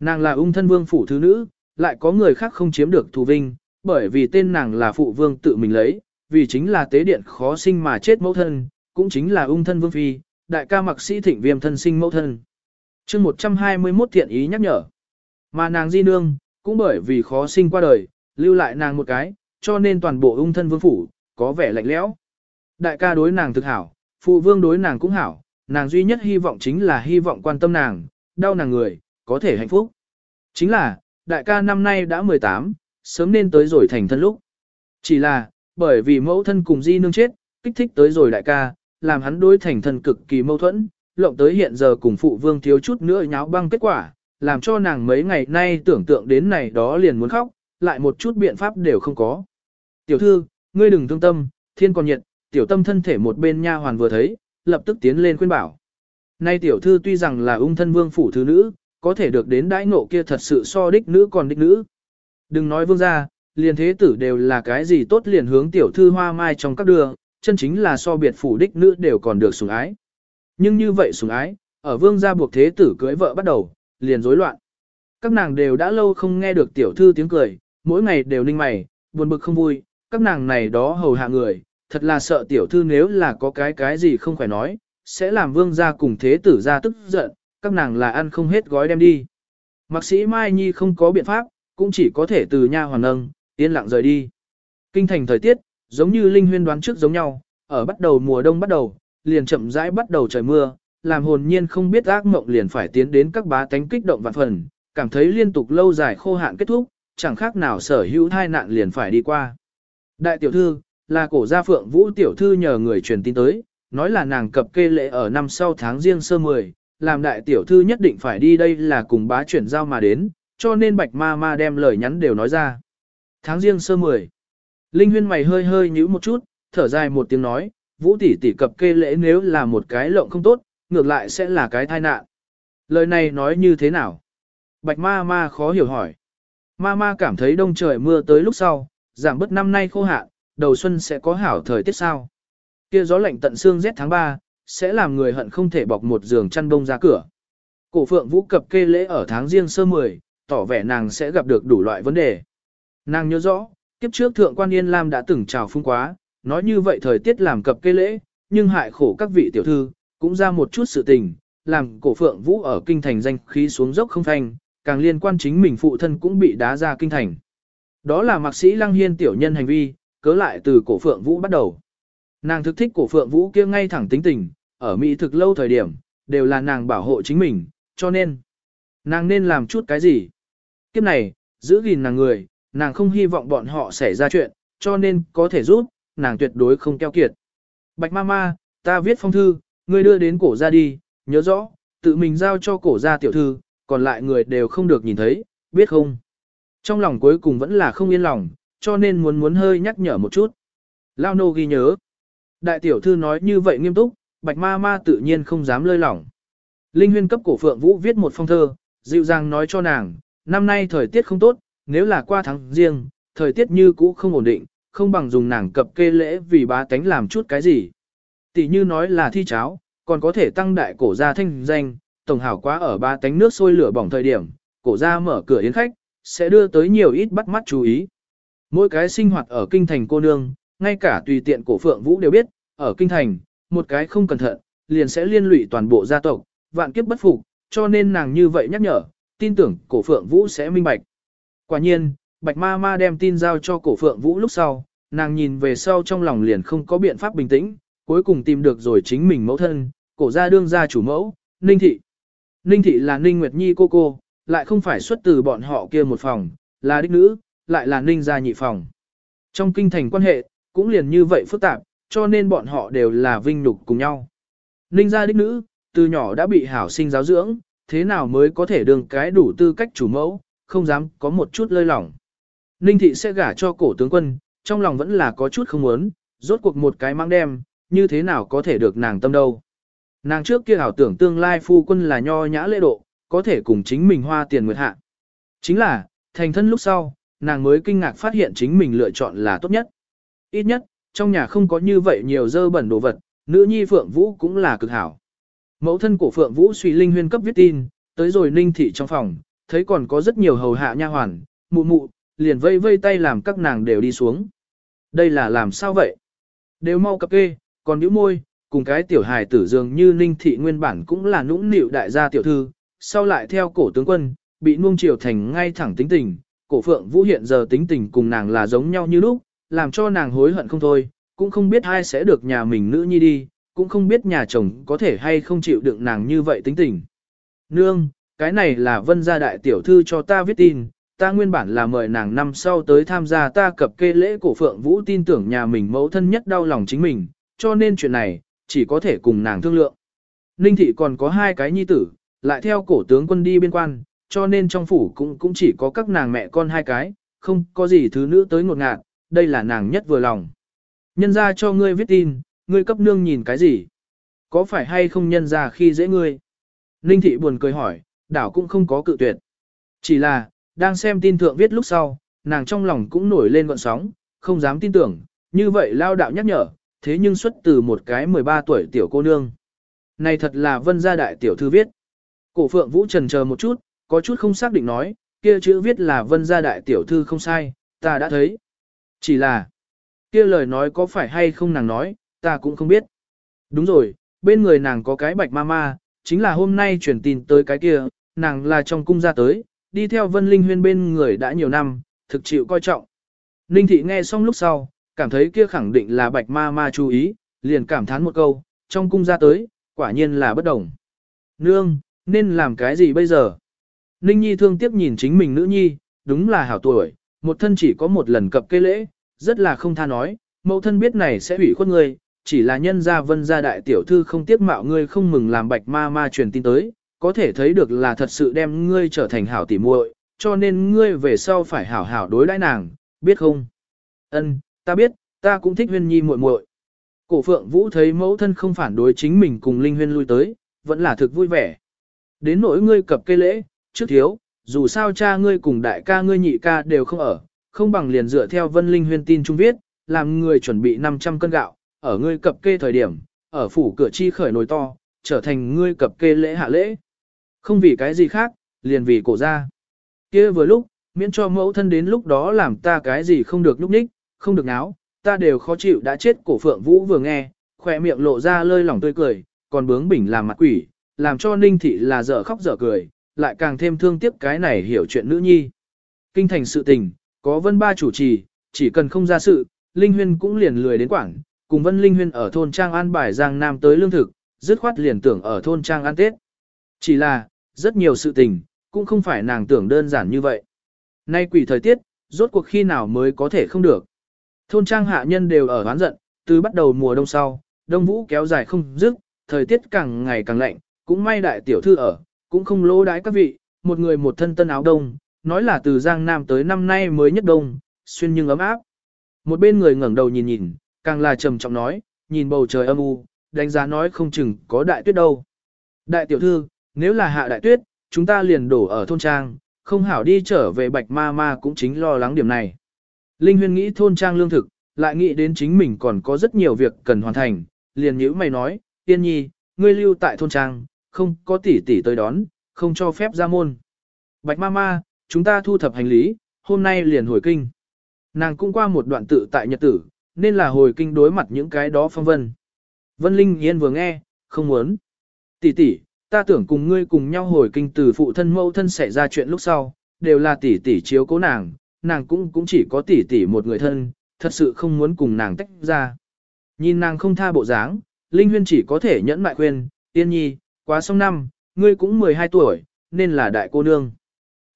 Nàng là ung thân vương phủ thứ nữ, lại có người khác không chiếm được thù vinh, bởi vì tên nàng là phụ vương tự mình lấy, vì chính là tế điện khó sinh mà chết mẫu thân, cũng chính là ung thân vương phi, đại ca mặc sĩ thịnh viêm thân sinh mẫu thân. chương 121 thiện ý nhắc nhở. Mà nàng di nương, cũng bởi vì khó sinh qua đời, lưu lại nàng một cái, cho nên toàn bộ ung thân vương phủ, có vẻ lạnh lẽo. Đại ca đối nàng thực hảo, phụ vương đối nàng cũng hảo, nàng duy nhất hy vọng chính là hy vọng quan tâm nàng, đau nàng người, có thể hạnh phúc. Chính là, đại ca năm nay đã 18, sớm nên tới rồi thành thân lúc. Chỉ là, bởi vì mẫu thân cùng di nương chết, kích thích tới rồi đại ca, làm hắn đối thành thân cực kỳ mâu thuẫn, lộng tới hiện giờ cùng phụ vương thiếu chút nữa nháo băng kết quả, làm cho nàng mấy ngày nay tưởng tượng đến này đó liền muốn khóc, lại một chút biện pháp đều không có. Tiểu thư, ngươi đừng thương tâm, thiên còn nhiệt, tiểu tâm thân thể một bên nha hoàn vừa thấy, lập tức tiến lên khuyên bảo. Nay tiểu thư tuy rằng là ung thân vương phủ thứ nữ, có thể được đến đãi ngộ kia thật sự so đích nữ còn đích nữ. Đừng nói vương gia, liền thế tử đều là cái gì tốt liền hướng tiểu thư hoa mai trong các đường, chân chính là so biệt phủ đích nữ đều còn được sủng ái. Nhưng như vậy sủng ái, ở vương gia buộc thế tử cưới vợ bắt đầu, liền rối loạn. Các nàng đều đã lâu không nghe được tiểu thư tiếng cười, mỗi ngày đều ninh mày, buồn bực không vui, các nàng này đó hầu hạ người, thật là sợ tiểu thư nếu là có cái cái gì không phải nói, sẽ làm vương gia cùng thế tử gia tức giận, các nàng là ăn không hết gói đem đi. Mạc sĩ Mai Nhi không có biện pháp, cũng chỉ có thể từ nha hoàn nâng, yên lặng rời đi. Kinh thành thời tiết, giống như Linh Huyên đoán trước giống nhau, ở bắt đầu mùa đông bắt đầu, liền chậm rãi bắt đầu trời mưa, làm hồn nhiên không biết ác mộng liền phải tiến đến các bá tánh kích động vạn phần, cảm thấy liên tục lâu dài khô hạn kết thúc, chẳng khác nào sở hữu thai nạn liền phải đi qua. Đại tiểu thư, là cổ gia phượng vũ tiểu thư nhờ người truyền tin tới, nói là nàng cập kê lễ ở năm sau tháng riêng sơ 10, làm đại tiểu thư nhất định phải đi đây là cùng bá chuyển giao mà đến, cho nên bạch ma ma đem lời nhắn đều nói ra. Tháng riêng sơ 10. Linh huyên mày hơi hơi nhíu một chút, thở dài một tiếng nói, vũ tỷ tỷ cập kê lễ nếu là một cái lộng không tốt, ngược lại sẽ là cái tai nạn. Lời này nói như thế nào? Bạch ma ma khó hiểu hỏi. Ma ma cảm thấy đông trời mưa tới lúc sau, giảm bớt năm nay khô hạn, đầu xuân sẽ có hảo thời tiết sao. Kia gió lạnh tận xương rét tháng 3, sẽ làm người hận không thể bọc một giường chăn bông ra cửa. Cổ phượng vũ cập kê lễ ở tháng riêng sơ 10, tỏ vẻ nàng sẽ gặp được đủ loại vấn đề. Nàng nhớ rõ, kiếp trước thượng quan Yên Lam đã từng chào phung quá, nói như vậy thời tiết làm cập kê lễ, nhưng hại khổ các vị tiểu thư, cũng ra một chút sự tình, làm cổ phượng vũ ở kinh thành danh khí xuống dốc không thanh, càng liên quan chính mình phụ thân cũng bị đá ra kinh thành. Đó là mạc sĩ lăng hiên tiểu nhân hành vi, cớ lại từ cổ phượng vũ bắt đầu. Nàng thực thích cổ phượng vũ kia ngay thẳng tính tình, ở Mỹ thực lâu thời điểm, đều là nàng bảo hộ chính mình, cho nên, nàng nên làm chút cái gì. Kiếp này, giữ gìn nàng người, nàng không hy vọng bọn họ xảy ra chuyện, cho nên có thể giúp, nàng tuyệt đối không keo kiệt. Bạch Mama, ta viết phong thư, ngươi đưa đến cổ ra đi, nhớ rõ, tự mình giao cho cổ ra tiểu thư, còn lại người đều không được nhìn thấy, biết không? Trong lòng cuối cùng vẫn là không yên lòng, cho nên muốn muốn hơi nhắc nhở một chút. Lao nô ghi nhớ. Đại tiểu thư nói như vậy nghiêm túc, bạch ma ma tự nhiên không dám lơi lỏng. Linh huyên cấp cổ phượng vũ viết một phong thơ, dịu dàng nói cho nàng, năm nay thời tiết không tốt, nếu là qua tháng riêng, thời tiết như cũ không ổn định, không bằng dùng nàng cập kê lễ vì bá tánh làm chút cái gì. Tỷ như nói là thi cháo, còn có thể tăng đại cổ gia thanh danh, tổng hảo quá ở ba tánh nước sôi lửa bỏng thời điểm, cổ gia mở cửa yến khách, sẽ đưa tới nhiều ít bắt mắt chú ý. Mỗi cái sinh hoạt ở kinh thành cô nương, ngay cả tùy tiện cổ phượng vũ đều biết, ở kinh thành, một cái không cẩn thận, liền sẽ liên lụy toàn bộ gia tộc, vạn kiếp bất phục, cho nên nàng như vậy nhắc nhở, tin tưởng cổ phượng vũ sẽ minh bạch. Quả nhiên, bạch ma ma đem tin giao cho cổ phượng vũ lúc sau, nàng nhìn về sau trong lòng liền không có biện pháp bình tĩnh, cuối cùng tìm được rồi chính mình mẫu thân, cổ gia đương gia chủ mẫu, Ninh Thị. Ninh Thị là Ninh Nguyệt Nhi cô cô, lại không phải xuất từ bọn họ kia một phòng, là đích nữ, lại là Ninh gia nhị phòng. Trong kinh thành quan hệ, cũng liền như vậy phức tạp, cho nên bọn họ đều là vinh nhục cùng nhau. Ninh gia đích nữ, từ nhỏ đã bị hảo sinh giáo dưỡng, thế nào mới có thể đương cái đủ tư cách chủ mẫu, không dám có một chút lơi lỏng. Ninh thị sẽ gả cho cổ tướng quân, trong lòng vẫn là có chút không muốn, rốt cuộc một cái mang đem, như thế nào có thể được nàng tâm đâu. Nàng trước kia ảo tưởng tương lai phu quân là nho nhã lễ độ, có thể cùng chính mình hoa tiền nguyệt hạ. Chính là, thành thân lúc sau, nàng mới kinh ngạc phát hiện chính mình lựa chọn là tốt nhất. Ít nhất, trong nhà không có như vậy nhiều dơ bẩn đồ vật, nữ nhi Phượng Vũ cũng là cực hảo. Mẫu thân của Phượng Vũ suy linh huyên cấp viết tin, tới rồi ninh thị trong phòng, thấy còn có rất nhiều hầu hạ nha hoàn, mụ mụ, liền vây vây tay làm các nàng đều đi xuống. Đây là làm sao vậy? Đều mau cập kê, còn nhíu môi, cùng cái tiểu hài tử dường như ninh thị nguyên bản cũng là nũng nịu đại gia tiểu thư, sau lại theo cổ tướng quân, bị nuông chiều thành ngay thẳng tính tình, cổ phượng vũ hiện giờ tính tình cùng nàng là giống nhau như lúc, làm cho nàng hối hận không thôi, cũng không biết ai sẽ được nhà mình nữ nhi đi, cũng không biết nhà chồng có thể hay không chịu đựng nàng như vậy tính tình. Nương, cái này là vân gia đại tiểu thư cho ta viết tin, ta nguyên bản là mời nàng năm sau tới tham gia ta cập kê lễ cổ phượng vũ tin tưởng nhà mình mẫu thân nhất đau lòng chính mình, cho nên chuyện này, chỉ có thể cùng nàng thương lượng. Ninh thị còn có hai cái nhi tử, lại theo cổ tướng quân đi biên quan, cho nên trong phủ cũng cũng chỉ có các nàng mẹ con hai cái, không có gì thứ nữ tới ngột ngạt, đây là nàng nhất vừa lòng. Nhân ra cho ngươi viết tin, ngươi cấp nương nhìn cái gì? Có phải hay không nhân ra khi dễ ngươi? Ninh thị buồn cười hỏi, đảo cũng không có cự tuyệt. Chỉ là, đang xem tin thượng viết lúc sau, nàng trong lòng cũng nổi lên gọn sóng, không dám tin tưởng, như vậy lao đạo nhắc nhở, thế nhưng xuất từ một cái 13 tuổi tiểu cô nương. Này thật là vân gia đại tiểu thư viết. Cổ phượng vũ trần chờ một chút, có chút không xác định nói, kia chữ viết là vân gia đại tiểu thư không sai, ta đã thấy. Chỉ là, kia lời nói có phải hay không nàng nói, ta cũng không biết. Đúng rồi, bên người nàng có cái bạch ma ma, chính là hôm nay truyền tin tới cái kia, nàng là trong cung gia tới, đi theo vân linh huyên bên người đã nhiều năm, thực chịu coi trọng. Ninh thị nghe xong lúc sau, cảm thấy kia khẳng định là bạch ma ma chú ý, liền cảm thán một câu, trong cung ra tới, quả nhiên là bất đồng. Nương, nên làm cái gì bây giờ? Ninh Nhi thương tiếp nhìn chính mình nữ nhi, đúng là hảo tuổi, một thân chỉ có một lần cập cây lễ, rất là không tha nói, mẫu thân biết này sẽ hủy khuất ngươi, chỉ là nhân gia vân gia đại tiểu thư không tiếc mạo ngươi không mừng làm bạch ma ma truyền tin tới, có thể thấy được là thật sự đem ngươi trở thành hảo tỉ muội, cho nên ngươi về sau phải hảo hảo đối đãi nàng, biết không? Ân, ta biết, ta cũng thích huyên nhi muội muội. Cổ phượng vũ thấy mẫu thân không phản đối chính mình cùng linh huyên lui tới, vẫn là thực vui vẻ. Đến nỗi ngươi cập cây lễ, trước thiếu, dù sao cha ngươi cùng đại ca ngươi nhị ca đều không ở, không bằng liền dựa theo vân linh huyên tin trung viết, làm người chuẩn bị 500 cân gạo, ở ngươi cập kê thời điểm, ở phủ cửa chi khởi nồi to, trở thành ngươi cập kê lễ hạ lễ. Không vì cái gì khác, liền vì cổ ra. kia vừa lúc, miễn cho mẫu thân đến lúc đó làm ta cái gì không được lúc ních, không được náo, ta đều khó chịu đã chết cổ phượng vũ vừa nghe, khỏe miệng lộ ra lơi lỏng tươi cười, còn bướng bỉnh làm mặt quỷ, làm cho ninh thị là dở khóc dở cười, lại càng thêm thương tiếc cái này hiểu chuyện nữ nhi. Kinh thành sự tình, có vân ba chủ trì, chỉ cần không ra sự, Linh Huyên cũng liền lười đến quảng, cùng Vân Linh Huyên ở thôn Trang An bài Giang Nam tới lương thực, dứt khoát liền tưởng ở thôn Trang An Tết. Chỉ là, rất nhiều sự tình, cũng không phải nàng tưởng đơn giản như vậy. Nay quỷ thời tiết, rốt cuộc khi nào mới có thể không được. Thôn Trang hạ nhân đều ở oán giận, từ bắt đầu mùa đông sau, đông vũ kéo dài không dứt, thời tiết càng ngày càng lạnh, cũng may đại tiểu thư ở, cũng không lỗ đái các vị, một người một thân tân áo đông, nói là từ Giang Nam tới năm nay mới nhất đông, xuyên nhưng ấm áp. Một bên người ngẩng đầu nhìn nhìn, càng là trầm trọng nói, nhìn bầu trời âm u, đánh giá nói không chừng có đại tuyết đâu. Đại tiểu thư, nếu là hạ đại tuyết, chúng ta liền đổ ở thôn trang, không hảo đi trở về bạch ma ma cũng chính lo lắng điểm này. Linh huyên nghĩ thôn trang lương thực, lại nghĩ đến chính mình còn có rất nhiều việc cần hoàn thành, liền nhữ mày nói, tiên nhi, ngươi lưu tại thôn trang, không có tỷ tỷ tới đón, không cho phép ra môn. Bạch ma ma, chúng ta thu thập hành lý, hôm nay liền hồi kinh. Nàng cũng qua một đoạn tự tại nhật tử, nên là hồi kinh đối mặt những cái đó phong vân. Vân Linh Yên vừa nghe, không muốn. Tỷ tỷ, ta tưởng cùng ngươi cùng nhau hồi kinh từ phụ thân mẫu thân xảy ra chuyện lúc sau, đều là tỷ tỷ chiếu cố nàng, nàng cũng cũng chỉ có tỷ tỷ một người thân, thật sự không muốn cùng nàng tách ra. Nhìn nàng không tha bộ dáng, Linh Huyên chỉ có thể nhẫn mại khuyên, tiên nhi, quá xong năm, ngươi cũng 12 tuổi, nên là đại cô nương.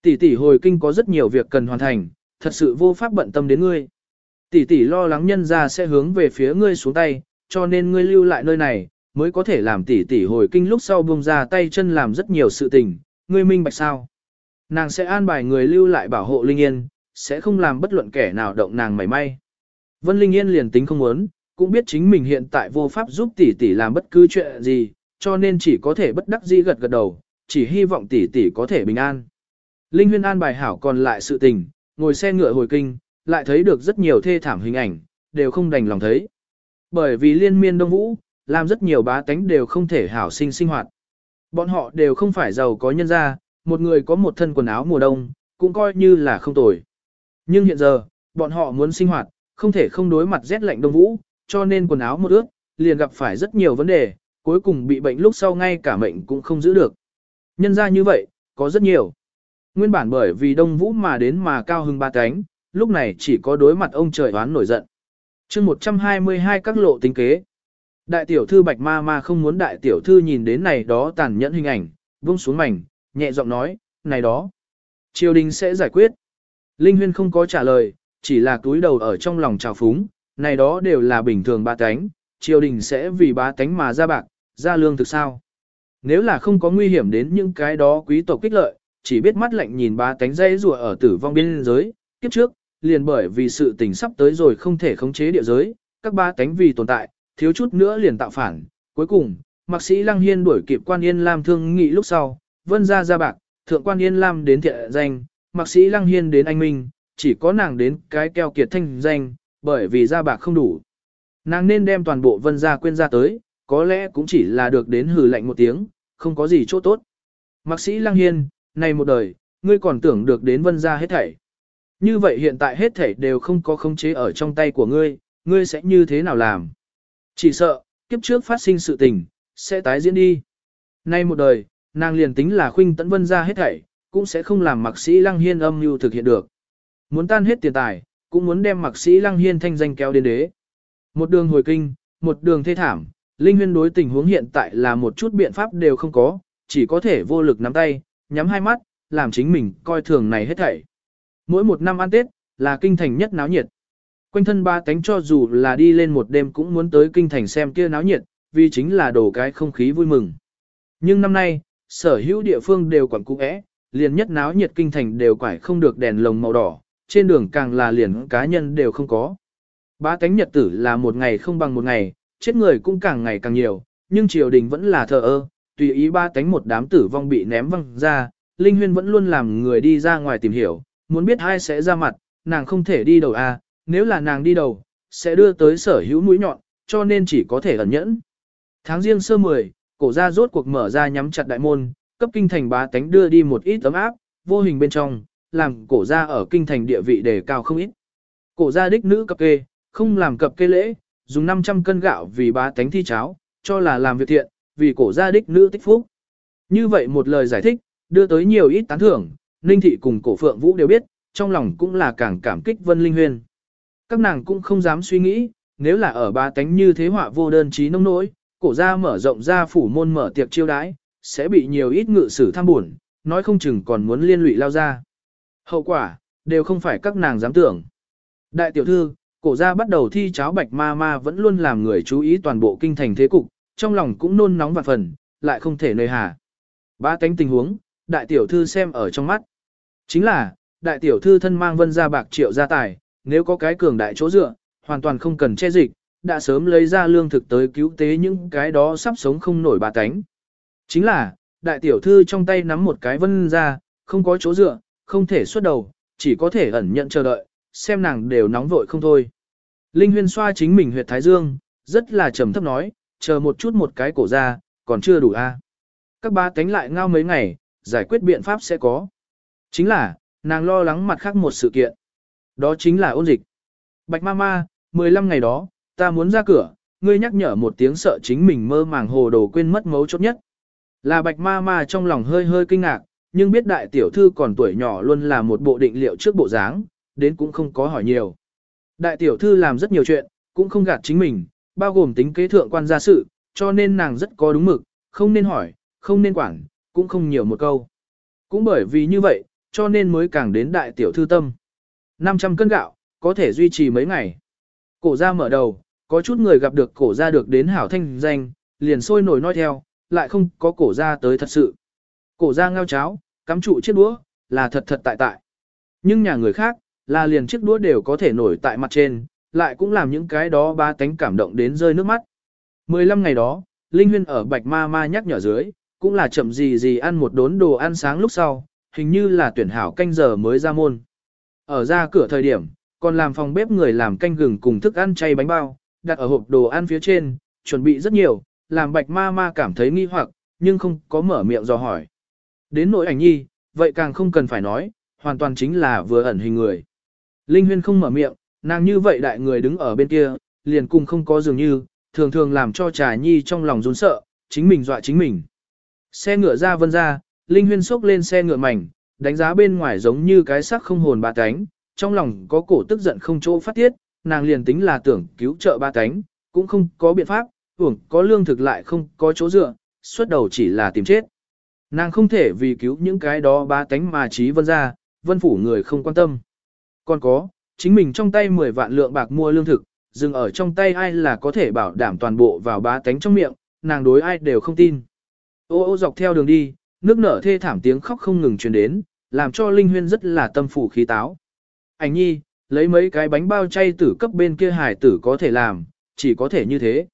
Tỷ tỷ hồi kinh có rất nhiều việc cần hoàn thành, thật sự vô pháp bận tâm đến ngươi. tỷ tỷ lo lắng nhân ra sẽ hướng về phía ngươi xuống tay, cho nên ngươi lưu lại nơi này, mới có thể làm tỷ tỷ hồi kinh lúc sau buông ra tay chân làm rất nhiều sự tình, ngươi minh bạch sao. Nàng sẽ an bài người lưu lại bảo hộ Linh Yên, sẽ không làm bất luận kẻ nào động nàng mảy may. Vân Linh Yên liền tính không muốn, cũng biết chính mình hiện tại vô pháp giúp tỷ tỷ làm bất cứ chuyện gì, cho nên chỉ có thể bất đắc dĩ gật gật đầu, chỉ hy vọng tỷ tỷ có thể bình an. Linh Huyên an bài hảo còn lại sự tình, ngồi xe ngựa hồi kinh, lại thấy được rất nhiều thê thảm hình ảnh, đều không đành lòng thấy. Bởi vì liên miên đông vũ, làm rất nhiều bá tánh đều không thể hảo sinh sinh hoạt. Bọn họ đều không phải giàu có nhân gia, một người có một thân quần áo mùa đông, cũng coi như là không tồi. Nhưng hiện giờ, bọn họ muốn sinh hoạt, không thể không đối mặt rét lạnh đông vũ, cho nên quần áo một ướt, liền gặp phải rất nhiều vấn đề, cuối cùng bị bệnh lúc sau ngay cả mệnh cũng không giữ được. Nhân ra như vậy, có rất nhiều. Nguyên bản bởi vì đông vũ mà đến mà cao hưng ba cánh, lúc này chỉ có đối mặt ông trời oán nổi giận. chương 122 các lộ tính kế. Đại tiểu thư bạch ma ma không muốn đại tiểu thư nhìn đến này đó tàn nhẫn hình ảnh, vung xuống mảnh, nhẹ giọng nói, này đó. Triều đình sẽ giải quyết. Linh huyên không có trả lời, chỉ là túi đầu ở trong lòng trào phúng, này đó đều là bình thường ba tánh, triều đình sẽ vì ba tánh mà ra bạc, ra lương thực sao. Nếu là không có nguy hiểm đến những cái đó quý tộc kích lợi, chỉ biết mắt lạnh nhìn ba tánh dây rùa ở tử vong biên giới, kiếp trước, liền bởi vì sự tình sắp tới rồi không thể khống chế địa giới, các ba tánh vì tồn tại, thiếu chút nữa liền tạo phản. Cuối cùng, mạc sĩ Lăng Hiên đuổi kịp quan yên Lam thương nghị lúc sau, vân ra ra bạc, thượng quan yên Lam đến thiện danh, mạc sĩ Lăng Hiên đến anh Minh, chỉ có nàng đến cái keo kiệt thanh danh, bởi vì ra bạc không đủ. Nàng nên đem toàn bộ vân gia quên ra tới, có lẽ cũng chỉ là được đến hừ lạnh một tiếng, không có gì chỗ tốt. Mạc sĩ Lăng Hiên, này một đời, ngươi còn tưởng được đến vân gia hết thảy. Như vậy hiện tại hết thảy đều không có khống chế ở trong tay của ngươi, ngươi sẽ như thế nào làm? Chỉ sợ, kiếp trước phát sinh sự tình, sẽ tái diễn đi. Nay một đời, nàng liền tính là khuynh tận vân gia hết thảy, cũng sẽ không làm mạc sĩ Lăng Hiên âm mưu thực hiện được. Muốn tan hết tiền tài, cũng muốn đem mạc sĩ Lăng Hiên thanh danh kéo đến đế. Một đường hồi kinh, một đường thê thảm, Linh Huyên đối tình huống hiện tại là một chút biện pháp đều không có, chỉ có thể vô lực nắm tay, nhắm hai mắt, làm chính mình coi thường này hết thảy. Mỗi một năm ăn Tết, là kinh thành nhất náo nhiệt. Quanh thân ba tánh cho dù là đi lên một đêm cũng muốn tới kinh thành xem kia náo nhiệt, vì chính là đổ cái không khí vui mừng. Nhưng năm nay, sở hữu địa phương đều quản cũ ẽ, liền nhất náo nhiệt kinh thành đều quải không được đèn lồng màu đỏ, trên đường càng là liền cá nhân đều không có. Ba tánh nhật tử là một ngày không bằng một ngày, chết người cũng càng ngày càng nhiều, nhưng triều đình vẫn là thờ ơ, tùy ý ba tánh một đám tử vong bị ném văng ra, Linh Huyên vẫn luôn làm người đi ra ngoài tìm hiểu, muốn biết ai sẽ ra mặt, nàng không thể đi đầu a, à, nếu là nàng đi đầu, sẽ đưa tới sở hữu mũi nhọn, cho nên chỉ có thể ẩn nhẫn. Tháng riêng sơ 10, cổ gia rốt cuộc mở ra nhắm chặt đại môn, cấp kinh thành bá tánh đưa đi một ít tấm áp, vô hình bên trong, làm cổ gia ở kinh thành địa vị đề cao không ít. Cổ gia đích nữ cập kê, không làm cập kê lễ, dùng 500 cân gạo vì bá tánh thi cháo, cho là làm việc thiện, vì cổ gia đích nữ tích phúc. Như vậy một lời giải thích, đưa tới nhiều ít tán thưởng, Ninh Thị cùng cổ Phượng Vũ đều biết, trong lòng cũng là càng cảm kích Vân Linh Huyên. Các nàng cũng không dám suy nghĩ, nếu là ở ba tánh như thế họa vô đơn trí nông nỗi, cổ gia mở rộng ra phủ môn mở tiệc chiêu đãi, sẽ bị nhiều ít ngự sử tham buồn, nói không chừng còn muốn liên lụy lao ra. Hậu quả, đều không phải các nàng dám tưởng. Đại tiểu thư, cổ gia bắt đầu thi cháo bạch ma ma vẫn luôn làm người chú ý toàn bộ kinh thành thế cục, trong lòng cũng nôn nóng vạn phần, lại không thể nơi hà. Ba cánh tình huống, đại tiểu thư xem ở trong mắt. Chính là, đại tiểu thư thân mang vân gia bạc triệu gia tài, nếu có cái cường đại chỗ dựa, hoàn toàn không cần che dịch, đã sớm lấy ra lương thực tới cứu tế những cái đó sắp sống không nổi bà tánh. Chính là, đại tiểu thư trong tay nắm một cái vân ra, không có chỗ dựa, không thể xuất đầu, chỉ có thể ẩn nhận chờ đợi, xem nàng đều nóng vội không thôi. Linh huyên xoa chính mình huyệt thái dương, rất là trầm thấp nói, chờ một chút một cái cổ ra, còn chưa đủ a. Các ba tánh lại ngao mấy ngày, giải quyết biện pháp sẽ có. Chính là, nàng lo lắng mặt khác một sự kiện. Đó chính là ôn dịch. Bạch ma ma, 15 ngày đó, ta muốn ra cửa, ngươi nhắc nhở một tiếng sợ chính mình mơ màng hồ đồ quên mất mấu chốt nhất. Là bạch ma ma trong lòng hơi hơi kinh ngạc, nhưng biết đại tiểu thư còn tuổi nhỏ luôn là một bộ định liệu trước bộ dáng, đến cũng không có hỏi nhiều. Đại tiểu thư làm rất nhiều chuyện, cũng không gạt chính mình, bao gồm tính kế thượng quan gia sự, cho nên nàng rất có đúng mực, không nên hỏi, không nên quản, cũng không nhiều một câu. Cũng bởi vì như vậy, cho nên mới càng đến đại tiểu thư tâm. 500 cân gạo, có thể duy trì mấy ngày. Cổ gia mở đầu, có chút người gặp được cổ gia được đến hảo thanh danh, liền sôi nổi nói theo, lại không có cổ ra tới thật sự. Cổ ra ngao cháo, cắm trụ chiếc đũa, là thật thật tại tại. Nhưng nhà người khác, là liền chiếc đũa đều có thể nổi tại mặt trên, lại cũng làm những cái đó ba tánh cảm động đến rơi nước mắt. 15 ngày đó, Linh Huyên ở Bạch Ma Ma nhắc nhở dưới, cũng là chậm gì gì ăn một đốn đồ ăn sáng lúc sau, hình như là tuyển hảo canh giờ mới ra môn. Ở ra cửa thời điểm, còn làm phòng bếp người làm canh gừng cùng thức ăn chay bánh bao, đặt ở hộp đồ ăn phía trên, chuẩn bị rất nhiều, làm Bạch Ma Ma cảm thấy nghi hoặc, nhưng không có mở miệng dò hỏi. Đến nỗi ảnh nhi, vậy càng không cần phải nói, hoàn toàn chính là vừa ẩn hình người. Linh Huyên không mở miệng, nàng như vậy đại người đứng ở bên kia, liền cùng không có dường như, thường thường làm cho trà nhi trong lòng run sợ, chính mình dọa chính mình. Xe ngựa ra vân ra, Linh Huyên xốc lên xe ngựa mảnh, đánh giá bên ngoài giống như cái xác không hồn ba cánh, trong lòng có cổ tức giận không chỗ phát tiết, nàng liền tính là tưởng cứu trợ ba cánh, cũng không có biện pháp, tưởng có lương thực lại không có chỗ dựa, xuất đầu chỉ là tìm chết. Nàng không thể vì cứu những cái đó ba tánh mà trí vân ra, vân phủ người không quan tâm. Còn có, chính mình trong tay 10 vạn lượng bạc mua lương thực, dừng ở trong tay ai là có thể bảo đảm toàn bộ vào bá tánh trong miệng, nàng đối ai đều không tin. Ô ô dọc theo đường đi, nước nở thê thảm tiếng khóc không ngừng truyền đến, làm cho Linh Huyên rất là tâm phủ khí táo. Ảnh nhi, lấy mấy cái bánh bao chay tử cấp bên kia hải tử có thể làm, chỉ có thể như thế.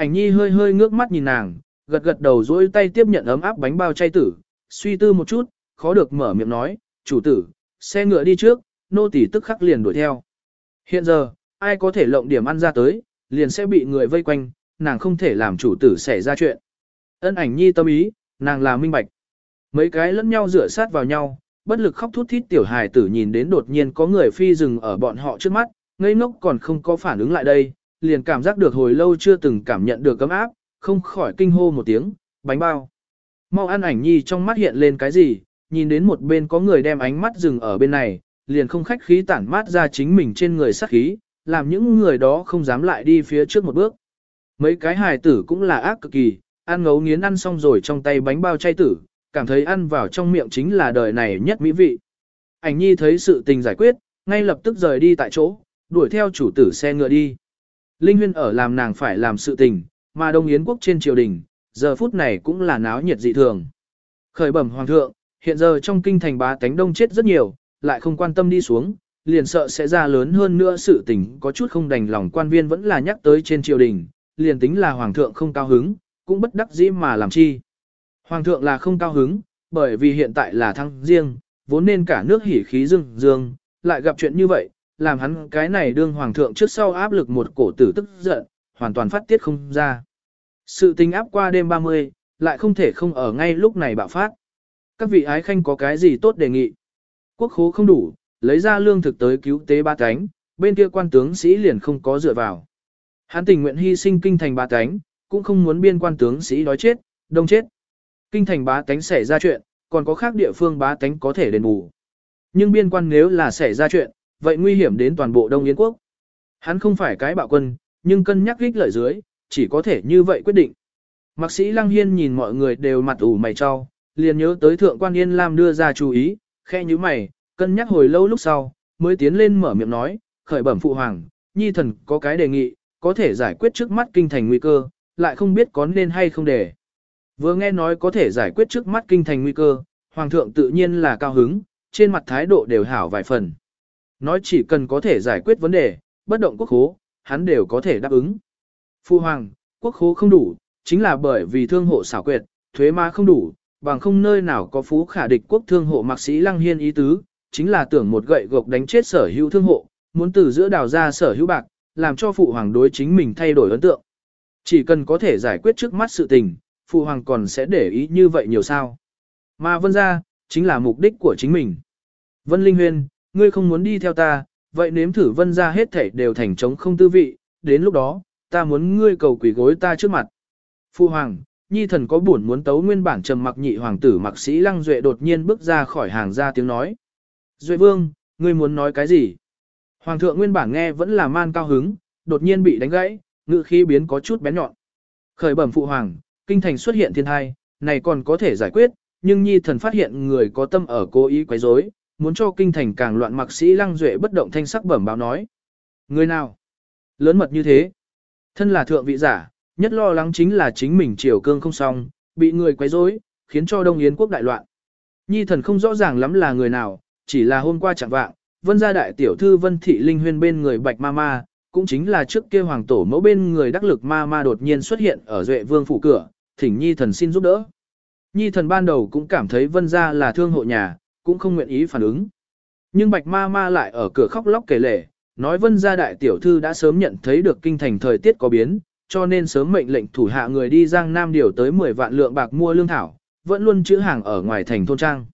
Ảnh nhi hơi hơi ngước mắt nhìn nàng, gật gật đầu dỗi tay tiếp nhận ấm áp bánh bao chay tử, suy tư một chút, khó được mở miệng nói, chủ tử, xe ngựa đi trước, nô tỳ tức khắc liền đuổi theo. Hiện giờ, ai có thể lộng điểm ăn ra tới, liền sẽ bị người vây quanh, nàng không thể làm chủ tử xảy ra chuyện. Ân ảnh nhi tâm ý, nàng là minh bạch. Mấy cái lẫn nhau rửa sát vào nhau, bất lực khóc thút thít tiểu hài tử nhìn đến đột nhiên có người phi rừng ở bọn họ trước mắt, ngây ngốc còn không có phản ứng lại đây, liền cảm giác được hồi lâu chưa từng cảm nhận được cấm áp, không khỏi kinh hô một tiếng, bánh bao. Mau ăn ảnh nhi trong mắt hiện lên cái gì, nhìn đến một bên có người đem ánh mắt dừng ở bên này, liền không khách khí tản mát ra chính mình trên người sát khí, làm những người đó không dám lại đi phía trước một bước. Mấy cái hài tử cũng là ác cực kỳ, ăn ngấu nghiến ăn xong rồi trong tay bánh bao chay tử, cảm thấy ăn vào trong miệng chính là đời này nhất mỹ vị. Ảnh nhi thấy sự tình giải quyết, ngay lập tức rời đi tại chỗ, đuổi theo chủ tử xe ngựa đi. Linh huyên ở làm nàng phải làm sự tình, mà Đông Yến quốc trên triều đình, giờ phút này cũng là náo nhiệt dị thường. Khởi bẩm hoàng thượng, hiện giờ trong kinh thành bá tánh đông chết rất nhiều, lại không quan tâm đi xuống, liền sợ sẽ ra lớn hơn nữa sự tình có chút không đành lòng quan viên vẫn là nhắc tới trên triều đình, liền tính là hoàng thượng không cao hứng, cũng bất đắc dĩ mà làm chi. Hoàng thượng là không cao hứng, bởi vì hiện tại là thăng riêng, vốn nên cả nước hỉ khí dương dương, lại gặp chuyện như vậy, làm hắn cái này đương hoàng thượng trước sau áp lực một cổ tử tức giận, hoàn toàn phát tiết không ra. Sự tình áp qua đêm 30, lại không thể không ở ngay lúc này bạo phát. Các vị ái khanh có cái gì tốt đề nghị? Quốc khố không đủ, lấy ra lương thực tới cứu tế ba cánh, bên kia quan tướng sĩ liền không có dựa vào. Hắn tình nguyện hy sinh kinh thành ba cánh, cũng không muốn biên quan tướng sĩ đói chết, đông chết. Kinh thành bá tánh xảy ra chuyện, còn có khác địa phương bá tánh có thể đền bù. Nhưng biên quan nếu là xảy ra chuyện, vậy nguy hiểm đến toàn bộ Đông Yến quốc. Hắn không phải cái bạo quân, nhưng cân nhắc ích lợi dưới, chỉ có thể như vậy quyết định. Mạc sĩ Lăng Hiên nhìn mọi người đều mặt ủ mày cho, liền nhớ tới thượng quan Yên Lam đưa ra chú ý, khe như mày, cân nhắc hồi lâu lúc sau, mới tiến lên mở miệng nói, khởi bẩm phụ hoàng, nhi thần có cái đề nghị, có thể giải quyết trước mắt kinh thành nguy cơ, lại không biết có nên hay không để. Vừa nghe nói có thể giải quyết trước mắt kinh thành nguy cơ, hoàng thượng tự nhiên là cao hứng, trên mặt thái độ đều hảo vài phần. Nói chỉ cần có thể giải quyết vấn đề, bất động quốc khố, hắn đều có thể đáp ứng. Phu hoàng, quốc khố không đủ, chính là bởi vì thương hộ xảo quyệt, thuế ma không đủ, bằng không nơi nào có phú khả địch quốc thương hộ mạc sĩ lăng hiên ý tứ, chính là tưởng một gậy gộc đánh chết sở hữu thương hộ, muốn từ giữa đào ra sở hữu bạc, làm cho phụ hoàng đối chính mình thay đổi ấn tượng. Chỉ cần có thể giải quyết trước mắt sự tình, phụ hoàng còn sẽ để ý như vậy nhiều sao. Mà vân ra, chính là mục đích của chính mình. Vân Linh Huyên, ngươi không muốn đi theo ta, vậy nếm thử vân ra hết thảy đều thành trống không tư vị, đến lúc đó, ta muốn ngươi cầu quỷ gối ta trước mặt. Phu hoàng, nhi thần có buồn muốn tấu nguyên bản trầm mặc nhị hoàng tử mặc sĩ lăng duệ đột nhiên bước ra khỏi hàng ra tiếng nói. Duệ vương, ngươi muốn nói cái gì? Hoàng thượng nguyên bản nghe vẫn là man cao hứng, đột nhiên bị đánh gãy, ngự khí biến có chút bén nhọn. Khởi bẩm phụ hoàng, kinh thành xuất hiện thiên thai, này còn có thể giải quyết, nhưng nhi thần phát hiện người có tâm ở cố ý quấy rối, muốn cho kinh thành càng loạn mặc sĩ lăng duệ bất động thanh sắc bẩm báo nói. Người nào? Lớn mật như thế. Thân là thượng vị giả, nhất lo lắng chính là chính mình triều cương không xong, bị người quấy rối, khiến cho Đông Yến quốc đại loạn. Nhi thần không rõ ràng lắm là người nào, chỉ là hôm qua chẳng vạng, vân gia đại tiểu thư vân thị linh huyên bên người bạch ma ma, cũng chính là trước kia hoàng tổ mẫu bên người đắc lực ma ma đột nhiên xuất hiện ở duệ vương phủ cửa, thỉnh nhi thần xin giúp đỡ. Nhi thần ban đầu cũng cảm thấy vân gia là thương hộ nhà, cũng không nguyện ý phản ứng. Nhưng bạch ma ma lại ở cửa khóc lóc kể lể, nói vân gia đại tiểu thư đã sớm nhận thấy được kinh thành thời tiết có biến, cho nên sớm mệnh lệnh thủ hạ người đi Giang Nam điều tới 10 vạn lượng bạc mua lương thảo, vẫn luôn chữ hàng ở ngoài thành thôn trang.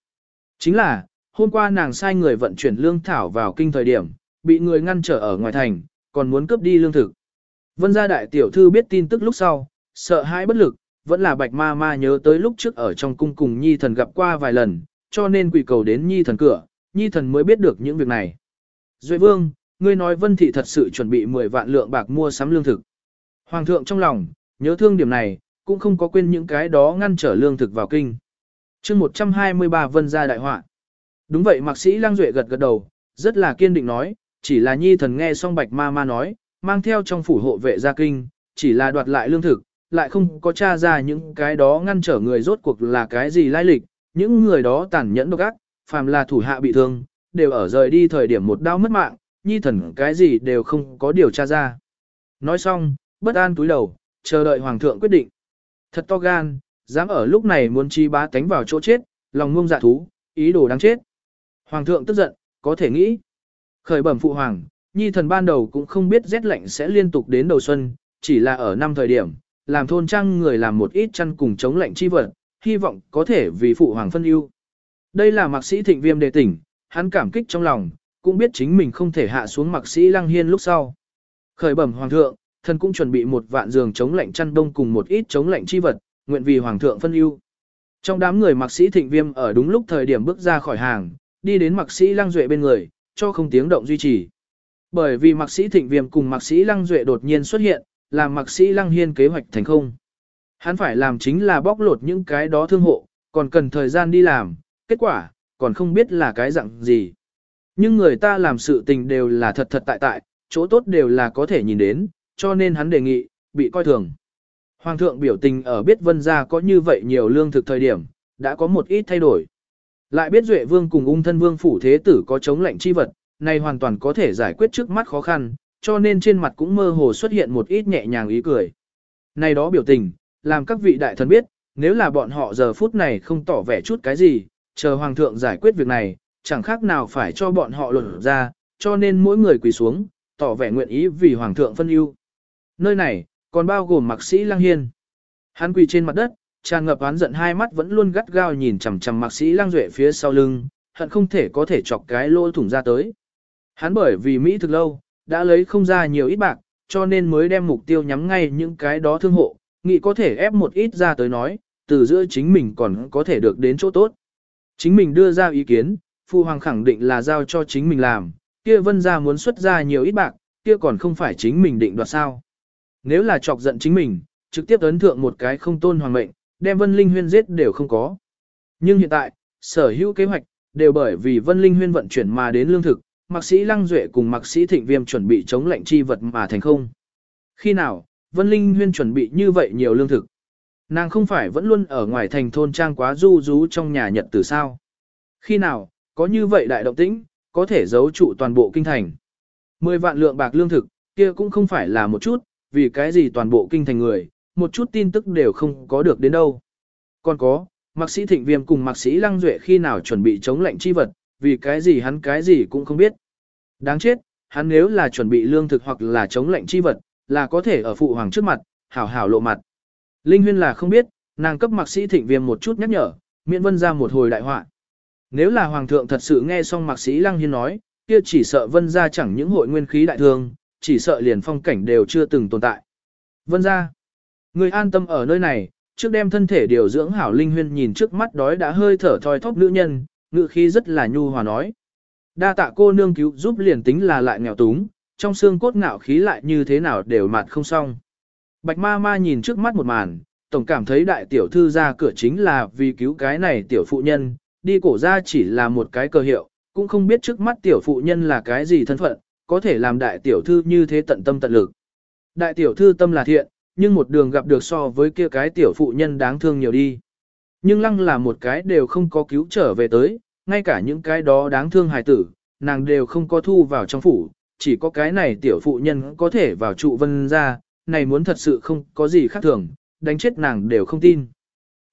Chính là, hôm qua nàng sai người vận chuyển lương thảo vào kinh thời điểm, bị người ngăn trở ở ngoài thành, còn muốn cướp đi lương thực. Vân gia đại tiểu thư biết tin tức lúc sau, sợ hãi bất lực, vẫn là bạch ma ma nhớ tới lúc trước ở trong cung cùng nhi thần gặp qua vài lần, cho nên quỷ cầu đến nhi thần cửa, nhi thần mới biết được những việc này. Duệ vương, ngươi nói vân thị thật sự chuẩn bị 10 vạn lượng bạc mua sắm lương thực. Hoàng thượng trong lòng, nhớ thương điểm này, cũng không có quên những cái đó ngăn trở lương thực vào kinh. chương 123 vân gia đại họa. Đúng vậy mạc sĩ lang duệ gật gật đầu, rất là kiên định nói, chỉ là nhi thần nghe xong bạch ma ma nói, mang theo trong phủ hộ vệ gia kinh, chỉ là đoạt lại lương thực, lại không có tra ra những cái đó ngăn trở người rốt cuộc là cái gì lai lịch, những người đó tàn nhẫn độc ác, phàm là thủ hạ bị thương, đều ở rời đi thời điểm một đau mất mạng, nhi thần cái gì đều không có điều tra ra. Nói xong, bất an túi đầu, chờ đợi hoàng thượng quyết định. Thật to gan, dám ở lúc này muốn chi bá tánh vào chỗ chết, lòng ngông dạ thú, ý đồ đáng chết. Hoàng thượng tức giận, có thể nghĩ. Khởi bẩm phụ hoàng, nhi thần ban đầu cũng không biết rét lạnh sẽ liên tục đến đầu xuân, chỉ là ở năm thời điểm, làm thôn trang người làm một ít chăn cùng chống lạnh chi vật, hy vọng có thể vì phụ hoàng phân ưu. Đây là mạc sĩ thịnh viêm đề tỉnh, hắn cảm kích trong lòng, cũng biết chính mình không thể hạ xuống mạc sĩ lăng hiên lúc sau. Khởi bẩm hoàng thượng, thần cũng chuẩn bị một vạn giường chống lạnh chăn đông cùng một ít chống lạnh chi vật, nguyện vì hoàng thượng phân ưu. Trong đám người mạc sĩ thịnh viêm ở đúng lúc thời điểm bước ra khỏi hàng, đi đến mạc sĩ lăng duệ bên người, cho không tiếng động duy trì. Bởi vì mạc sĩ thịnh viêm cùng mạc sĩ lăng duệ đột nhiên xuất hiện, làm mạc sĩ lăng hiên kế hoạch thành không. Hắn phải làm chính là bóc lột những cái đó thương hộ, còn cần thời gian đi làm, kết quả, còn không biết là cái dạng gì. Nhưng người ta làm sự tình đều là thật thật tại tại, chỗ tốt đều là có thể nhìn đến, cho nên hắn đề nghị, bị coi thường. Hoàng thượng biểu tình ở biết vân gia có như vậy nhiều lương thực thời điểm, đã có một ít thay đổi. Lại biết Duệ Vương cùng ung thân vương phủ thế tử có chống lệnh chi vật, này hoàn toàn có thể giải quyết trước mắt khó khăn, cho nên trên mặt cũng mơ hồ xuất hiện một ít nhẹ nhàng ý cười. Này đó biểu tình, làm các vị đại thần biết, nếu là bọn họ giờ phút này không tỏ vẻ chút cái gì, chờ hoàng thượng giải quyết việc này, chẳng khác nào phải cho bọn họ luận ra, cho nên mỗi người quỳ xuống, tỏ vẻ nguyện ý vì hoàng thượng phân ưu. Nơi này, còn bao gồm mạc sĩ Lăng Hiên. Hắn quỳ trên mặt đất, tràn ngập oán giận hai mắt vẫn luôn gắt gao nhìn chằm chằm mạc sĩ Lăng Duệ phía sau lưng, hận không thể có thể chọc cái lỗ thủng ra tới. Hắn bởi vì Mỹ thực lâu, đã lấy không ra nhiều ít bạc, cho nên mới đem mục tiêu nhắm ngay những cái đó thương hộ, nghĩ có thể ép một ít ra tới nói, từ giữa chính mình còn có thể được đến chỗ tốt. Chính mình đưa ra ý kiến, Phu Hoàng khẳng định là giao cho chính mình làm, kia vân ra muốn xuất ra nhiều ít bạc, kia còn không phải chính mình định đoạt sao. Nếu là chọc giận chính mình, trực tiếp ấn thượng một cái không tôn hoàng mệnh, đem Vân Linh Huyên giết đều không có. Nhưng hiện tại, sở hữu kế hoạch, đều bởi vì Vân Linh Huyên vận chuyển mà đến lương thực, Mạc Sĩ Lăng Duệ cùng Mạc Sĩ Thịnh Viêm chuẩn bị chống lệnh chi vật mà thành không. Khi nào, Vân Linh Huyên chuẩn bị như vậy nhiều lương thực? Nàng không phải vẫn luôn ở ngoài thành thôn trang quá du rú trong nhà nhật từ sao? Khi nào, có như vậy đại động tĩnh, có thể giấu trụ toàn bộ kinh thành. Mười vạn lượng bạc lương thực, kia cũng không phải là một chút, vì cái gì toàn bộ kinh thành người, một chút tin tức đều không có được đến đâu. Còn có, mạc sĩ thịnh viêm cùng mạc sĩ lăng duệ khi nào chuẩn bị chống lệnh chi vật, vì cái gì hắn cái gì cũng không biết. Đáng chết, hắn nếu là chuẩn bị lương thực hoặc là chống lệnh chi vật, là có thể ở phụ hoàng trước mặt, hảo hảo lộ mặt. Linh huyên là không biết, nàng cấp mạc sĩ thịnh viêm một chút nhắc nhở, miễn vân ra một hồi đại họa. Nếu là hoàng thượng thật sự nghe xong mạc sĩ lăng hiên nói, kia chỉ sợ vân ra chẳng những hội nguyên khí đại thương, chỉ sợ liền phong cảnh đều chưa từng tồn tại. Vân ra, người an tâm ở nơi này, trước đem thân thể điều dưỡng hảo linh huyên nhìn trước mắt đói đã hơi thở thoi thóp nữ nhân, ngự khí rất là nhu hòa nói. Đa tạ cô nương cứu giúp liền tính là lại nghèo túng, trong xương cốt ngạo khí lại như thế nào đều mặt không xong. Bạch ma ma nhìn trước mắt một màn, tổng cảm thấy đại tiểu thư ra cửa chính là vì cứu cái này tiểu phụ nhân, đi cổ ra chỉ là một cái cơ hiệu, cũng không biết trước mắt tiểu phụ nhân là cái gì thân phận, có thể làm đại tiểu thư như thế tận tâm tận lực. Đại tiểu thư tâm là thiện, nhưng một đường gặp được so với kia cái tiểu phụ nhân đáng thương nhiều đi. Nhưng lăng là một cái đều không có cứu trở về tới, ngay cả những cái đó đáng thương hài tử, nàng đều không có thu vào trong phủ, chỉ có cái này tiểu phụ nhân có thể vào trụ vân ra, này muốn thật sự không có gì khác thường, đánh chết nàng đều không tin.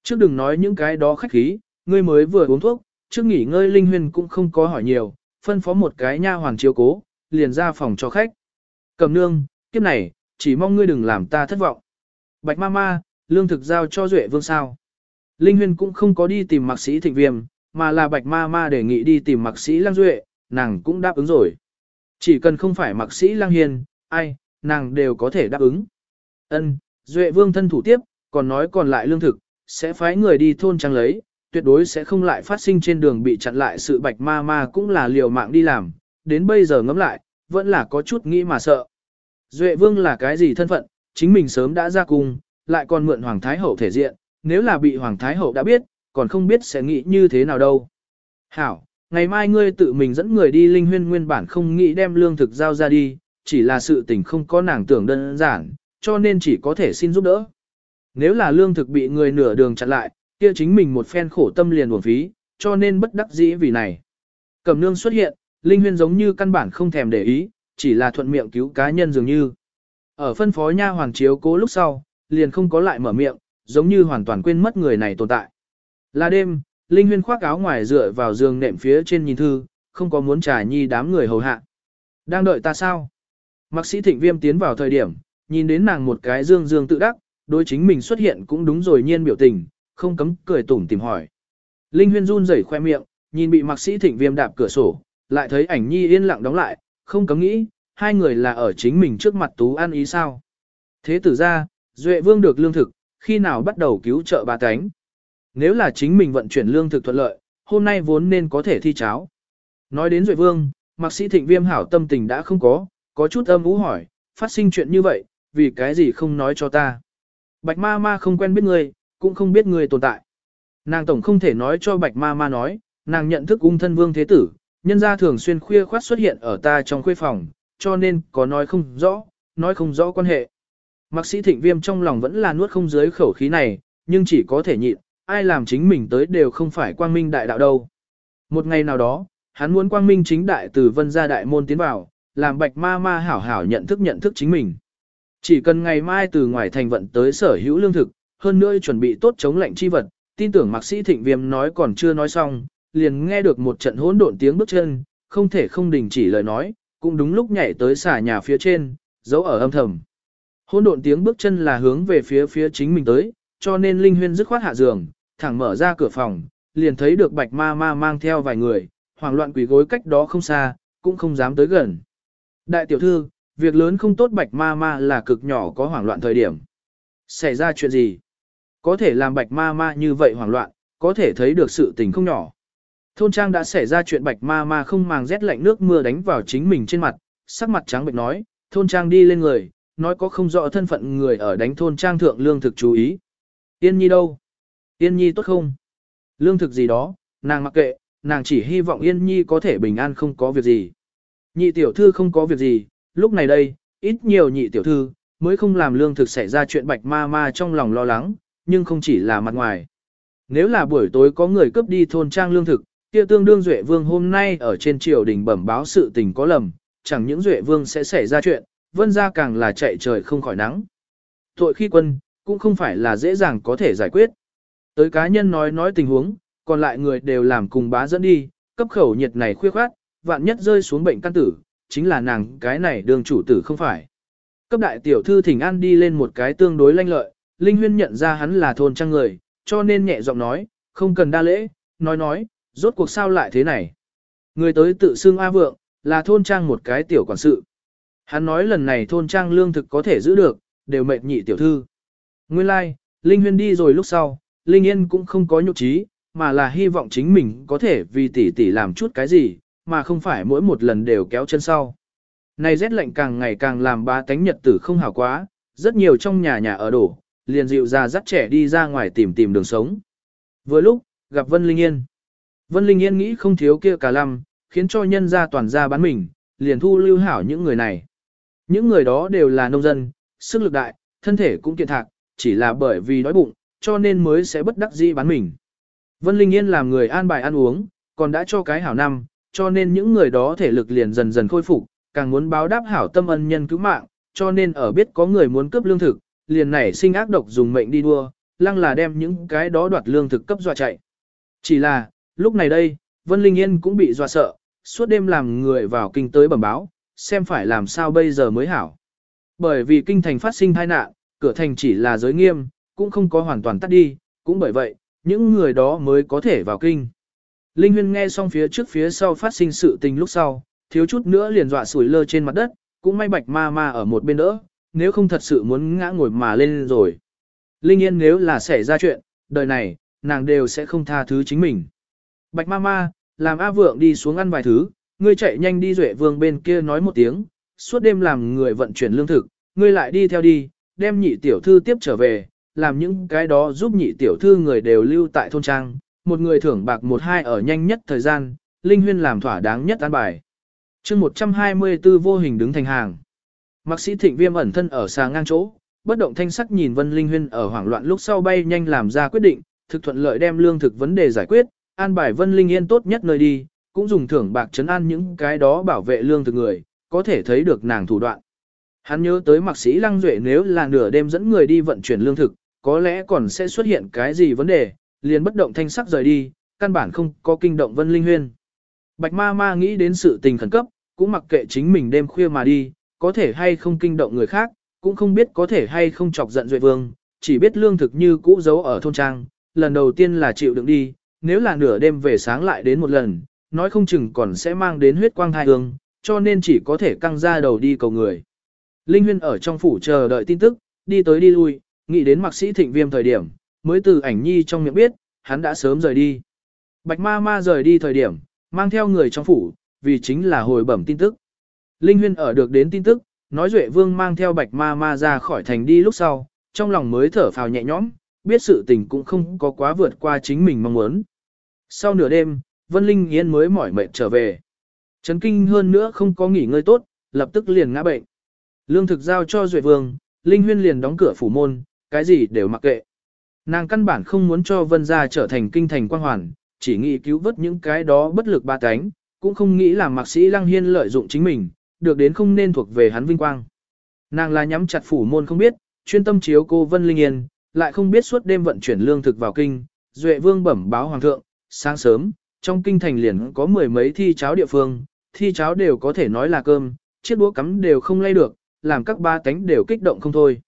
Trước đừng nói những cái đó khách khí, ngươi mới vừa uống thuốc, trước nghỉ ngơi linh huyền cũng không có hỏi nhiều, phân phó một cái nha hoàng chiếu cố, liền ra phòng cho khách. Cầm nương, kiếp này, chỉ mong ngươi đừng làm ta thất vọng. Bạch ma ma, lương thực giao cho Duệ Vương sao. Linh huyền cũng không có đi tìm mạc sĩ thịnh viêm, mà là bạch ma ma đề nghị đi tìm mạc sĩ lang Duệ, nàng cũng đáp ứng rồi. Chỉ cần không phải mặc sĩ lang hiền, ai, nàng đều có thể đáp ứng. Ân, Duệ Vương thân thủ tiếp, còn nói còn lại lương thực, sẽ phái người đi thôn trang lấy, tuyệt đối sẽ không lại phát sinh trên đường bị chặn lại sự bạch ma ma cũng là liều mạng đi làm, đến bây giờ ngẫm lại, vẫn là có chút nghĩ mà sợ. Duệ vương là cái gì thân phận, chính mình sớm đã ra cung, lại còn mượn Hoàng Thái Hậu thể diện, nếu là bị Hoàng Thái Hậu đã biết, còn không biết sẽ nghĩ như thế nào đâu. Hảo, ngày mai ngươi tự mình dẫn người đi linh huyên nguyên bản không nghĩ đem lương thực giao ra đi, chỉ là sự tình không có nàng tưởng đơn giản, cho nên chỉ có thể xin giúp đỡ. Nếu là lương thực bị người nửa đường chặn lại, kia chính mình một phen khổ tâm liền uổng phí, cho nên bất đắc dĩ vì này. Cẩm nương xuất hiện, Linh Huyên giống như căn bản không thèm để ý, chỉ là thuận miệng cứu cá nhân dường như. Ở phân phó nha hoàng chiếu cố lúc sau, liền không có lại mở miệng, giống như hoàn toàn quên mất người này tồn tại. Là đêm, Linh Huyên khoác áo ngoài dựa vào giường nệm phía trên nhìn thư, không có muốn trà nhi đám người hầu hạ. Đang đợi ta sao? Mạc sĩ thịnh viêm tiến vào thời điểm, nhìn đến nàng một cái dương dương tự đắc, đối chính mình xuất hiện cũng đúng rồi nhiên biểu tình, không cấm cười tủm tìm hỏi. Linh Huyên run rẩy khoe miệng, nhìn bị mạc sĩ thịnh viêm đạp cửa sổ, lại thấy ảnh nhi yên lặng đóng lại, không cấm nghĩ, hai người là ở chính mình trước mặt tú ăn ý sao. Thế tử ra, Duệ Vương được lương thực, khi nào bắt đầu cứu trợ bà cánh. Nếu là chính mình vận chuyển lương thực thuận lợi, hôm nay vốn nên có thể thi cháo. Nói đến Duệ Vương, mạc sĩ thịnh viêm hảo tâm tình đã không có, có chút âm ú hỏi, phát sinh chuyện như vậy, vì cái gì không nói cho ta. Bạch ma ma không quen biết người, cũng không biết người tồn tại. Nàng tổng không thể nói cho bạch ma ma nói, nàng nhận thức ung thân vương thế tử, nhân gia thường xuyên khuya khoát xuất hiện ở ta trong khuê phòng, cho nên có nói không rõ, nói không rõ quan hệ. Mạc sĩ thịnh viêm trong lòng vẫn là nuốt không dưới khẩu khí này, nhưng chỉ có thể nhịn, ai làm chính mình tới đều không phải quang minh đại đạo đâu. Một ngày nào đó, hắn muốn quang minh chính đại từ vân gia đại môn tiến vào, làm bạch ma ma hảo hảo nhận thức nhận thức chính mình. Chỉ cần ngày mai từ ngoài thành vận tới sở hữu lương thực, hơn nữa chuẩn bị tốt chống lạnh chi vật, tin tưởng mạc sĩ thịnh viêm nói còn chưa nói xong, liền nghe được một trận hỗn độn tiếng bước chân, không thể không đình chỉ lời nói, cũng đúng lúc nhảy tới xả nhà phía trên, giấu ở âm thầm. Hỗn độn tiếng bước chân là hướng về phía phía chính mình tới, cho nên Linh Huyên dứt khoát hạ giường, thẳng mở ra cửa phòng, liền thấy được bạch ma ma mang theo vài người, hoảng loạn quỷ gối cách đó không xa, cũng không dám tới gần. Đại tiểu thư, việc lớn không tốt bạch ma ma là cực nhỏ có hoảng loạn thời điểm. Xảy ra chuyện gì? Có thể làm bạch ma ma như vậy hoảng loạn, có thể thấy được sự tình không nhỏ. Thôn trang đã xảy ra chuyện bạch ma ma không màng rét lạnh nước mưa đánh vào chính mình trên mặt, sắc mặt trắng bệch nói, thôn trang đi lên người, nói có không rõ thân phận người ở đánh thôn trang thượng lương thực chú ý. Yên nhi đâu? Yên nhi tốt không? Lương thực gì đó, nàng mặc kệ, nàng chỉ hy vọng Yên nhi có thể bình an không có việc gì. Nhị tiểu thư không có việc gì, lúc này đây, ít nhiều nhị tiểu thư, mới không làm lương thực xảy ra chuyện bạch ma ma trong lòng lo lắng, nhưng không chỉ là mặt ngoài. Nếu là buổi tối có người cướp đi thôn trang lương thực, kia tương đương Duệ Vương hôm nay ở trên triều đình bẩm báo sự tình có lầm, chẳng những Duệ Vương sẽ xảy ra chuyện, vân ra càng là chạy trời không khỏi nắng. Tội khi quân, cũng không phải là dễ dàng có thể giải quyết. Tới cá nhân nói nói tình huống, còn lại người đều làm cùng bá dẫn đi, cấp khẩu nhiệt này khuya khoát, vạn nhất rơi xuống bệnh căn tử, chính là nàng cái này đường chủ tử không phải. Cấp đại tiểu thư thỉnh an đi lên một cái tương đối lanh lợi, Linh Huyên nhận ra hắn là thôn trang người, cho nên nhẹ giọng nói, không cần đa lễ, nói nói, rốt cuộc sao lại thế này. Người tới tự xưng A Vượng, là thôn trang một cái tiểu quản sự. Hắn nói lần này thôn trang lương thực có thể giữ được, đều mệt nhị tiểu thư. Nguyên lai, like, Linh Huyên đi rồi lúc sau, Linh Yên cũng không có nhục trí, mà là hy vọng chính mình có thể vì tỷ tỷ làm chút cái gì, mà không phải mỗi một lần đều kéo chân sau. Này rét lạnh càng ngày càng làm ba tánh nhật tử không hảo quá, rất nhiều trong nhà nhà ở đổ, liền dịu ra dắt trẻ đi ra ngoài tìm tìm đường sống. Vừa lúc, gặp Vân Linh Yên. Vân Linh Yên nghĩ không thiếu kia cả lăm, khiến cho nhân gia toàn gia bán mình, liền thu lưu hảo những người này. Những người đó đều là nông dân, sức lực đại, thân thể cũng kiện thạc, chỉ là bởi vì đói bụng, cho nên mới sẽ bất đắc dĩ bán mình. Vân Linh Yên làm người an bài ăn uống, còn đã cho cái hảo năm, cho nên những người đó thể lực liền dần dần khôi phục, càng muốn báo đáp hảo tâm ân nhân cứu mạng, cho nên ở biết có người muốn cướp lương thực, liền nảy sinh ác độc dùng mệnh đi đua, lăng là đem những cái đó đoạt lương thực cấp dọa chạy. Chỉ là, lúc này đây, Vân Linh Yên cũng bị dọa sợ, suốt đêm làm người vào kinh tới bẩm báo, xem phải làm sao bây giờ mới hảo. Bởi vì kinh thành phát sinh tai nạn, cửa thành chỉ là giới nghiêm, cũng không có hoàn toàn tắt đi, cũng bởi vậy, những người đó mới có thể vào kinh. Linh Huyên nghe xong phía trước phía sau phát sinh sự tình lúc sau, thiếu chút nữa liền dọa sủi lơ trên mặt đất, cũng may bạch ma ma ở một bên đỡ, nếu không thật sự muốn ngã ngồi mà lên rồi. Linh Yên nếu là xảy ra chuyện, đời này, nàng đều sẽ không tha thứ chính mình. Bạch ma ma, làm A Vượng đi xuống ăn vài thứ, ngươi chạy nhanh đi Duệ Vương bên kia nói một tiếng, suốt đêm làm người vận chuyển lương thực, ngươi lại đi theo đi, đem nhị tiểu thư tiếp trở về, làm những cái đó giúp nhị tiểu thư người đều lưu tại thôn trang, một người thưởng bạc một hai ở nhanh nhất thời gian, Linh Huyên làm thỏa đáng nhất an bài. chương 124 vô hình đứng thành hàng. Mạc sĩ thịnh viêm ẩn thân ở xa ngang chỗ, bất động thanh sắc nhìn Vân Linh Huyên ở hoảng loạn lúc sau bay nhanh làm ra quyết định, thực thuận lợi đem lương thực vấn đề giải quyết, an bài Vân Linh Yên tốt nhất nơi đi, cũng dùng thưởng bạc chấn an những cái đó bảo vệ lương thực người, có thể thấy được nàng thủ đoạn. Hắn nhớ tới mạc sĩ Lăng Duệ nếu là nửa đêm dẫn người đi vận chuyển lương thực, có lẽ còn sẽ xuất hiện cái gì vấn đề, liền bất động thanh sắc rời đi, căn bản không có kinh động Vân Linh Huyên. Bạch ma ma nghĩ đến sự tình khẩn cấp, cũng mặc kệ chính mình đêm khuya mà đi, có thể hay không kinh động người khác, cũng không biết có thể hay không chọc giận Duệ Vương, chỉ biết lương thực như cũ giấu ở thôn trang, lần đầu tiên là chịu đựng đi, nếu là nửa đêm về sáng lại đến một lần, nói không chừng còn sẽ mang đến huyết quang thai hương, cho nên chỉ có thể căng ra đầu đi cầu người. Linh Huyên ở trong phủ chờ đợi tin tức, đi tới đi lui, nghĩ đến mạc sĩ thịnh viêm thời điểm, mới từ ảnh nhi trong miệng biết, hắn đã sớm rời đi. Bạch ma ma rời đi thời điểm, mang theo người trong phủ, vì chính là hồi bẩm tin tức. Linh Huyên ở được đến tin tức, nói Duệ Vương mang theo bạch ma ma ra khỏi thành đi lúc sau, trong lòng mới thở phào nhẹ nhõm, biết sự tình cũng không có quá vượt qua chính mình mong muốn. Sau nửa đêm, Vân Linh Yên mới mỏi mệt trở về. Trấn kinh hơn nữa không có nghỉ ngơi tốt, lập tức liền ngã bệnh. Lương thực giao cho Duệ Vương, Linh Huyên liền đóng cửa phủ môn, cái gì đều mặc kệ. Nàng căn bản không muốn cho Vân gia trở thành kinh thành quan hoàn, chỉ nghĩ cứu vớt những cái đó bất lực ba cánh, cũng không nghĩ là mạc sĩ Lăng Hiên lợi dụng chính mình, được đến không nên thuộc về hắn vinh quang. Nàng là nhắm chặt phủ môn không biết, chuyên tâm chiếu cô Vân Linh Yên, lại không biết suốt đêm vận chuyển lương thực vào kinh, Duệ Vương bẩm báo hoàng thượng, sáng sớm, trong kinh thành liền có mười mấy thi cháo địa phương, thi cháo đều có thể nói là cơm, chiếc đũa cắm đều không lay được, làm các ba tánh đều kích động không thôi.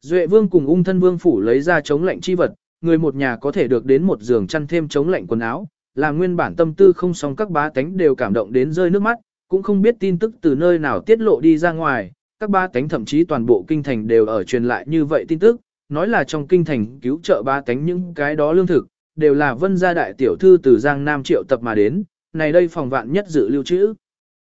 Duệ vương cùng ung thân vương phủ lấy ra chống lạnh chi vật, người một nhà có thể được đến một giường chăn thêm chống lạnh quần áo, là nguyên bản tâm tư không xong các bá tánh đều cảm động đến rơi nước mắt, cũng không biết tin tức từ nơi nào tiết lộ đi ra ngoài, các bá tánh thậm chí toàn bộ kinh thành đều ở truyền lại như vậy tin tức, nói là trong kinh thành cứu trợ bá tánh những cái đó lương thực, đều là vân gia đại tiểu thư từ Giang Nam triệu tập mà đến, này đây phòng vạn nhất dự lưu trữ.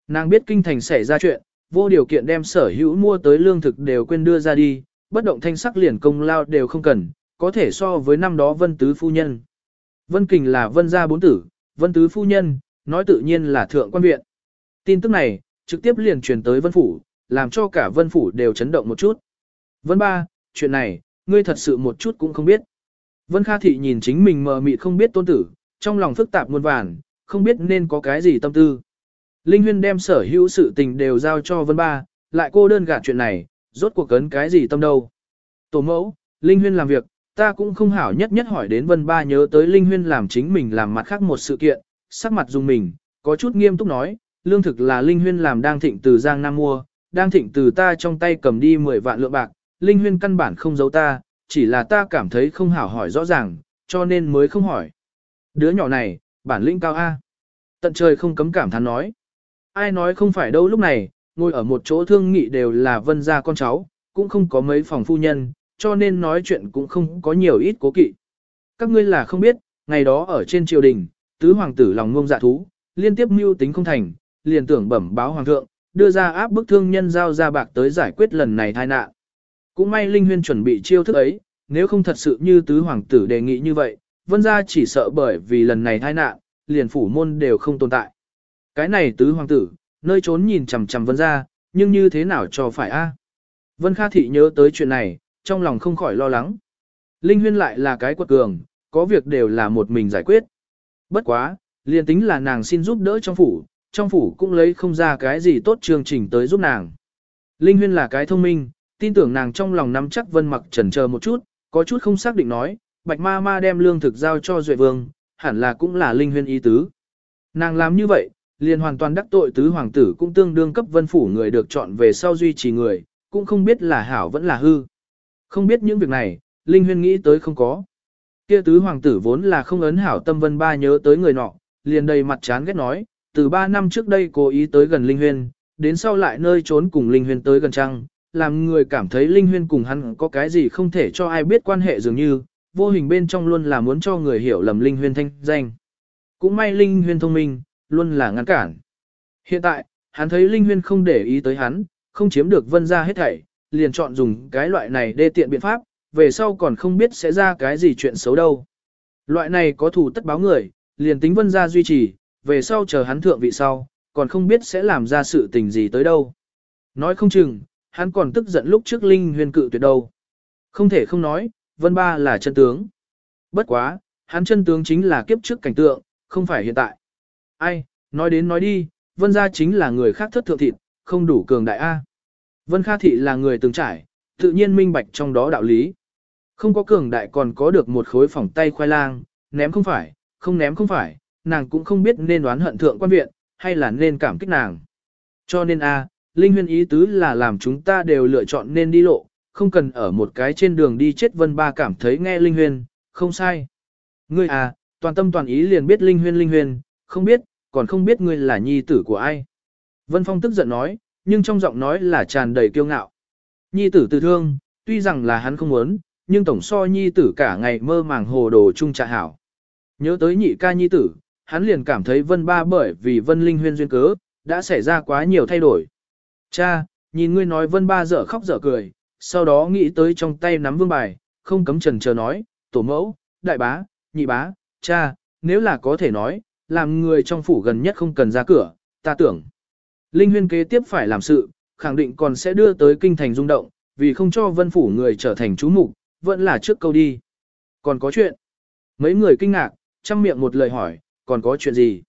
Nàng biết kinh thành xảy ra chuyện, vô điều kiện đem sở hữu mua tới lương thực đều quên đưa ra đi, bất động thanh sắc liền công lao đều không cần, có thể so với năm đó vân tứ phu nhân. Vân Kình là vân gia bốn tử, vân tứ phu nhân, nói tự nhiên là thượng quan viện. Tin tức này, trực tiếp liền truyền tới vân phủ, làm cho cả vân phủ đều chấn động một chút. Vân ba, chuyện này, ngươi thật sự một chút cũng không biết. Vân Kha Thị nhìn chính mình mờ mịt không biết tôn tử, trong lòng phức tạp muôn vàn, không biết nên có cái gì tâm tư. Linh Huyên đem sở hữu sự tình đều giao cho Vân Ba, lại cô đơn gạt chuyện này, rốt cuộc cấn cái gì tâm đâu. Tổ mẫu, Linh Huyên làm việc, ta cũng không hảo nhất nhất hỏi đến Vân Ba nhớ tới Linh Huyên làm chính mình làm mặt khác một sự kiện, sắc mặt dùng mình, có chút nghiêm túc nói, lương thực là Linh Huyên làm đang thịnh từ Giang Nam mua, đang thịnh từ ta trong tay cầm đi 10 vạn lượng bạc, Linh Huyên căn bản không giấu ta, chỉ là ta cảm thấy không hảo hỏi rõ ràng, cho nên mới không hỏi. Đứa nhỏ này, bản lĩnh cao A. Tận trời không cấm cảm thán nói. Ai nói không phải đâu lúc này, ngồi ở một chỗ thương nghị đều là vân gia con cháu, cũng không có mấy phòng phu nhân, cho nên nói chuyện cũng không có nhiều ít cố kỵ. Các ngươi là không biết, ngày đó ở trên triều đình, tứ hoàng tử lòng ngông dạ thú, liên tiếp mưu tính không thành, liền tưởng bẩm báo hoàng thượng, đưa ra áp bức thương nhân giao ra bạc tới giải quyết lần này tai nạn. Cũng may Linh Huyên chuẩn bị chiêu thức ấy, nếu không thật sự như tứ hoàng tử đề nghị như vậy, vân gia chỉ sợ bởi vì lần này tai nạn, liền phủ môn đều không tồn tại. Cái này tứ hoàng tử, nơi trốn nhìn chằm chằm vân ra nhưng như thế nào cho phải a? Vân Kha Thị nhớ tới chuyện này, trong lòng không khỏi lo lắng. Linh Huyên lại là cái quật cường, có việc đều là một mình giải quyết. Bất quá, liền tính là nàng xin giúp đỡ trong phủ, trong phủ cũng lấy không ra cái gì tốt chương trình tới giúp nàng. Linh Huyên là cái thông minh, tin tưởng nàng trong lòng nắm chắc Vân Mặc chần chờ một chút, có chút không xác định nói, Bạch Ma Ma đem lương thực giao cho Duệ Vương, hẳn là cũng là Linh Huyên ý tứ. Nàng làm như vậy, liền hoàn toàn đắc tội tứ hoàng tử cũng tương đương cấp Vân phủ người được chọn về sau duy trì người, cũng không biết là hảo vẫn là hư. Không biết những việc này, Linh Huyên nghĩ tới không có. Kia tứ hoàng tử vốn là không ấn hảo tâm Vân Ba nhớ tới người nọ, liền đầy mặt chán ghét nói, từ ba năm trước đây cố ý tới gần Linh Huyên, đến sau lại nơi trốn cùng Linh Huyên tới gần trăng, làm người cảm thấy Linh Huyên cùng hắn có cái gì không thể cho ai biết quan hệ dường như, vô hình bên trong luôn là muốn cho người hiểu lầm Linh Huyên thanh danh. Cũng may Linh Huyên thông minh, luôn là ngăn cản. Hiện tại, hắn thấy Linh Huyên không để ý tới hắn, không chiếm được vân ra hết thảy, liền chọn dùng cái loại này đê tiện biện pháp, về sau còn không biết sẽ ra cái gì chuyện xấu đâu. Loại này có thủ tất báo người, liền tính vân ra duy trì, về sau chờ hắn thượng vị sau, còn không biết sẽ làm ra sự tình gì tới đâu. Nói không chừng, hắn còn tức giận lúc trước Linh Huyên cự tuyệt đâu. Không thể không nói, Vân Ba là chân tướng. Bất quá, hắn chân tướng chính là kiếp trước cảnh tượng, không phải hiện tại. Ai, nói đến nói đi, Vân gia chính là người khác thất thượng thịt, không đủ cường đại A. Vân Kha Thị là người từng trải, tự nhiên minh bạch trong đó đạo lý. Không có cường đại còn có được một khối phỏng tay khoai lang, ném không phải, không ném không phải, nàng cũng không biết nên đoán hận thượng quan viện, hay là nên cảm kích nàng. Cho nên A, Linh Huyên ý tứ là làm chúng ta đều lựa chọn nên đi lộ, không cần ở một cái trên đường đi chết Vân Ba cảm thấy nghe Linh Huyên, không sai. Ngươi à, toàn tâm toàn ý liền biết Linh Huyên Linh Huyên, không biết, còn không biết ngươi là nhi tử của ai. Vân Phong tức giận nói, nhưng trong giọng nói là tràn đầy kiêu ngạo. Nhi tử từ thương, tuy rằng là hắn không muốn, nhưng tổng so nhi tử cả ngày mơ màng hồ đồ chung trạ hảo. Nhớ tới nhị ca nhi tử, hắn liền cảm thấy Vân Ba bởi vì Vân Linh Huyên duyên cớ, đã xảy ra quá nhiều thay đổi. Cha, nhìn ngươi nói Vân Ba dở khóc dở cười, sau đó nghĩ tới trong tay nắm vương bài, không cấm trần chờ nói, tổ mẫu, đại bá, nhị bá, cha, nếu là có thể nói, làm người trong phủ gần nhất không cần ra cửa, ta tưởng. Linh huyên kế tiếp phải làm sự, khẳng định còn sẽ đưa tới kinh thành rung động, vì không cho vân phủ người trở thành chú mục, vẫn là trước câu đi. Còn có chuyện. Mấy người kinh ngạc, chăm miệng một lời hỏi, còn có chuyện gì?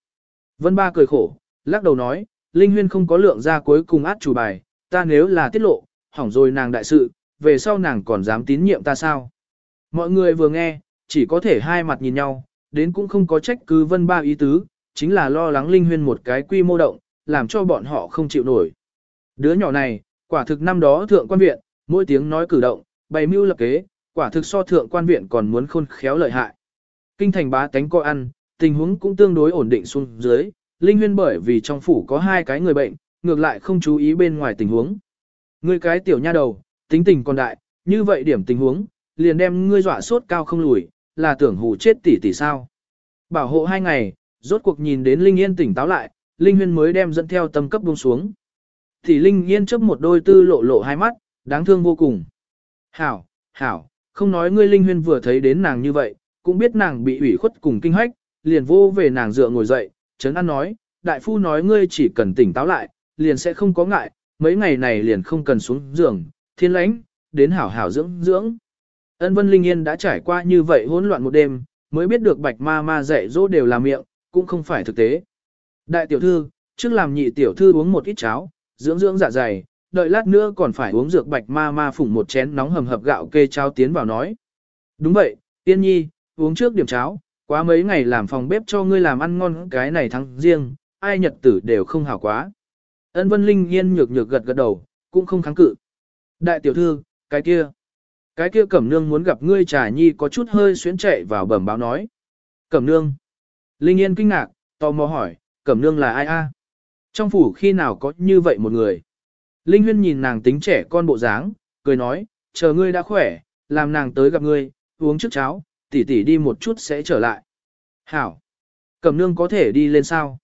Vân ba cười khổ, lắc đầu nói, Linh huyên không có lượng ra cuối cùng át chủ bài, ta nếu là tiết lộ, hỏng rồi nàng đại sự, về sau nàng còn dám tín nhiệm ta sao? Mọi người vừa nghe, chỉ có thể hai mặt nhìn nhau, đến cũng không có trách cứ vân ba ý tứ, chính là lo lắng linh huyên một cái quy mô động, làm cho bọn họ không chịu nổi. Đứa nhỏ này, quả thực năm đó thượng quan viện, mỗi tiếng nói cử động, bày mưu lập kế, quả thực so thượng quan viện còn muốn khôn khéo lợi hại. Kinh thành bá tánh coi ăn, tình huống cũng tương đối ổn định xuống dưới, linh huyên bởi vì trong phủ có hai cái người bệnh, ngược lại không chú ý bên ngoài tình huống. Ngươi cái tiểu nha đầu, tính tình còn đại, như vậy điểm tình huống, liền đem ngươi dọa sốt cao không lùi, là tưởng hù chết tỷ tỷ sao. Bảo hộ hai ngày, rốt cuộc nhìn đến Linh Yên tỉnh táo lại, Linh Huyên mới đem dẫn theo tâm cấp buông xuống. Thì Linh Yên chớp một đôi tư lộ lộ hai mắt, đáng thương vô cùng. Hảo, hảo, không nói ngươi Linh Huyên vừa thấy đến nàng như vậy, cũng biết nàng bị ủy khuất cùng kinh hách, liền vô về nàng dựa ngồi dậy, chấn an nói, đại phu nói ngươi chỉ cần tỉnh táo lại, liền sẽ không có ngại, mấy ngày này liền không cần xuống giường, thiên lãnh, đến hảo hảo dưỡng dưỡng. Ân Vân Linh Yên đã trải qua như vậy hỗn loạn một đêm, mới biết được bạch ma ma dạy dỗ đều là miệng, cũng không phải thực tế. Đại tiểu thư, trước làm nhị tiểu thư uống một ít cháo, dưỡng dưỡng dạ dày, đợi lát nữa còn phải uống dược bạch ma ma phủng một chén nóng hầm hập gạo kê cháo tiến vào nói. Đúng vậy, tiên nhi, uống trước điểm cháo, quá mấy ngày làm phòng bếp cho ngươi làm ăn ngon cái này thắng riêng, ai nhật tử đều không hảo quá. Ân Vân Linh Yên nhược nhược gật gật đầu, cũng không kháng cự. Đại tiểu thư, cái kia. Cái kia Cẩm Nương muốn gặp ngươi trà nhi có chút hơi xuyến chạy vào bẩm báo nói. Cẩm Nương. Linh Yên kinh ngạc, tò mò hỏi, Cẩm Nương là ai a? Trong phủ khi nào có như vậy một người? Linh Huyên nhìn nàng tính trẻ con bộ dáng, cười nói, chờ ngươi đã khỏe, làm nàng tới gặp ngươi, uống trước cháo, tỷ tỷ đi một chút sẽ trở lại. Hảo. Cẩm Nương có thể đi lên sao?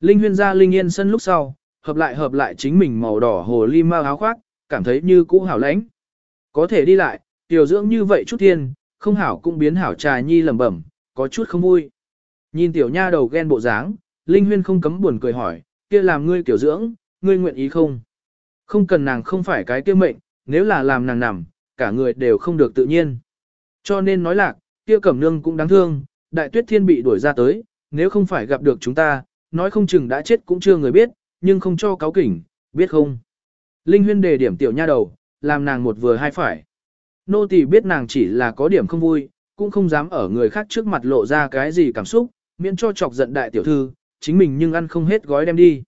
Linh Huyên ra Linh Yên sân lúc sau, hợp lại hợp lại chính mình màu đỏ hồ ly mau áo khoác, cảm thấy như cũ hảo lãnh. Có thể đi lại, tiểu dưỡng như vậy chút thiên, không hảo cũng biến hảo trà nhi lẩm bẩm, có chút không vui. Nhìn tiểu nha đầu ghen bộ dáng, Linh Huyên không cấm buồn cười hỏi, kia làm ngươi tiểu dưỡng, ngươi nguyện ý không? Không cần nàng không phải cái kia mệnh, nếu là làm nàng nằm, cả người đều không được tự nhiên. Cho nên nói lạc, kia cẩm nương cũng đáng thương, đại tuyết thiên bị đuổi ra tới, nếu không phải gặp được chúng ta, nói không chừng đã chết cũng chưa người biết, nhưng không cho cáo kỉnh, biết không. Linh huyên đề điểm tiểu nha đầu, làm nàng một vừa hai phải. Nô tỳ biết nàng chỉ là có điểm không vui, cũng không dám ở người khác trước mặt lộ ra cái gì cảm xúc, miễn cho chọc giận đại tiểu thư, chính mình nhưng ăn không hết gói đem đi.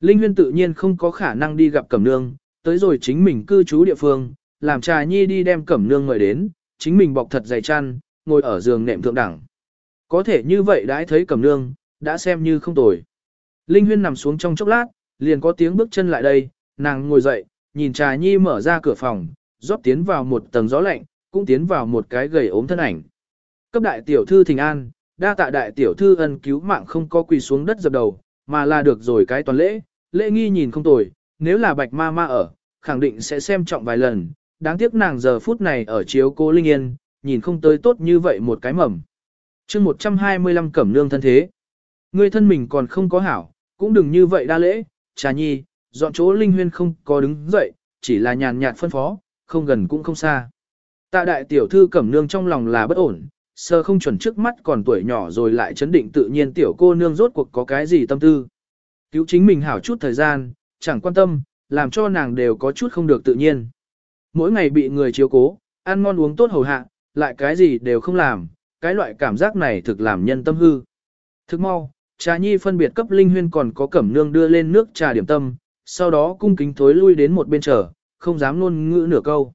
Linh huyên tự nhiên không có khả năng đi gặp cẩm nương, tới rồi chính mình cư trú địa phương, làm trà nhi đi đem cẩm nương mời đến, chính mình bọc thật dày chăn, ngồi ở giường nệm thượng đẳng. Có thể như vậy đã thấy cẩm nương, đã xem như không tồi. Linh huyên nằm xuống trong chốc lát, liền có tiếng bước chân lại đây, nàng ngồi dậy, nhìn trà nhi mở ra cửa phòng, rót tiến vào một tầng gió lạnh, cũng tiến vào một cái gầy ốm thân ảnh. Cấp đại tiểu thư thình an, đa tạ đại tiểu thư ân cứu mạng không có quỳ xuống đất dập đầu, mà là được rồi cái toàn lễ, lễ nghi nhìn không tồi, nếu là bạch ma ma ở, khẳng định sẽ xem trọng vài lần, đáng tiếc nàng giờ phút này ở chiếu cô Linh Yên, nhìn không tới tốt như vậy một cái mầm. chương 125 cẩm nương thân thế. Người thân mình còn không có hảo, cũng đừng như vậy đa lễ, trà nhi, dọn chỗ Linh Huyên không có đứng dậy, chỉ là nhàn nhạt phân phó, không gần cũng không xa. Tạ đại tiểu thư cẩm nương trong lòng là bất ổn, sơ không chuẩn trước mắt còn tuổi nhỏ rồi lại chấn định tự nhiên tiểu cô nương rốt cuộc có cái gì tâm tư. Cứu chính mình hảo chút thời gian, chẳng quan tâm, làm cho nàng đều có chút không được tự nhiên. Mỗi ngày bị người chiếu cố, ăn ngon uống tốt hầu hạ, lại cái gì đều không làm, cái loại cảm giác này thực làm nhân tâm hư. Thức mau, trà nhi phân biệt cấp linh huyên còn có cẩm nương đưa lên nước trà điểm tâm, sau đó cung kính thối lui đến một bên chờ, không dám luôn ngữ nửa câu.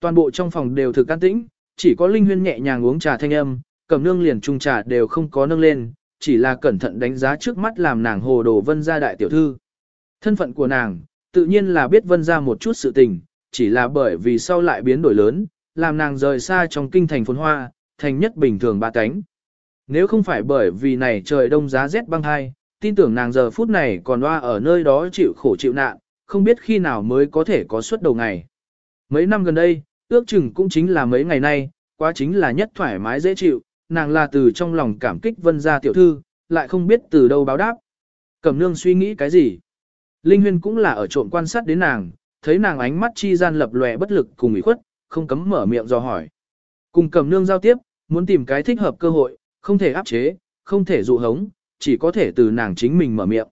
Toàn bộ trong phòng đều thực can tĩnh, chỉ có linh huyên nhẹ nhàng uống trà thanh âm, cầm nương liền chung trà đều không có nâng lên, chỉ là cẩn thận đánh giá trước mắt làm nàng hồ đồ vân gia đại tiểu thư. Thân phận của nàng, tự nhiên là biết vân ra một chút sự tình, chỉ là bởi vì sau lại biến đổi lớn, làm nàng rời xa trong kinh thành phồn hoa, thành nhất bình thường ba cánh. Nếu không phải bởi vì này trời đông giá rét băng hai, tin tưởng nàng giờ phút này còn loa ở nơi đó chịu khổ chịu nạn, không biết khi nào mới có thể có suất đầu ngày. Mấy năm gần đây, ước chừng cũng chính là mấy ngày nay, quá chính là nhất thoải mái dễ chịu, nàng là từ trong lòng cảm kích vân gia tiểu thư, lại không biết từ đâu báo đáp. Cẩm nương suy nghĩ cái gì? Linh Huyên cũng là ở trộm quan sát đến nàng, thấy nàng ánh mắt chi gian lập lòe bất lực cùng ủy khuất, không cấm mở miệng do hỏi. Cùng Cẩm nương giao tiếp, muốn tìm cái thích hợp cơ hội, không thể áp chế, không thể dụ hống, chỉ có thể từ nàng chính mình mở miệng.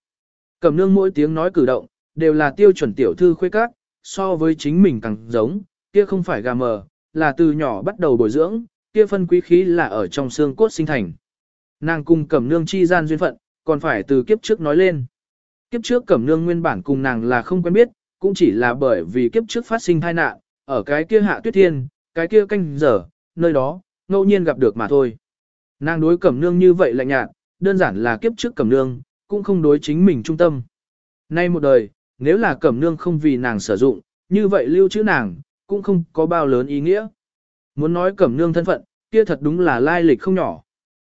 Cẩm nương mỗi tiếng nói cử động, đều là tiêu chuẩn tiểu thư khuê các, so với chính mình càng giống, kia không phải gà mờ, là từ nhỏ bắt đầu bồi dưỡng, kia phân quý khí là ở trong xương cốt sinh thành. Nàng cùng Cẩm nương chi gian duyên phận, còn phải từ kiếp trước nói lên. Kiếp trước Cẩm Nương nguyên bản cùng nàng là không quen biết, cũng chỉ là bởi vì kiếp trước phát sinh tai nạn, ở cái kia hạ tuyết thiên, cái kia canh giờ, nơi đó, ngẫu nhiên gặp được mà thôi. Nàng đối Cẩm Nương như vậy lạnh nhạt, đơn giản là kiếp trước Cẩm Nương, cũng không đối chính mình trung tâm. Nay một đời, nếu là Cẩm Nương không vì nàng sử dụng, như vậy lưu trữ nàng, cũng không có bao lớn ý nghĩa. Muốn nói Cẩm Nương thân phận, kia thật đúng là lai lịch không nhỏ.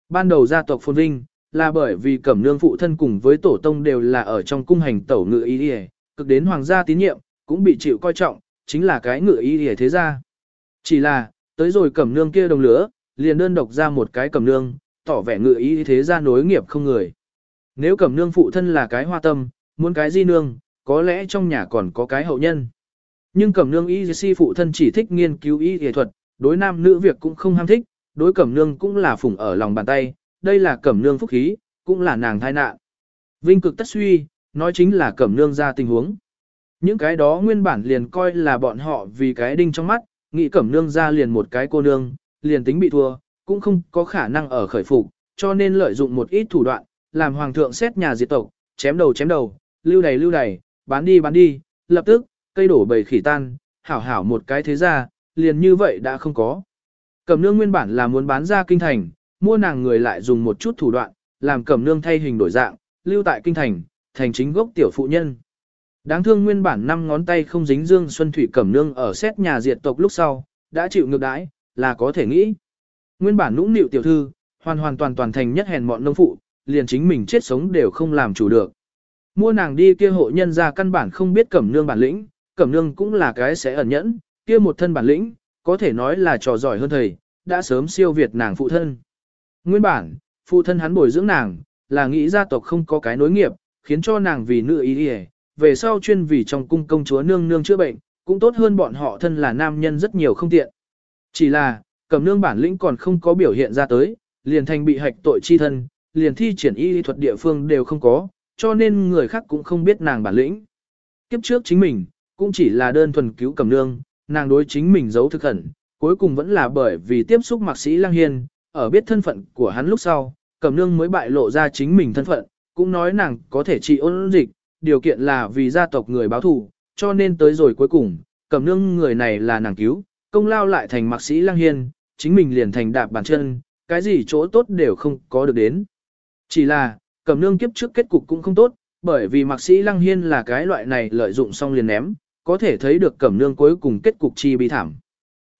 Ban đầu gia tộc Phồn Vinh, là bởi vì cẩm nương phụ thân cùng với tổ tông đều là ở trong cung hành tẩu ngự ý hề, cực đến hoàng gia tín nhiệm, cũng bị chịu coi trọng, chính là cái ngự ý hề thế gia. Chỉ là, tới rồi cẩm nương kia đồng lửa, liền đơn độc ra một cái cẩm nương, tỏ vẻ ngự ý thế gia nối nghiệp không người. Nếu cẩm nương phụ thân là cái hoa tâm, muốn cái di nương, có lẽ trong nhà còn có cái hậu nhân. Nhưng cẩm nương y si phụ thân chỉ thích nghiên cứu y y thuật, đối nam nữ việc cũng không ham thích, đối cẩm nương cũng là phụng ở lòng bàn tay, đây là cẩm nương phúc khí, cũng là nàng thai nạn. Vinh cực tất suy, nói chính là cẩm nương ra tình huống. Những cái đó nguyên bản liền coi là bọn họ vì cái đinh trong mắt, nghĩ cẩm nương ra liền một cái cô nương, liền tính bị thua, cũng không có khả năng ở khởi phục, cho nên lợi dụng một ít thủ đoạn, làm hoàng thượng xét nhà diệt tộc, chém đầu chém đầu, lưu đầy lưu đầy, bán đi bán đi, lập tức, cây đổ bầy khỉ tan, hảo hảo một cái thế ra, liền như vậy đã không có. Cẩm nương nguyên bản là muốn bán ra kinh thành, mua nàng người lại dùng một chút thủ đoạn, làm cẩm nương thay hình đổi dạng, lưu tại kinh thành, thành chính gốc tiểu phụ nhân. Đáng thương nguyên bản năm ngón tay không dính dương xuân thủy cẩm nương ở xét nhà diệt tộc lúc sau, đã chịu ngược đãi, là có thể nghĩ. Nguyên bản nũng nịu tiểu thư, hoàn hoàn toàn toàn thành nhất hèn mọn nông phụ, liền chính mình chết sống đều không làm chủ được. Mua nàng đi kia hộ nhân ra căn bản không biết cẩm nương bản lĩnh, cẩm nương cũng là cái sẽ ẩn nhẫn, kia một thân bản lĩnh, có thể nói là trò giỏi hơn thầy, đã sớm siêu việt nàng phụ thân. Nguyên bản, phụ thân hắn bồi dưỡng nàng, là nghĩ gia tộc không có cái nối nghiệp, khiến cho nàng vì nữ ý đi về sau chuyên vì trong cung công chúa nương nương chữa bệnh, cũng tốt hơn bọn họ thân là nam nhân rất nhiều không tiện. Chỉ là, cẩm nương bản lĩnh còn không có biểu hiện ra tới, liền thành bị hạch tội chi thân, liền thi triển y thuật địa phương đều không có, cho nên người khác cũng không biết nàng bản lĩnh. Kiếp trước chính mình, cũng chỉ là đơn thuần cứu cẩm nương, nàng đối chính mình giấu thực hẳn, cuối cùng vẫn là bởi vì tiếp xúc mạc sĩ lang hiên, ở biết thân phận của hắn lúc sau, cẩm nương mới bại lộ ra chính mình thân phận, cũng nói nàng có thể trị ôn dịch, điều kiện là vì gia tộc người báo thù, cho nên tới rồi cuối cùng, cẩm nương người này là nàng cứu, công lao lại thành mạc sĩ lang hiên, chính mình liền thành đạp bàn chân, cái gì chỗ tốt đều không có được đến. Chỉ là, cẩm nương kiếp trước kết cục cũng không tốt, bởi vì mạc sĩ lăng hiên là cái loại này lợi dụng xong liền ném, có thể thấy được cẩm nương cuối cùng kết cục chi bi thảm.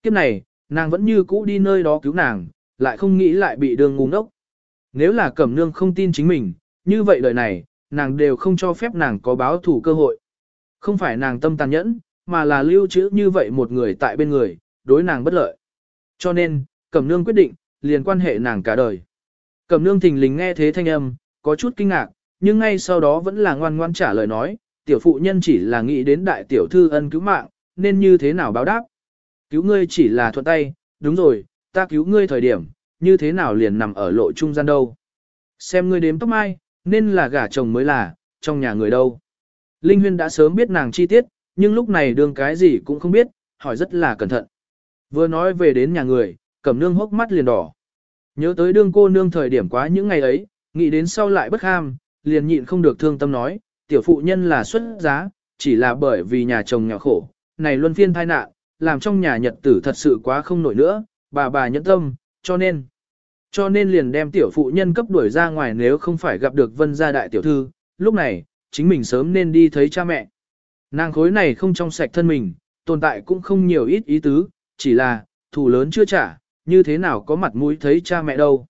Kiếp này, nàng vẫn như cũ đi nơi đó cứu nàng, lại không nghĩ lại bị đường ngu ngốc. Nếu là cẩm nương không tin chính mình, như vậy đời này, nàng đều không cho phép nàng có báo thủ cơ hội. Không phải nàng tâm tàn nhẫn, mà là lưu trữ như vậy một người tại bên người, đối nàng bất lợi. Cho nên, cẩm nương quyết định, liền quan hệ nàng cả đời. Cẩm nương thình lình nghe thế thanh âm, có chút kinh ngạc, nhưng ngay sau đó vẫn là ngoan ngoan trả lời nói, tiểu phụ nhân chỉ là nghĩ đến đại tiểu thư ân cứu mạng, nên như thế nào báo đáp. Cứu ngươi chỉ là thuận tay, đúng rồi, ta cứu ngươi thời điểm, như thế nào liền nằm ở lộ trung gian đâu. Xem ngươi đếm tóc mai, nên là gả chồng mới là, trong nhà người đâu. Linh Huyên đã sớm biết nàng chi tiết, nhưng lúc này đương cái gì cũng không biết, hỏi rất là cẩn thận. Vừa nói về đến nhà người, cẩm nương hốc mắt liền đỏ. Nhớ tới đương cô nương thời điểm quá những ngày ấy, nghĩ đến sau lại bất ham, liền nhịn không được thương tâm nói, tiểu phụ nhân là xuất giá, chỉ là bởi vì nhà chồng nhỏ khổ, này luân phiên thai nạn, làm trong nhà nhật tử thật sự quá không nổi nữa, bà bà nhẫn tâm, cho nên, cho nên liền đem tiểu phụ nhân cấp đuổi ra ngoài nếu không phải gặp được vân gia đại tiểu thư, lúc này, chính mình sớm nên đi thấy cha mẹ. Nàng khối này không trong sạch thân mình, tồn tại cũng không nhiều ít ý tứ, chỉ là, thù lớn chưa trả, như thế nào có mặt mũi thấy cha mẹ đâu.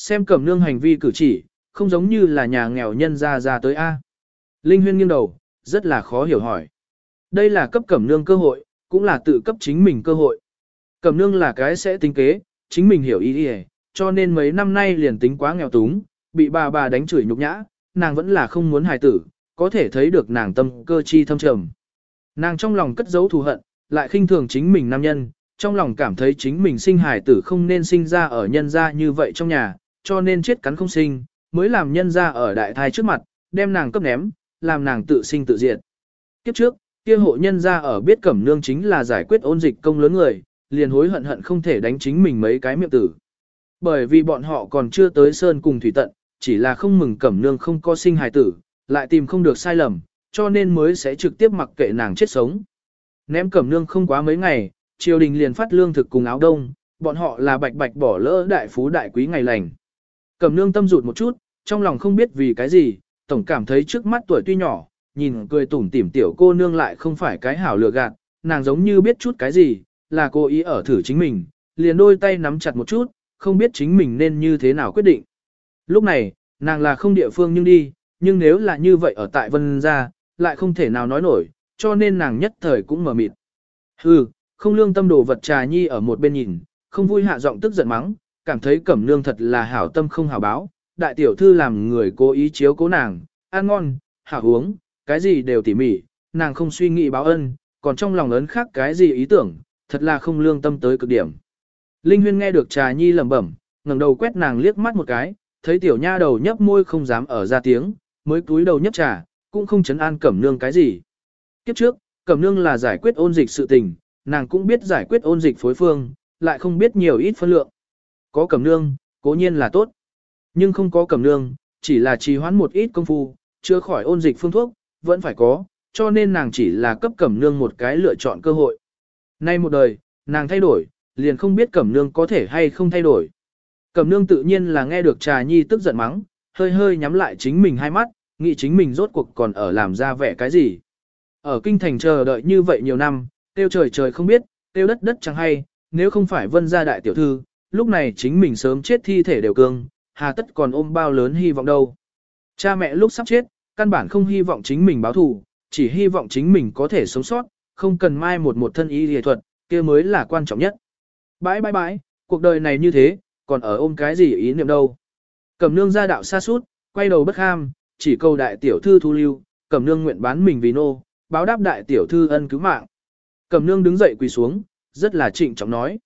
Xem cẩm nương hành vi cử chỉ, không giống như là nhà nghèo nhân ra ra tới A. Linh huyên nghiêng đầu, rất là khó hiểu hỏi. Đây là cấp cẩm nương cơ hội, cũng là tự cấp chính mình cơ hội. Cẩm nương là cái sẽ tính kế, chính mình hiểu ý đi cho nên mấy năm nay liền tính quá nghèo túng, bị bà bà đánh chửi nhục nhã, nàng vẫn là không muốn hài tử, có thể thấy được nàng tâm cơ chi thâm trầm. Nàng trong lòng cất giấu thù hận, lại khinh thường chính mình nam nhân, trong lòng cảm thấy chính mình sinh hài tử không nên sinh ra ở nhân gia như vậy trong nhà, cho nên chết cắn không sinh, mới làm nhân gia ở đại thai trước mặt, đem nàng cấp ném, làm nàng tự sinh tự diệt. Kiếp trước, kia hộ nhân gia ở biết cẩm nương chính là giải quyết ôn dịch công lớn người, liền hối hận hận không thể đánh chính mình mấy cái miệng tử. Bởi vì bọn họ còn chưa tới sơn cùng thủy tận, chỉ là không mừng cẩm nương không có sinh hài tử, lại tìm không được sai lầm, cho nên mới sẽ trực tiếp mặc kệ nàng chết sống. Ném cẩm nương không quá mấy ngày, triều đình liền phát lương thực cùng áo đông, bọn họ là bạch bạch bỏ lỡ đại phú đại quý ngày lành. Cẩm nương tâm rụt một chút, trong lòng không biết vì cái gì, tổng cảm thấy trước mắt tuổi tuy nhỏ, nhìn cười tủm tỉm tiểu cô nương lại không phải cái hảo lừa gạt, nàng giống như biết chút cái gì, là cô ý ở thử chính mình, liền đôi tay nắm chặt một chút, không biết chính mình nên như thế nào quyết định. Lúc này, nàng là không địa phương nhưng đi, nhưng nếu là như vậy ở tại vân gia, lại không thể nào nói nổi, cho nên nàng nhất thời cũng mở mịt. Hừ, không lương tâm đồ vật trà nhi ở một bên nhìn, không vui hạ giọng tức giận mắng, cảm thấy cẩm nương thật là hảo tâm không hảo báo, đại tiểu thư làm người cố ý chiếu cố nàng, ăn ngon, hảo uống, cái gì đều tỉ mỉ, nàng không suy nghĩ báo ân, còn trong lòng ấn khác cái gì ý tưởng, thật là không lương tâm tới cực điểm. Linh Huyên nghe được trà nhi lẩm bẩm, ngẩng đầu quét nàng liếc mắt một cái, thấy tiểu nha đầu nhấp môi không dám ở ra tiếng, mới cúi đầu nhấp trà, cũng không chấn an cẩm nương cái gì. Kiếp trước, cẩm nương là giải quyết ôn dịch sự tình, nàng cũng biết giải quyết ôn dịch phối phương, lại không biết nhiều ít phân lượng. Có cẩm nương, cố nhiên là tốt. Nhưng không có cẩm nương, chỉ là trì hoãn một ít công phu, chưa khỏi ôn dịch phương thuốc, vẫn phải có, cho nên nàng chỉ là cấp cẩm nương một cái lựa chọn cơ hội. Nay một đời, nàng thay đổi, liền không biết cẩm nương có thể hay không thay đổi. Cẩm nương tự nhiên là nghe được trà nhi tức giận mắng, hơi hơi nhắm lại chính mình hai mắt, nghĩ chính mình rốt cuộc còn ở làm ra vẻ cái gì. Ở kinh thành chờ đợi như vậy nhiều năm, tiêu trời trời không biết, tiêu đất đất chẳng hay, nếu không phải vân gia đại tiểu thư, lúc này chính mình sớm chết thi thể đều cương, hà tất còn ôm bao lớn hy vọng đâu. Cha mẹ lúc sắp chết, căn bản không hy vọng chính mình báo thù, chỉ hy vọng chính mình có thể sống sót, không cần mai một một thân y y thuật, kia mới là quan trọng nhất. Bãi bãi bãi, cuộc đời này như thế, còn ở ôm cái gì ý niệm đâu. Cẩm nương ra đạo xa sút quay đầu bất ham, chỉ câu đại tiểu thư thu lưu, cẩm nương nguyện bán mình vì nô, báo đáp đại tiểu thư ân cứu mạng. Cẩm nương đứng dậy quỳ xuống, rất là trịnh trọng nói.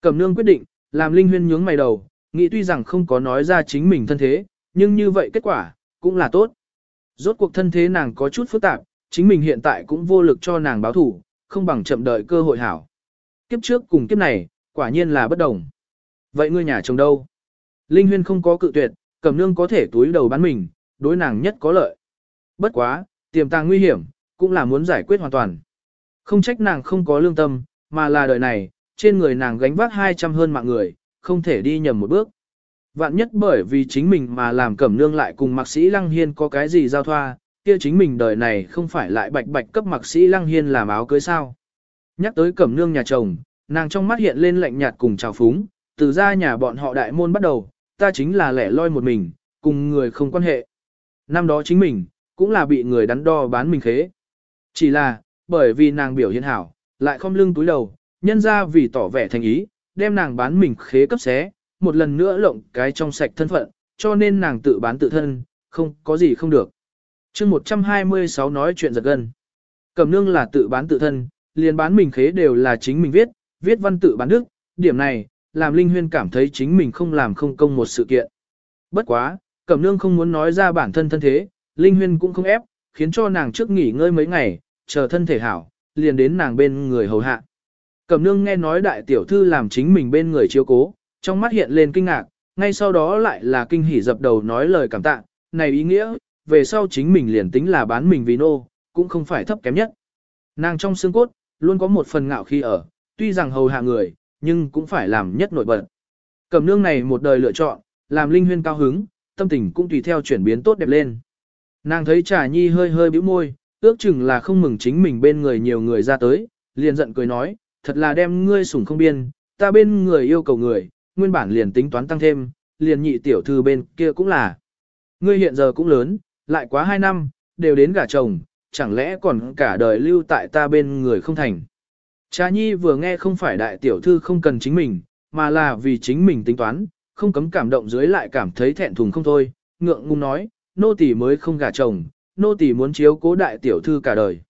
Cẩm nương quyết định, làm Linh Huyên nhướng mày đầu, nghĩ tuy rằng không có nói ra chính mình thân thế, nhưng như vậy kết quả, cũng là tốt. Rốt cuộc thân thế nàng có chút phức tạp, chính mình hiện tại cũng vô lực cho nàng báo thủ, không bằng chậm đợi cơ hội hảo. Kiếp trước cùng kiếp này, quả nhiên là bất đồng. Vậy ngươi nhà chồng đâu? Linh Huyên không có cự tuyệt, Cẩm nương có thể túi đầu bán mình, đối nàng nhất có lợi. Bất quá, tiềm tàng nguy hiểm, cũng là muốn giải quyết hoàn toàn. Không trách nàng không có lương tâm, mà là đời này, trên người nàng gánh vác 200 hơn mạng người, không thể đi nhầm một bước. Vạn nhất bởi vì chính mình mà làm cẩm nương lại cùng mạc sĩ Lăng Hiên có cái gì giao thoa, kia chính mình đời này không phải lại bạch bạch cấp mạc sĩ Lăng Hiên làm áo cưới sao. Nhắc tới cẩm nương nhà chồng, nàng trong mắt hiện lên lạnh nhạt cùng trào phúng, từ ra nhà bọn họ đại môn bắt đầu, ta chính là lẻ loi một mình, cùng người không quan hệ. Năm đó chính mình, cũng là bị người đắn đo bán mình khế. Chỉ là, bởi vì nàng biểu hiện hảo, lại không lưng túi đầu, nhân ra vì tỏ vẻ thành ý, đem nàng bán mình khế cấp xé, một lần nữa lộng cái trong sạch thân phận, cho nên nàng tự bán tự thân, không có gì không được. chương 126 nói chuyện giật gân. Cẩm nương là tự bán tự thân, liền bán mình khế đều là chính mình viết, viết văn tự bán đức, điểm này, làm Linh Huyên cảm thấy chính mình không làm không công một sự kiện. Bất quá, Cẩm nương không muốn nói ra bản thân thân thế, Linh Huyên cũng không ép, khiến cho nàng trước nghỉ ngơi mấy ngày, chờ thân thể hảo, liền đến nàng bên người hầu hạ. Cẩm nương nghe nói đại tiểu thư làm chính mình bên người chiếu cố, trong mắt hiện lên kinh ngạc, ngay sau đó lại là kinh hỉ dập đầu nói lời cảm tạ, này ý nghĩa, về sau chính mình liền tính là bán mình vì nô, cũng không phải thấp kém nhất. Nàng trong xương cốt, luôn có một phần ngạo khi ở, tuy rằng hầu hạ người, nhưng cũng phải làm nhất nổi bật. Cẩm nương này một đời lựa chọn, làm linh huyên cao hứng, tâm tình cũng tùy theo chuyển biến tốt đẹp lên. Nàng thấy trà nhi hơi hơi bĩu môi, ước chừng là không mừng chính mình bên người nhiều người ra tới, liền giận cười nói, thật là đem ngươi sủng không biên, ta bên người yêu cầu người, nguyên bản liền tính toán tăng thêm, liền nhị tiểu thư bên kia cũng là. Ngươi hiện giờ cũng lớn, lại quá hai năm, đều đến gả chồng, chẳng lẽ còn cả đời lưu tại ta bên người không thành. Trà nhi vừa nghe không phải đại tiểu thư không cần chính mình, mà là vì chính mình tính toán, không cấm cảm động dưới lại cảm thấy thẹn thùng không thôi, ngượng ngùng nói, nô tỳ mới không gả chồng, nô tỳ muốn chiếu cố đại tiểu thư cả đời.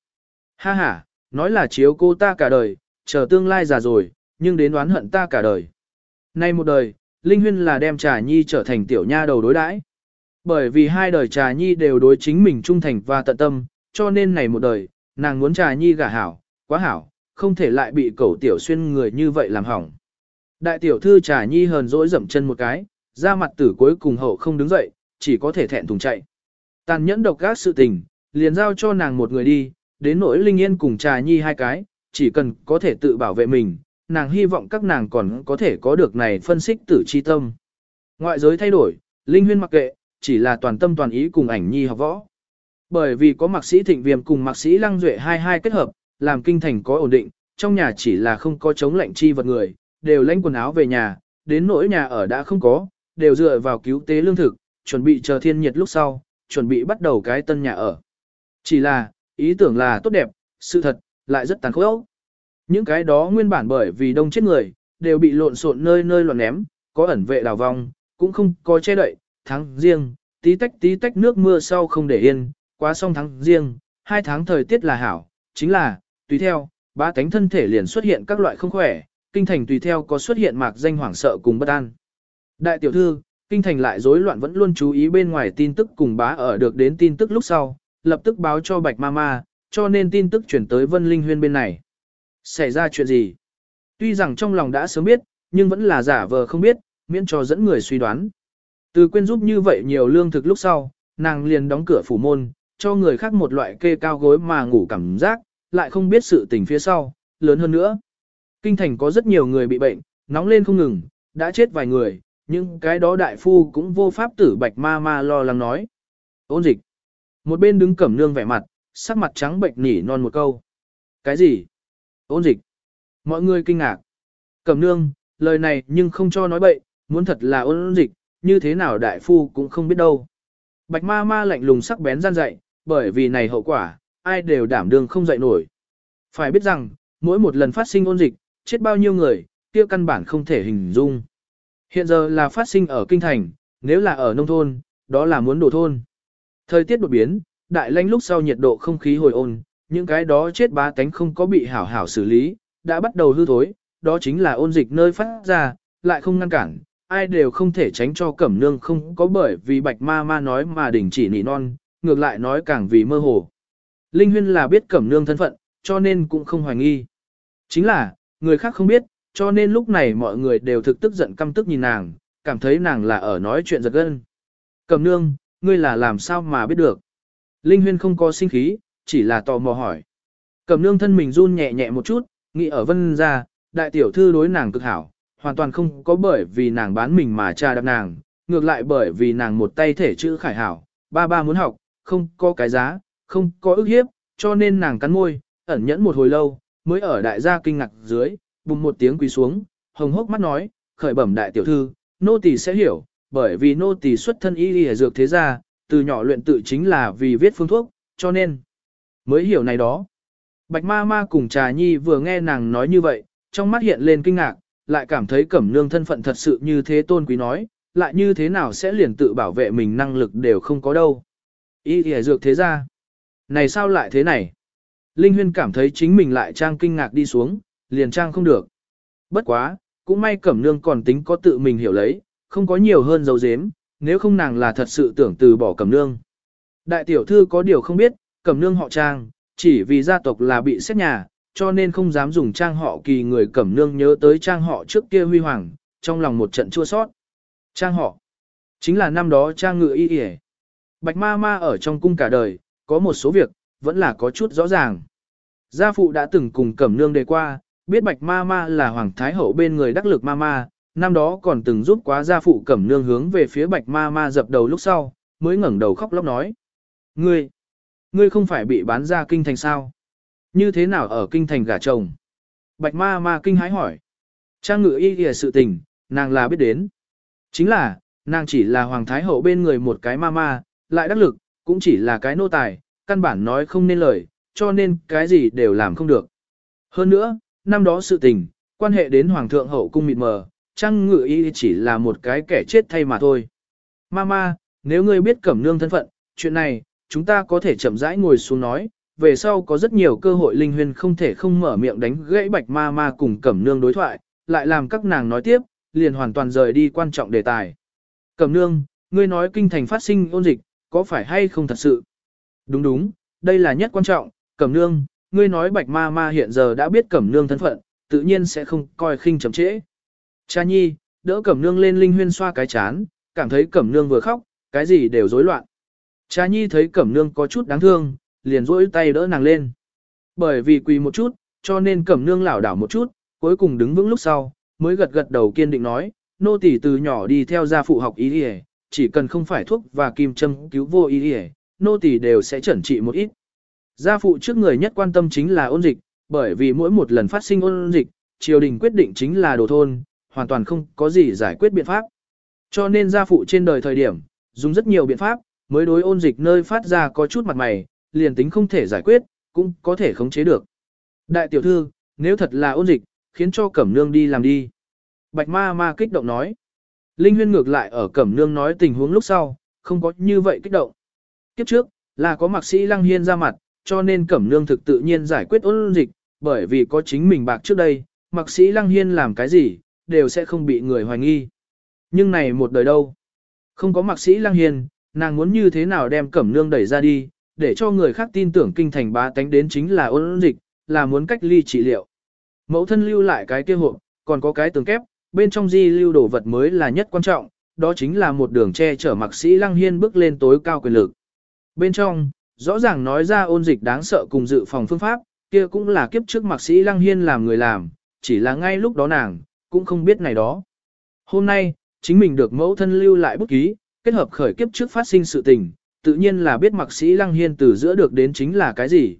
Ha ha, nói là chiếu cố ta cả đời, chờ tương lai già rồi, nhưng đến đoán hận ta cả đời. Nay một đời, Linh Huyên là đem trà nhi trở thành tiểu nha đầu đối đãi. Bởi vì hai đời trà nhi đều đối chính mình trung thành và tận tâm, cho nên này một đời, nàng muốn trà nhi gả hảo, quá hảo, không thể lại bị cẩu tiểu xuyên người như vậy làm hỏng. Đại tiểu thư trà nhi hờn dỗi dậm chân một cái, ra mặt tử cuối cùng hậu không đứng dậy, chỉ có thể thẹn thùng chạy. Tàn nhẫn độc gác sự tình, liền giao cho nàng một người đi, đến nỗi Linh Yên cùng trà nhi hai cái, chỉ cần có thể tự bảo vệ mình, nàng hy vọng các nàng còn có thể có được này phân xích tử chi tâm. Ngoại giới thay đổi, Linh Huyên mặc kệ, chỉ là toàn tâm toàn ý cùng ảnh nhi học võ. Bởi vì có mạc sĩ thịnh viêm cùng mạc sĩ lăng duệ hai hai kết hợp, làm kinh thành có ổn định, trong nhà chỉ là không có chống lạnh chi vật người, đều lãnh quần áo về nhà, đến nỗi nhà ở đã không có, đều dựa vào cứu tế lương thực, chuẩn bị chờ thiên nhiệt lúc sau, chuẩn bị bắt đầu cái tân nhà ở. Chỉ là, ý tưởng là tốt đẹp, sự thật, lại rất tàn khốc. Những cái đó nguyên bản bởi vì đông chết người, đều bị lộn xộn nơi nơi loạn ném, có ẩn vệ đào vong, cũng không có che đậy, tháng riêng, tí tách tí tách nước mưa sau không để yên, quá xong tháng riêng, hai tháng thời tiết là hảo, chính là, tùy theo, ba cánh thân thể liền xuất hiện các loại không khỏe, kinh thành tùy theo có xuất hiện mạc danh hoảng sợ cùng bất an. Đại tiểu thư, kinh thành lại rối loạn vẫn luôn chú ý bên ngoài tin tức cùng bá ở được đến tin tức lúc sau, lập tức báo cho Bạch Mama, cho nên tin tức chuyển tới Vân Linh Huyên bên này. Xảy ra chuyện gì? Tuy rằng trong lòng đã sớm biết, nhưng vẫn là giả vờ không biết, miễn cho dẫn người suy đoán. Từ quên giúp như vậy nhiều lương thực lúc sau, nàng liền đóng cửa phủ môn, cho người khác một loại kê cao gối mà ngủ cảm giác, lại không biết sự tình phía sau, lớn hơn nữa. Kinh thành có rất nhiều người bị bệnh, nóng lên không ngừng, đã chết vài người, nhưng cái đó đại phu cũng vô pháp tử bạch ma ma lo lắng nói. Ôn dịch. Một bên đứng cẩm nương vẻ mặt, sắc mặt trắng bệnh nỉ non một câu. Cái gì? Ôn dịch. Mọi người kinh ngạc. Cẩm nương, lời này nhưng không cho nói bậy, muốn thật là ôn dịch, như thế nào đại phu cũng không biết đâu. Bạch ma ma lạnh lùng sắc bén gian dạy, bởi vì này hậu quả, ai đều đảm đương không dậy nổi. Phải biết rằng, mỗi một lần phát sinh ôn dịch, chết bao nhiêu người, kia căn bản không thể hình dung. Hiện giờ là phát sinh ở kinh thành, nếu là ở nông thôn, đó là muốn đổ thôn. Thời tiết đột biến, đại lãnh lúc sau nhiệt độ không khí hồi ôn, những cái đó chết bá tánh không có bị hảo hảo xử lý, đã bắt đầu hư thối, đó chính là ôn dịch nơi phát ra, lại không ngăn cản, ai đều không thể tránh cho cẩm nương không có bởi vì bạch ma ma nói mà đình chỉ nỉ non, ngược lại nói càng vì mơ hồ. Linh huyên là biết cẩm nương thân phận, cho nên cũng không hoài nghi. Chính là, người khác không biết, cho nên lúc này mọi người đều thực tức giận căm tức nhìn nàng, cảm thấy nàng là ở nói chuyện giật gân. Cẩm nương, ngươi là làm sao mà biết được. Linh huyên không có sinh khí, chỉ là tò mò hỏi. Cẩm nương thân mình run nhẹ nhẹ một chút, nghĩ ở vân ra, đại tiểu thư đối nàng cực hảo, hoàn toàn không có bởi vì nàng bán mình mà cha đạp nàng, ngược lại bởi vì nàng một tay thể chữ khải hảo, ba ba muốn học, không có cái giá, không có ức hiếp, cho nên nàng cắn môi, ẩn nhẫn một hồi lâu, mới ở đại gia kinh ngạc dưới, bùng một tiếng quỳ xuống, hồng hốc mắt nói, khởi bẩm đại tiểu thư, nô tỳ sẽ hiểu, bởi vì nô tỳ xuất thân y y dược thế gia, từ nhỏ luyện tự chính là vì viết phương thuốc, cho nên mới hiểu này đó. Bạch ma ma cùng trà nhi vừa nghe nàng nói như vậy, trong mắt hiện lên kinh ngạc, lại cảm thấy cẩm nương thân phận thật sự như thế tôn quý nói, lại như thế nào sẽ liền tự bảo vệ mình năng lực đều không có đâu. Y y dược thế gia, Này sao lại thế này? Linh Huyên cảm thấy chính mình lại trang kinh ngạc đi xuống, liền trang không được. Bất quá, cũng may Cẩm Nương còn tính có tự mình hiểu lấy, không có nhiều hơn dấu dếm, nếu không nàng là thật sự tưởng từ bỏ Cẩm Nương. Đại tiểu thư có điều không biết, Cẩm Nương họ trang, chỉ vì gia tộc là bị xét nhà, cho nên không dám dùng trang họ kỳ người Cẩm Nương nhớ tới trang họ trước kia huy hoàng, trong lòng một trận chua sót. Trang họ, chính là năm đó trang ngự y y Bạch ma ma ở trong cung cả đời, có một số việc, vẫn là có chút rõ ràng. Gia phụ đã từng cùng Cẩm Nương đề qua, biết Bạch Ma Ma là Hoàng Thái Hậu bên người đắc lực Ma Ma, năm đó còn từng giúp quá gia phụ Cẩm Nương hướng về phía Bạch Ma Ma dập đầu lúc sau, mới ngẩng đầu khóc lóc nói. Ngươi, ngươi không phải bị bán ra kinh thành sao? Như thế nào ở kinh thành gả chồng? Bạch Ma Ma kinh hái hỏi. Trang ngự y kìa sự tình, nàng là biết đến. Chính là, nàng chỉ là Hoàng Thái Hậu bên người một cái Ma Ma, lại đắc lực, cũng chỉ là cái nô tài, căn bản nói không nên lời, cho nên cái gì đều làm không được. Hơn nữa, năm đó sự tình, quan hệ đến Hoàng thượng hậu cung mịt mờ, trang ngự y chỉ là một cái kẻ chết thay mà thôi. Mama, nếu ngươi biết cẩm nương thân phận, chuyện này, chúng ta có thể chậm rãi ngồi xuống nói, về sau có rất nhiều cơ hội linh huyên không thể không mở miệng đánh gãy bạch ma ma cùng cẩm nương đối thoại, lại làm các nàng nói tiếp, liền hoàn toàn rời đi quan trọng đề tài. Cẩm nương, ngươi nói kinh thành phát sinh ôn dịch, có phải hay không thật sự? Đúng đúng, đây là nhất quan trọng, Cẩm nương, ngươi nói bạch ma ma hiện giờ đã biết cẩm nương thân phận, tự nhiên sẽ không coi khinh chậm trễ. Cha nhi, đỡ cẩm nương lên linh huyên xoa cái chán, cảm thấy cẩm nương vừa khóc, cái gì đều rối loạn. Cha nhi thấy cẩm nương có chút đáng thương, liền rỗi tay đỡ nàng lên. Bởi vì quỳ một chút, cho nên cẩm nương lảo đảo một chút, cuối cùng đứng vững lúc sau, mới gật gật đầu kiên định nói, nô tỳ từ nhỏ đi theo gia phụ học ý y chỉ cần không phải thuốc và kim châm cứu vô ý y nô tỳ đều sẽ chẩn trị một ít. Gia phụ trước người nhất quan tâm chính là ôn dịch, bởi vì mỗi một lần phát sinh ôn dịch, triều đình quyết định chính là đồ thôn, hoàn toàn không có gì giải quyết biện pháp. Cho nên gia phụ trên đời thời điểm, dùng rất nhiều biện pháp, mới đối ôn dịch nơi phát ra có chút mặt mày, liền tính không thể giải quyết, cũng có thể khống chế được. Đại tiểu thư, nếu thật là ôn dịch, khiến cho Cẩm Nương đi làm đi. Bạch ma ma kích động nói. Linh huyên ngược lại ở Cẩm Nương nói tình huống lúc sau, không có như vậy kích động. Kiếp trước, là có mạc sĩ Lăng Hiên ra mặt, cho nên Cẩm Nương thực tự nhiên giải quyết ôn dịch, bởi vì có chính mình bạc trước đây, mặc sĩ Lăng Hiên làm cái gì, đều sẽ không bị người hoài nghi. Nhưng này một đời đâu? Không có mặc sĩ Lăng Hiên, nàng muốn như thế nào đem Cẩm Nương đẩy ra đi, để cho người khác tin tưởng kinh thành bá tánh đến chính là ôn dịch, là muốn cách ly trị liệu. Mẫu thân lưu lại cái kia hộp, còn có cái tường kép, bên trong di lưu đồ vật mới là nhất quan trọng, đó chính là một đường che chở mặc sĩ Lăng Hiên bước lên tối cao quyền lực. Bên trong, rõ ràng nói ra ôn dịch đáng sợ cùng dự phòng phương pháp, kia cũng là kiếp trước mạc sĩ Lăng Hiên làm người làm, chỉ là ngay lúc đó nàng, cũng không biết này đó. Hôm nay, chính mình được mẫu thân lưu lại bút ký, kết hợp khởi kiếp trước phát sinh sự tình, tự nhiên là biết mạc sĩ Lăng Hiên từ giữa được đến chính là cái gì.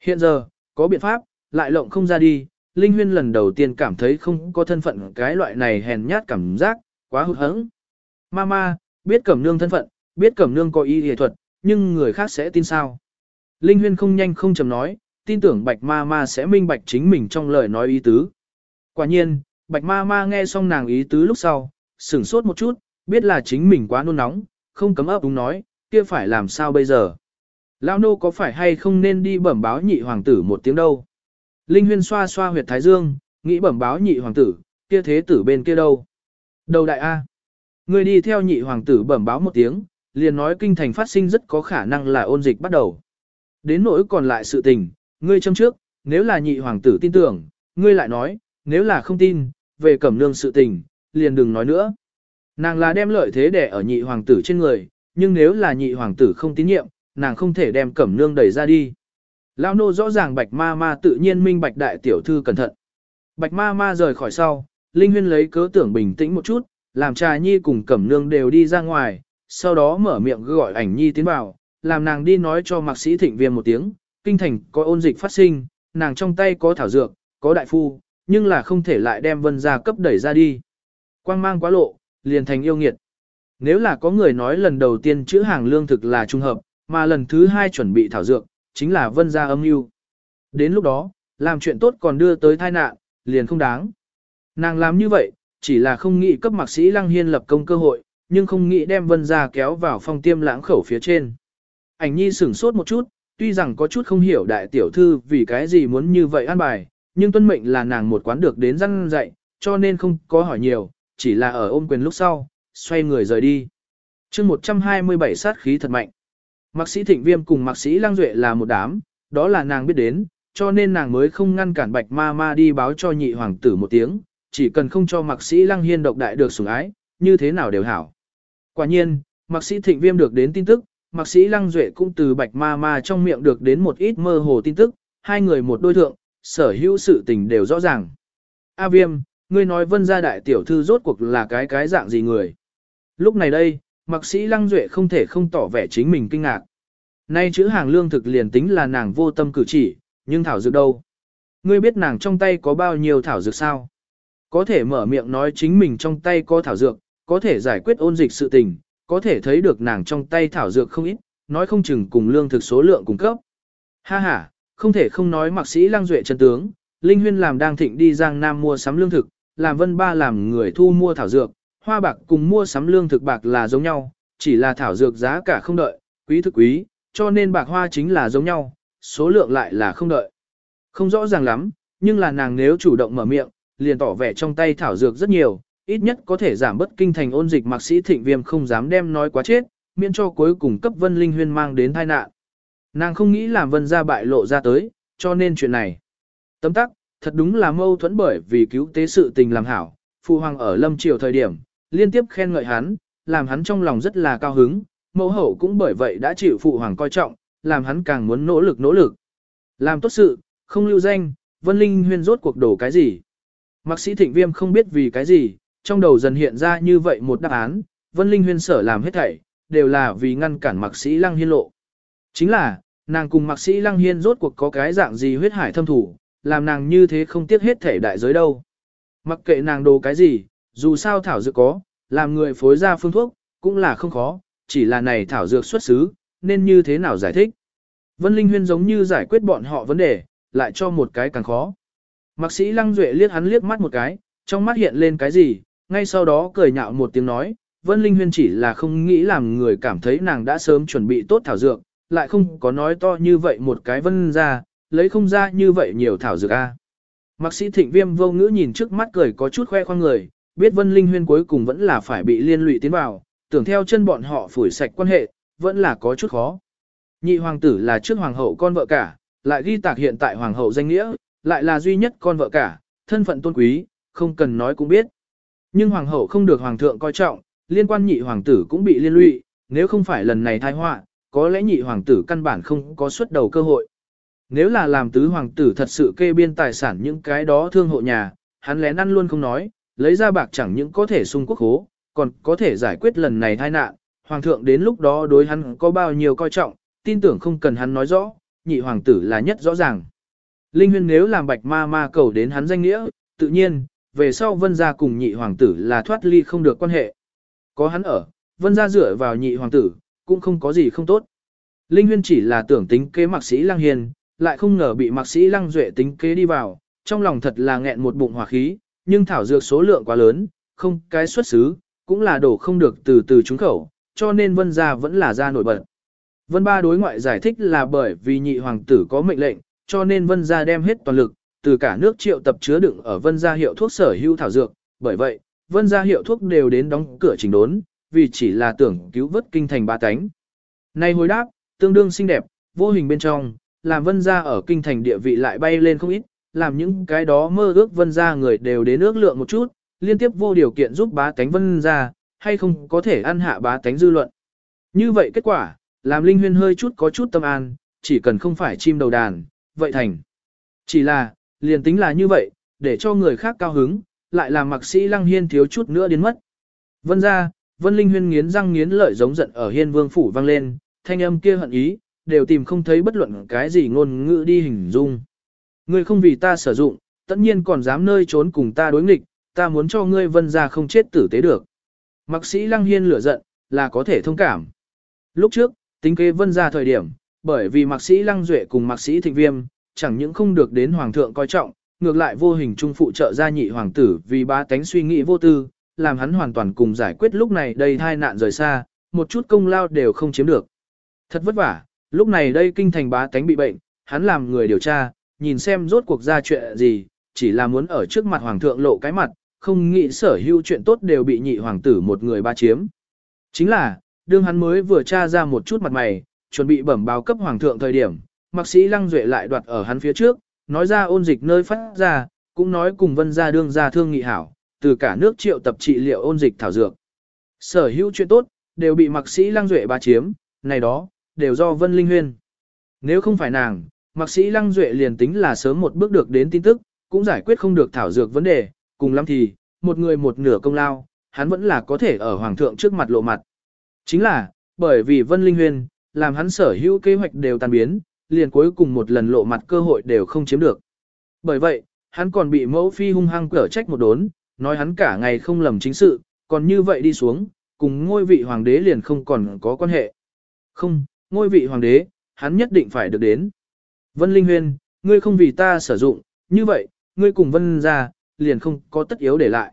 Hiện giờ, có biện pháp, lại lộng không ra đi, Linh Huyên lần đầu tiên cảm thấy không có thân phận cái loại này hèn nhát cảm giác, quá hụt hẫng. Mama, biết cẩm nương thân phận, biết cẩm nương có ý y thuật, nhưng người khác sẽ tin sao. Linh Huyên không nhanh không chậm nói, tin tưởng Bạch Ma Ma sẽ minh bạch chính mình trong lời nói ý tứ. Quả nhiên, Bạch Ma Ma nghe xong nàng ý tứ lúc sau, sửng sốt một chút, biết là chính mình quá nôn nóng, không cấm ấp đúng nói, kia phải làm sao bây giờ. Lão nô có phải hay không nên đi bẩm báo nhị hoàng tử một tiếng đâu? Linh huyên xoa xoa huyệt thái dương, nghĩ bẩm báo nhị hoàng tử, kia thế tử bên kia đâu? Đầu đại A. Người đi theo nhị hoàng tử bẩm báo một tiếng, liền nói kinh thành phát sinh rất có khả năng là ôn dịch bắt đầu. Đến nỗi còn lại sự tình, ngươi châm trước, nếu là nhị hoàng tử tin tưởng, ngươi lại nói, nếu là không tin, về cẩm nương sự tình, liền đừng nói nữa. Nàng là đem lợi thế để ở nhị hoàng tử trên người, nhưng nếu là nhị hoàng tử không tín nhiệm, nàng không thể đem cẩm nương đẩy ra đi. Lao nô rõ ràng bạch ma ma tự nhiên minh bạch đại tiểu thư cẩn thận. Bạch ma ma rời khỏi sau, Linh Huyên lấy cớ tưởng bình tĩnh một chút, làm trà nhi cùng cẩm nương đều đi ra ngoài, sau đó mở miệng gọi ảnh nhi tiến vào, làm nàng đi nói cho mạc sĩ thịnh viêm một tiếng, kinh thành có ôn dịch phát sinh, nàng trong tay có thảo dược, có đại phu, nhưng là không thể lại đem vân gia cấp đẩy ra đi. Quang mang quá lộ, liền thành yêu nghiệt. Nếu là có người nói lần đầu tiên chữ hàng lương thực là trung hợp, mà lần thứ hai chuẩn bị thảo dược, chính là vân gia âm mưu. Đến lúc đó, làm chuyện tốt còn đưa tới tai nạn, liền không đáng. Nàng làm như vậy, chỉ là không nghĩ cấp mạc sĩ lăng hiên lập công cơ hội, nhưng không nghĩ đem vân gia kéo vào phong tiêm lãng khẩu phía trên. Ảnh nhi sửng sốt một chút, tuy rằng có chút không hiểu đại tiểu thư vì cái gì muốn như vậy an bài, nhưng tuân mệnh là nàng một quán được đến răng dạy, cho nên không có hỏi nhiều, chỉ là ở ôm quyền lúc sau, xoay người rời đi. chương 127 sát khí thật mạnh. Mạc sĩ thịnh viêm cùng mạc sĩ lang duệ là một đám, đó là nàng biết đến, cho nên nàng mới không ngăn cản bạch ma ma đi báo cho nhị hoàng tử một tiếng, chỉ cần không cho mạc sĩ lang hiên độc đại được sủng ái, như thế nào đều hảo. Quả nhiên, mạc sĩ thịnh viêm được đến tin tức, mạc sĩ lăng duệ cũng từ bạch ma ma trong miệng được đến một ít mơ hồ tin tức, hai người một đôi thượng, sở hữu sự tình đều rõ ràng. A viêm, ngươi nói vân gia đại tiểu thư rốt cuộc là cái cái dạng gì người. Lúc này đây, mạc sĩ lăng duệ không thể không tỏ vẻ chính mình kinh ngạc. Nay chữ hàng lương thực liền tính là nàng vô tâm cử chỉ, nhưng thảo dược đâu? Ngươi biết nàng trong tay có bao nhiêu thảo dược sao? Có thể mở miệng nói chính mình trong tay có thảo dược, có thể giải quyết ôn dịch sự tình, có thể thấy được nàng trong tay thảo dược không ít, nói không chừng cùng lương thực số lượng cung cấp. Ha ha, không thể không nói mạc sĩ lang duệ chân tướng, Linh Huyên làm đang thịnh đi Giang Nam mua sắm lương thực, làm Vân Ba làm người thu mua thảo dược, hoa bạc cùng mua sắm lương thực bạc là giống nhau, chỉ là thảo dược giá cả không đợi, quý thực quý, cho nên bạc hoa chính là giống nhau, số lượng lại là không đợi. Không rõ ràng lắm, nhưng là nàng nếu chủ động mở miệng, liền tỏ vẻ trong tay thảo dược rất nhiều, ít nhất có thể giảm bất kinh thành ôn dịch mạc sĩ thịnh viêm không dám đem nói quá chết, miễn cho cuối cùng cấp vân linh huyên mang đến tai nạn. Nàng không nghĩ làm vân ra bại lộ ra tới, cho nên chuyện này. Tấm tắc, thật đúng là mâu thuẫn bởi vì cứu tế sự tình làm hảo, phụ hoàng ở lâm triều thời điểm, liên tiếp khen ngợi hắn, làm hắn trong lòng rất là cao hứng, mẫu hậu cũng bởi vậy đã chịu phụ hoàng coi trọng, làm hắn càng muốn nỗ lực nỗ lực. Làm tốt sự, không lưu danh, Vân Linh huyên rốt cuộc đổ cái gì. Mạc sĩ thịnh viêm không biết vì cái gì, trong đầu dần hiện ra như vậy một đáp án, Vân Linh huyên sở làm hết thảy, đều là vì ngăn cản mạc sĩ lăng hiên lộ. Chính là, nàng cùng mạc sĩ lăng hiên rốt cuộc có cái dạng gì huyết hải thâm thủ, làm nàng như thế không tiếc hết thể đại giới đâu. Mặc kệ nàng đồ cái gì, dù sao thảo dược có, làm người phối ra phương thuốc, cũng là không khó, chỉ là này thảo dược xuất xứ, nên như thế nào giải thích. Vân Linh Huyên giống như giải quyết bọn họ vấn đề, lại cho một cái càng khó. Mạc sĩ Lăng Duệ liếc hắn liếc mắt một cái, trong mắt hiện lên cái gì, ngay sau đó cười nhạo một tiếng nói, Vân Linh Huyên chỉ là không nghĩ làm người cảm thấy nàng đã sớm chuẩn bị tốt thảo dược, lại không có nói to như vậy một cái vân ra, lấy không ra như vậy nhiều thảo dược a. Mạc sĩ thịnh viêm vô ngữ nhìn trước mắt cười có chút khoe khoang người, biết Vân Linh Huyên cuối cùng vẫn là phải bị liên lụy tiến vào, tưởng theo chân bọn họ phủi sạch quan hệ, vẫn là có chút khó. Nhị hoàng tử là trước hoàng hậu con vợ cả, lại ghi tạc hiện tại hoàng hậu danh nghĩa, lại là duy nhất con vợ cả, thân phận tôn quý, không cần nói cũng biết. Nhưng hoàng hậu không được hoàng thượng coi trọng, liên quan nhị hoàng tử cũng bị liên lụy, nếu không phải lần này tai họa, có lẽ nhị hoàng tử căn bản không có xuất đầu cơ hội. Nếu là làm tứ hoàng tử thật sự kê biên tài sản những cái đó thương hộ nhà, hắn lén ăn luôn không nói, lấy ra bạc chẳng những có thể sung quốc hố, còn có thể giải quyết lần này tai nạn, hoàng thượng đến lúc đó đối hắn có bao nhiêu coi trọng, tin tưởng không cần hắn nói rõ, nhị hoàng tử là nhất rõ ràng. Linh huyên nếu làm bạch ma ma cầu đến hắn danh nghĩa, tự nhiên, về sau vân gia cùng nhị hoàng tử là thoát ly không được quan hệ. Có hắn ở, vân gia dựa vào nhị hoàng tử, cũng không có gì không tốt. Linh huyên chỉ là tưởng tính kế mạc sĩ lăng hiền, lại không ngờ bị mạc sĩ lăng duệ tính kế đi vào, trong lòng thật là nghẹn một bụng hỏa khí, nhưng thảo dược số lượng quá lớn, không cái xuất xứ, cũng là đổ không được từ từ trúng khẩu, cho nên vân gia vẫn là ra nổi bật. Vân Ba đối ngoại giải thích là bởi vì nhị hoàng tử có mệnh lệnh, cho nên Vân gia đem hết toàn lực, từ cả nước triệu tập chứa đựng ở Vân gia hiệu thuốc sở hữu thảo dược, bởi vậy, Vân gia hiệu thuốc đều đến đóng cửa chỉnh đốn, vì chỉ là tưởng cứu vớt kinh thành ba cánh. Này hồi đáp, tương đương xinh đẹp, vô hình bên trong, làm Vân gia ở kinh thành địa vị lại bay lên không ít, làm những cái đó mơ ước Vân gia người đều đến ước lượng một chút, liên tiếp vô điều kiện giúp bá tánh Vân gia, hay không có thể ăn hạ bá tánh dư luận. Như vậy kết quả, làm Linh Huyên hơi chút có chút tâm an, chỉ cần không phải chim đầu đàn, vậy thành. Chỉ là, liền tính là như vậy, để cho người khác cao hứng, lại làm mạc sĩ Lăng Hiên thiếu chút nữa đến mất. Vân ra, Vân Linh Huyên nghiến răng nghiến lợi giống giận ở Hiên Vương Phủ vang lên, thanh âm kia hận ý, đều tìm không thấy bất luận cái gì ngôn ngữ đi hình dung. Ngươi không vì ta sử dụng, tất nhiên còn dám nơi trốn cùng ta đối nghịch, ta muốn cho ngươi vân gia không chết tử tế được. Mạc sĩ Lăng Hiên lửa giận, là có thể thông cảm. Lúc trước, tính kế vân gia thời điểm, bởi vì mạc sĩ Lăng Duệ cùng mạc sĩ Thịnh Viêm, chẳng những không được đến Hoàng thượng coi trọng, ngược lại vô hình trung phụ trợ gia nhị hoàng tử vì ba tánh suy nghĩ vô tư, làm hắn hoàn toàn cùng giải quyết lúc này đây thai nạn rời xa, một chút công lao đều không chiếm được. Thật vất vả, lúc này đây kinh thành bá tánh bị bệnh, hắn làm người điều tra, nhìn xem rốt cuộc ra chuyện gì, chỉ là muốn ở trước mặt hoàng thượng lộ cái mặt, không nghĩ sở hữu chuyện tốt đều bị nhị hoàng tử một người ba chiếm. Chính là, đương hắn mới vừa tra ra một chút mặt mày, chuẩn bị bẩm báo cấp hoàng thượng thời điểm, mạc sĩ lăng duệ lại đoạt ở hắn phía trước, nói ra ôn dịch nơi phát ra, cũng nói cùng vân gia đương gia thương nghị hảo, từ cả nước triệu tập trị liệu ôn dịch thảo dược. Sở hữu chuyện tốt, đều bị mạc sĩ lăng duệ ba chiếm, này đó, đều do vân linh huyên. Nếu không phải nàng, mạc sĩ lăng duệ liền tính là sớm một bước được đến tin tức, cũng giải quyết không được thảo dược vấn đề, cùng lắm thì, một người một nửa công lao, hắn vẫn là có thể ở hoàng thượng trước mặt lộ mặt. Chính là, bởi vì Vân Linh Huyên, làm hắn sở hữu kế hoạch đều tan biến, liền cuối cùng một lần lộ mặt cơ hội đều không chiếm được. Bởi vậy, hắn còn bị mẫu phi hung hăng cở trách một đốn, nói hắn cả ngày không lầm chính sự, còn như vậy đi xuống, cùng ngôi vị hoàng đế liền không còn có quan hệ. Không, ngôi vị hoàng đế, hắn nhất định phải được đến. Vân Linh Huyên, ngươi không vì ta sử dụng, như vậy, ngươi cùng Vân ra, liền không có tất yếu để lại.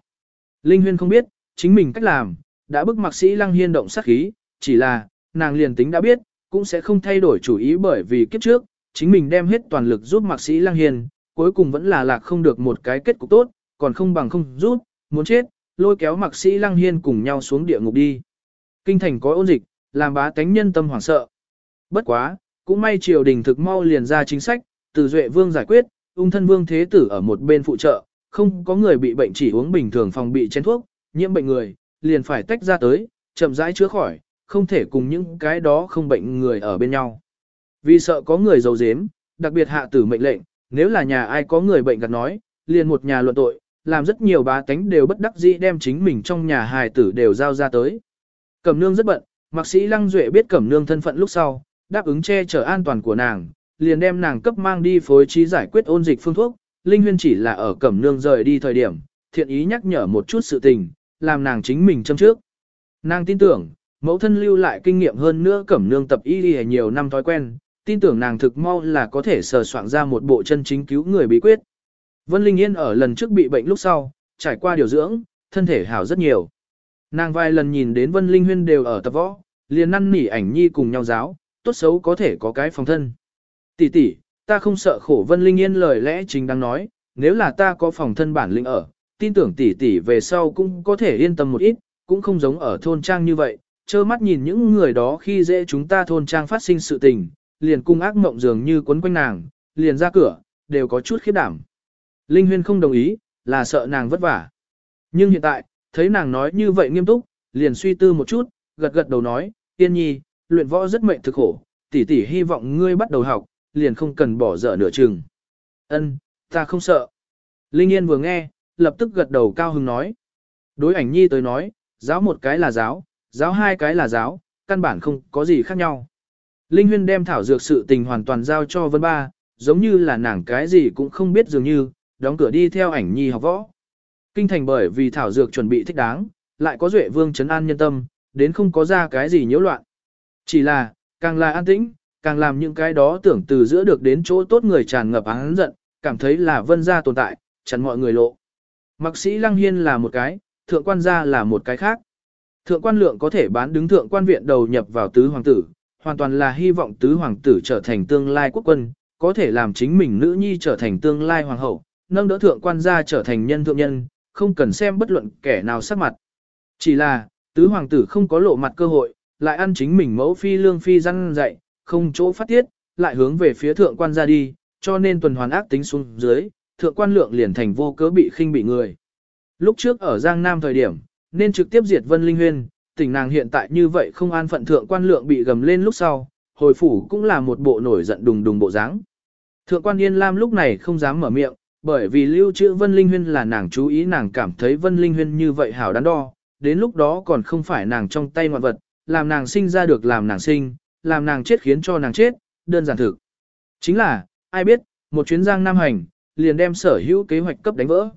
Linh Huyên không biết, chính mình cách làm, đã bức mạc sĩ lăng hiên động sát khí, chỉ là, nàng liền tính đã biết, cũng sẽ không thay đổi chủ ý bởi vì kiếp trước, chính mình đem hết toàn lực giúp mạc sĩ lăng hiên, cuối cùng vẫn là lạc không được một cái kết cục tốt, còn không bằng không rút, muốn chết, lôi kéo mạc sĩ lăng hiên cùng nhau xuống địa ngục đi. Kinh thành có ôn dịch, làm bá tánh nhân tâm hoảng sợ. Bất quá, cũng may triều đình thực mau liền ra chính sách, từ duệ vương giải quyết, ung thân vương thế tử ở một bên phụ trợ, không có người bị bệnh chỉ uống bình thường phòng bị chén thuốc, nhiễm bệnh người, liền phải tách ra tới, chậm rãi chữa khỏi, không thể cùng những cái đó không bệnh người ở bên nhau. Vì sợ có người giấu giếm, đặc biệt hạ tử mệnh lệnh, nếu là nhà ai có người bệnh gạt nói, liền một nhà luận tội, làm rất nhiều bá tánh đều bất đắc dĩ đem chính mình trong nhà hài tử đều giao ra tới. Cẩm nương rất bận, mạc sĩ Lăng Duệ biết Cẩm nương thân phận lúc sau, đáp ứng che chở an toàn của nàng, liền đem nàng cấp mang đi phối trí giải quyết ôn dịch phương thuốc, Linh Huyên chỉ là ở Cẩm Nương rời đi thời điểm, thiện ý nhắc nhở một chút sự tình, làm nàng chính mình châm trước. Nàng tin tưởng, mẫu thân lưu lại kinh nghiệm hơn nữa Cẩm Nương tập y đi nhiều năm thói quen, tin tưởng nàng thực mau là có thể sờ soạn ra một bộ chân chính cứu người bí quyết. Vân Linh Yên ở lần trước bị bệnh lúc sau, trải qua điều dưỡng, thân thể hảo rất nhiều. Nàng vài lần nhìn đến Vân Linh Huyên đều ở tập võ, liền năn nỉ ảnh nhi cùng nhau giáo, tốt xấu có thể có cái phòng thân. Tỷ tỷ, ta không sợ khổ Vân Linh Yên lời lẽ chính đang nói, nếu là ta có phòng thân bản lĩnh ở, tin tưởng tỷ tỷ về sau cũng có thể yên tâm một ít, cũng không giống ở thôn trang như vậy, trơ mắt nhìn những người đó khi dễ chúng ta thôn trang phát sinh sự tình, liền cung ác mộng dường như quấn quanh nàng, liền ra cửa, đều có chút khiếp đảm. Linh Huyên không đồng ý, là sợ nàng vất vả. Nhưng hiện tại, thấy nàng nói như vậy nghiêm túc, liền suy tư một chút, gật gật đầu nói, tiên nhi, luyện võ rất mệnh thực khổ, tỷ tỷ hy vọng ngươi bắt đầu học, liền không cần bỏ dở nửa chừng. Ân, ta không sợ. Linh Yên vừa nghe, lập tức gật đầu cao hứng nói. Đối ảnh nhi tới nói, giáo một cái là giáo, giáo hai cái là giáo, căn bản không có gì khác nhau. Linh Huyên đem thảo dược sự tình hoàn toàn giao cho Vân Ba, giống như là nàng cái gì cũng không biết dường như, đóng cửa đi theo ảnh nhi học võ. Kinh thành bởi vì thảo dược chuẩn bị thích đáng, lại có duệ vương trấn an nhân tâm, đến không có ra cái gì nhiễu loạn. Chỉ là, càng là an tĩnh, càng làm những cái đó tưởng từ giữa được đến chỗ tốt người tràn ngập án giận, cảm thấy là vân gia tồn tại, chắn mọi người lộ. Mạc sĩ Lăng Hiên là một cái, thượng quan gia là một cái khác. Thượng quan lượng có thể bán đứng thượng quan viện đầu nhập vào tứ hoàng tử, hoàn toàn là hy vọng tứ hoàng tử trở thành tương lai quốc quân, có thể làm chính mình nữ nhi trở thành tương lai hoàng hậu, nâng đỡ thượng quan gia trở thành nhân thượng nhân, không cần xem bất luận kẻ nào sắc mặt. Chỉ là, tứ hoàng tử không có lộ mặt cơ hội, lại ăn chính mình mẫu phi lương phi răn dạy, không chỗ phát tiết, lại hướng về phía thượng quan gia đi, cho nên tuần hoàn ác tính xuống dưới, thượng quan lượng liền thành vô cớ bị khinh bị người. Lúc trước ở Giang Nam thời điểm, nên trực tiếp diệt Vân Linh Huyên, tình nàng hiện tại như vậy không an phận thượng quan lượng bị gầm lên lúc sau, hồi phủ cũng là một bộ nổi giận đùng đùng bộ dáng. Thượng quan Yên Lam lúc này không dám mở miệng, bởi vì lưu trữ Vân Linh Huyên là nàng chú ý nàng cảm thấy Vân Linh Huyên như vậy hảo đắn đo, đến lúc đó còn không phải nàng trong tay ngoạn vật, làm nàng sinh ra được làm nàng sinh, làm nàng chết khiến cho nàng chết, đơn giản thực. Chính là, ai biết, một chuyến giang nam hành, liền đem sở hữu kế hoạch cấp đánh vỡ.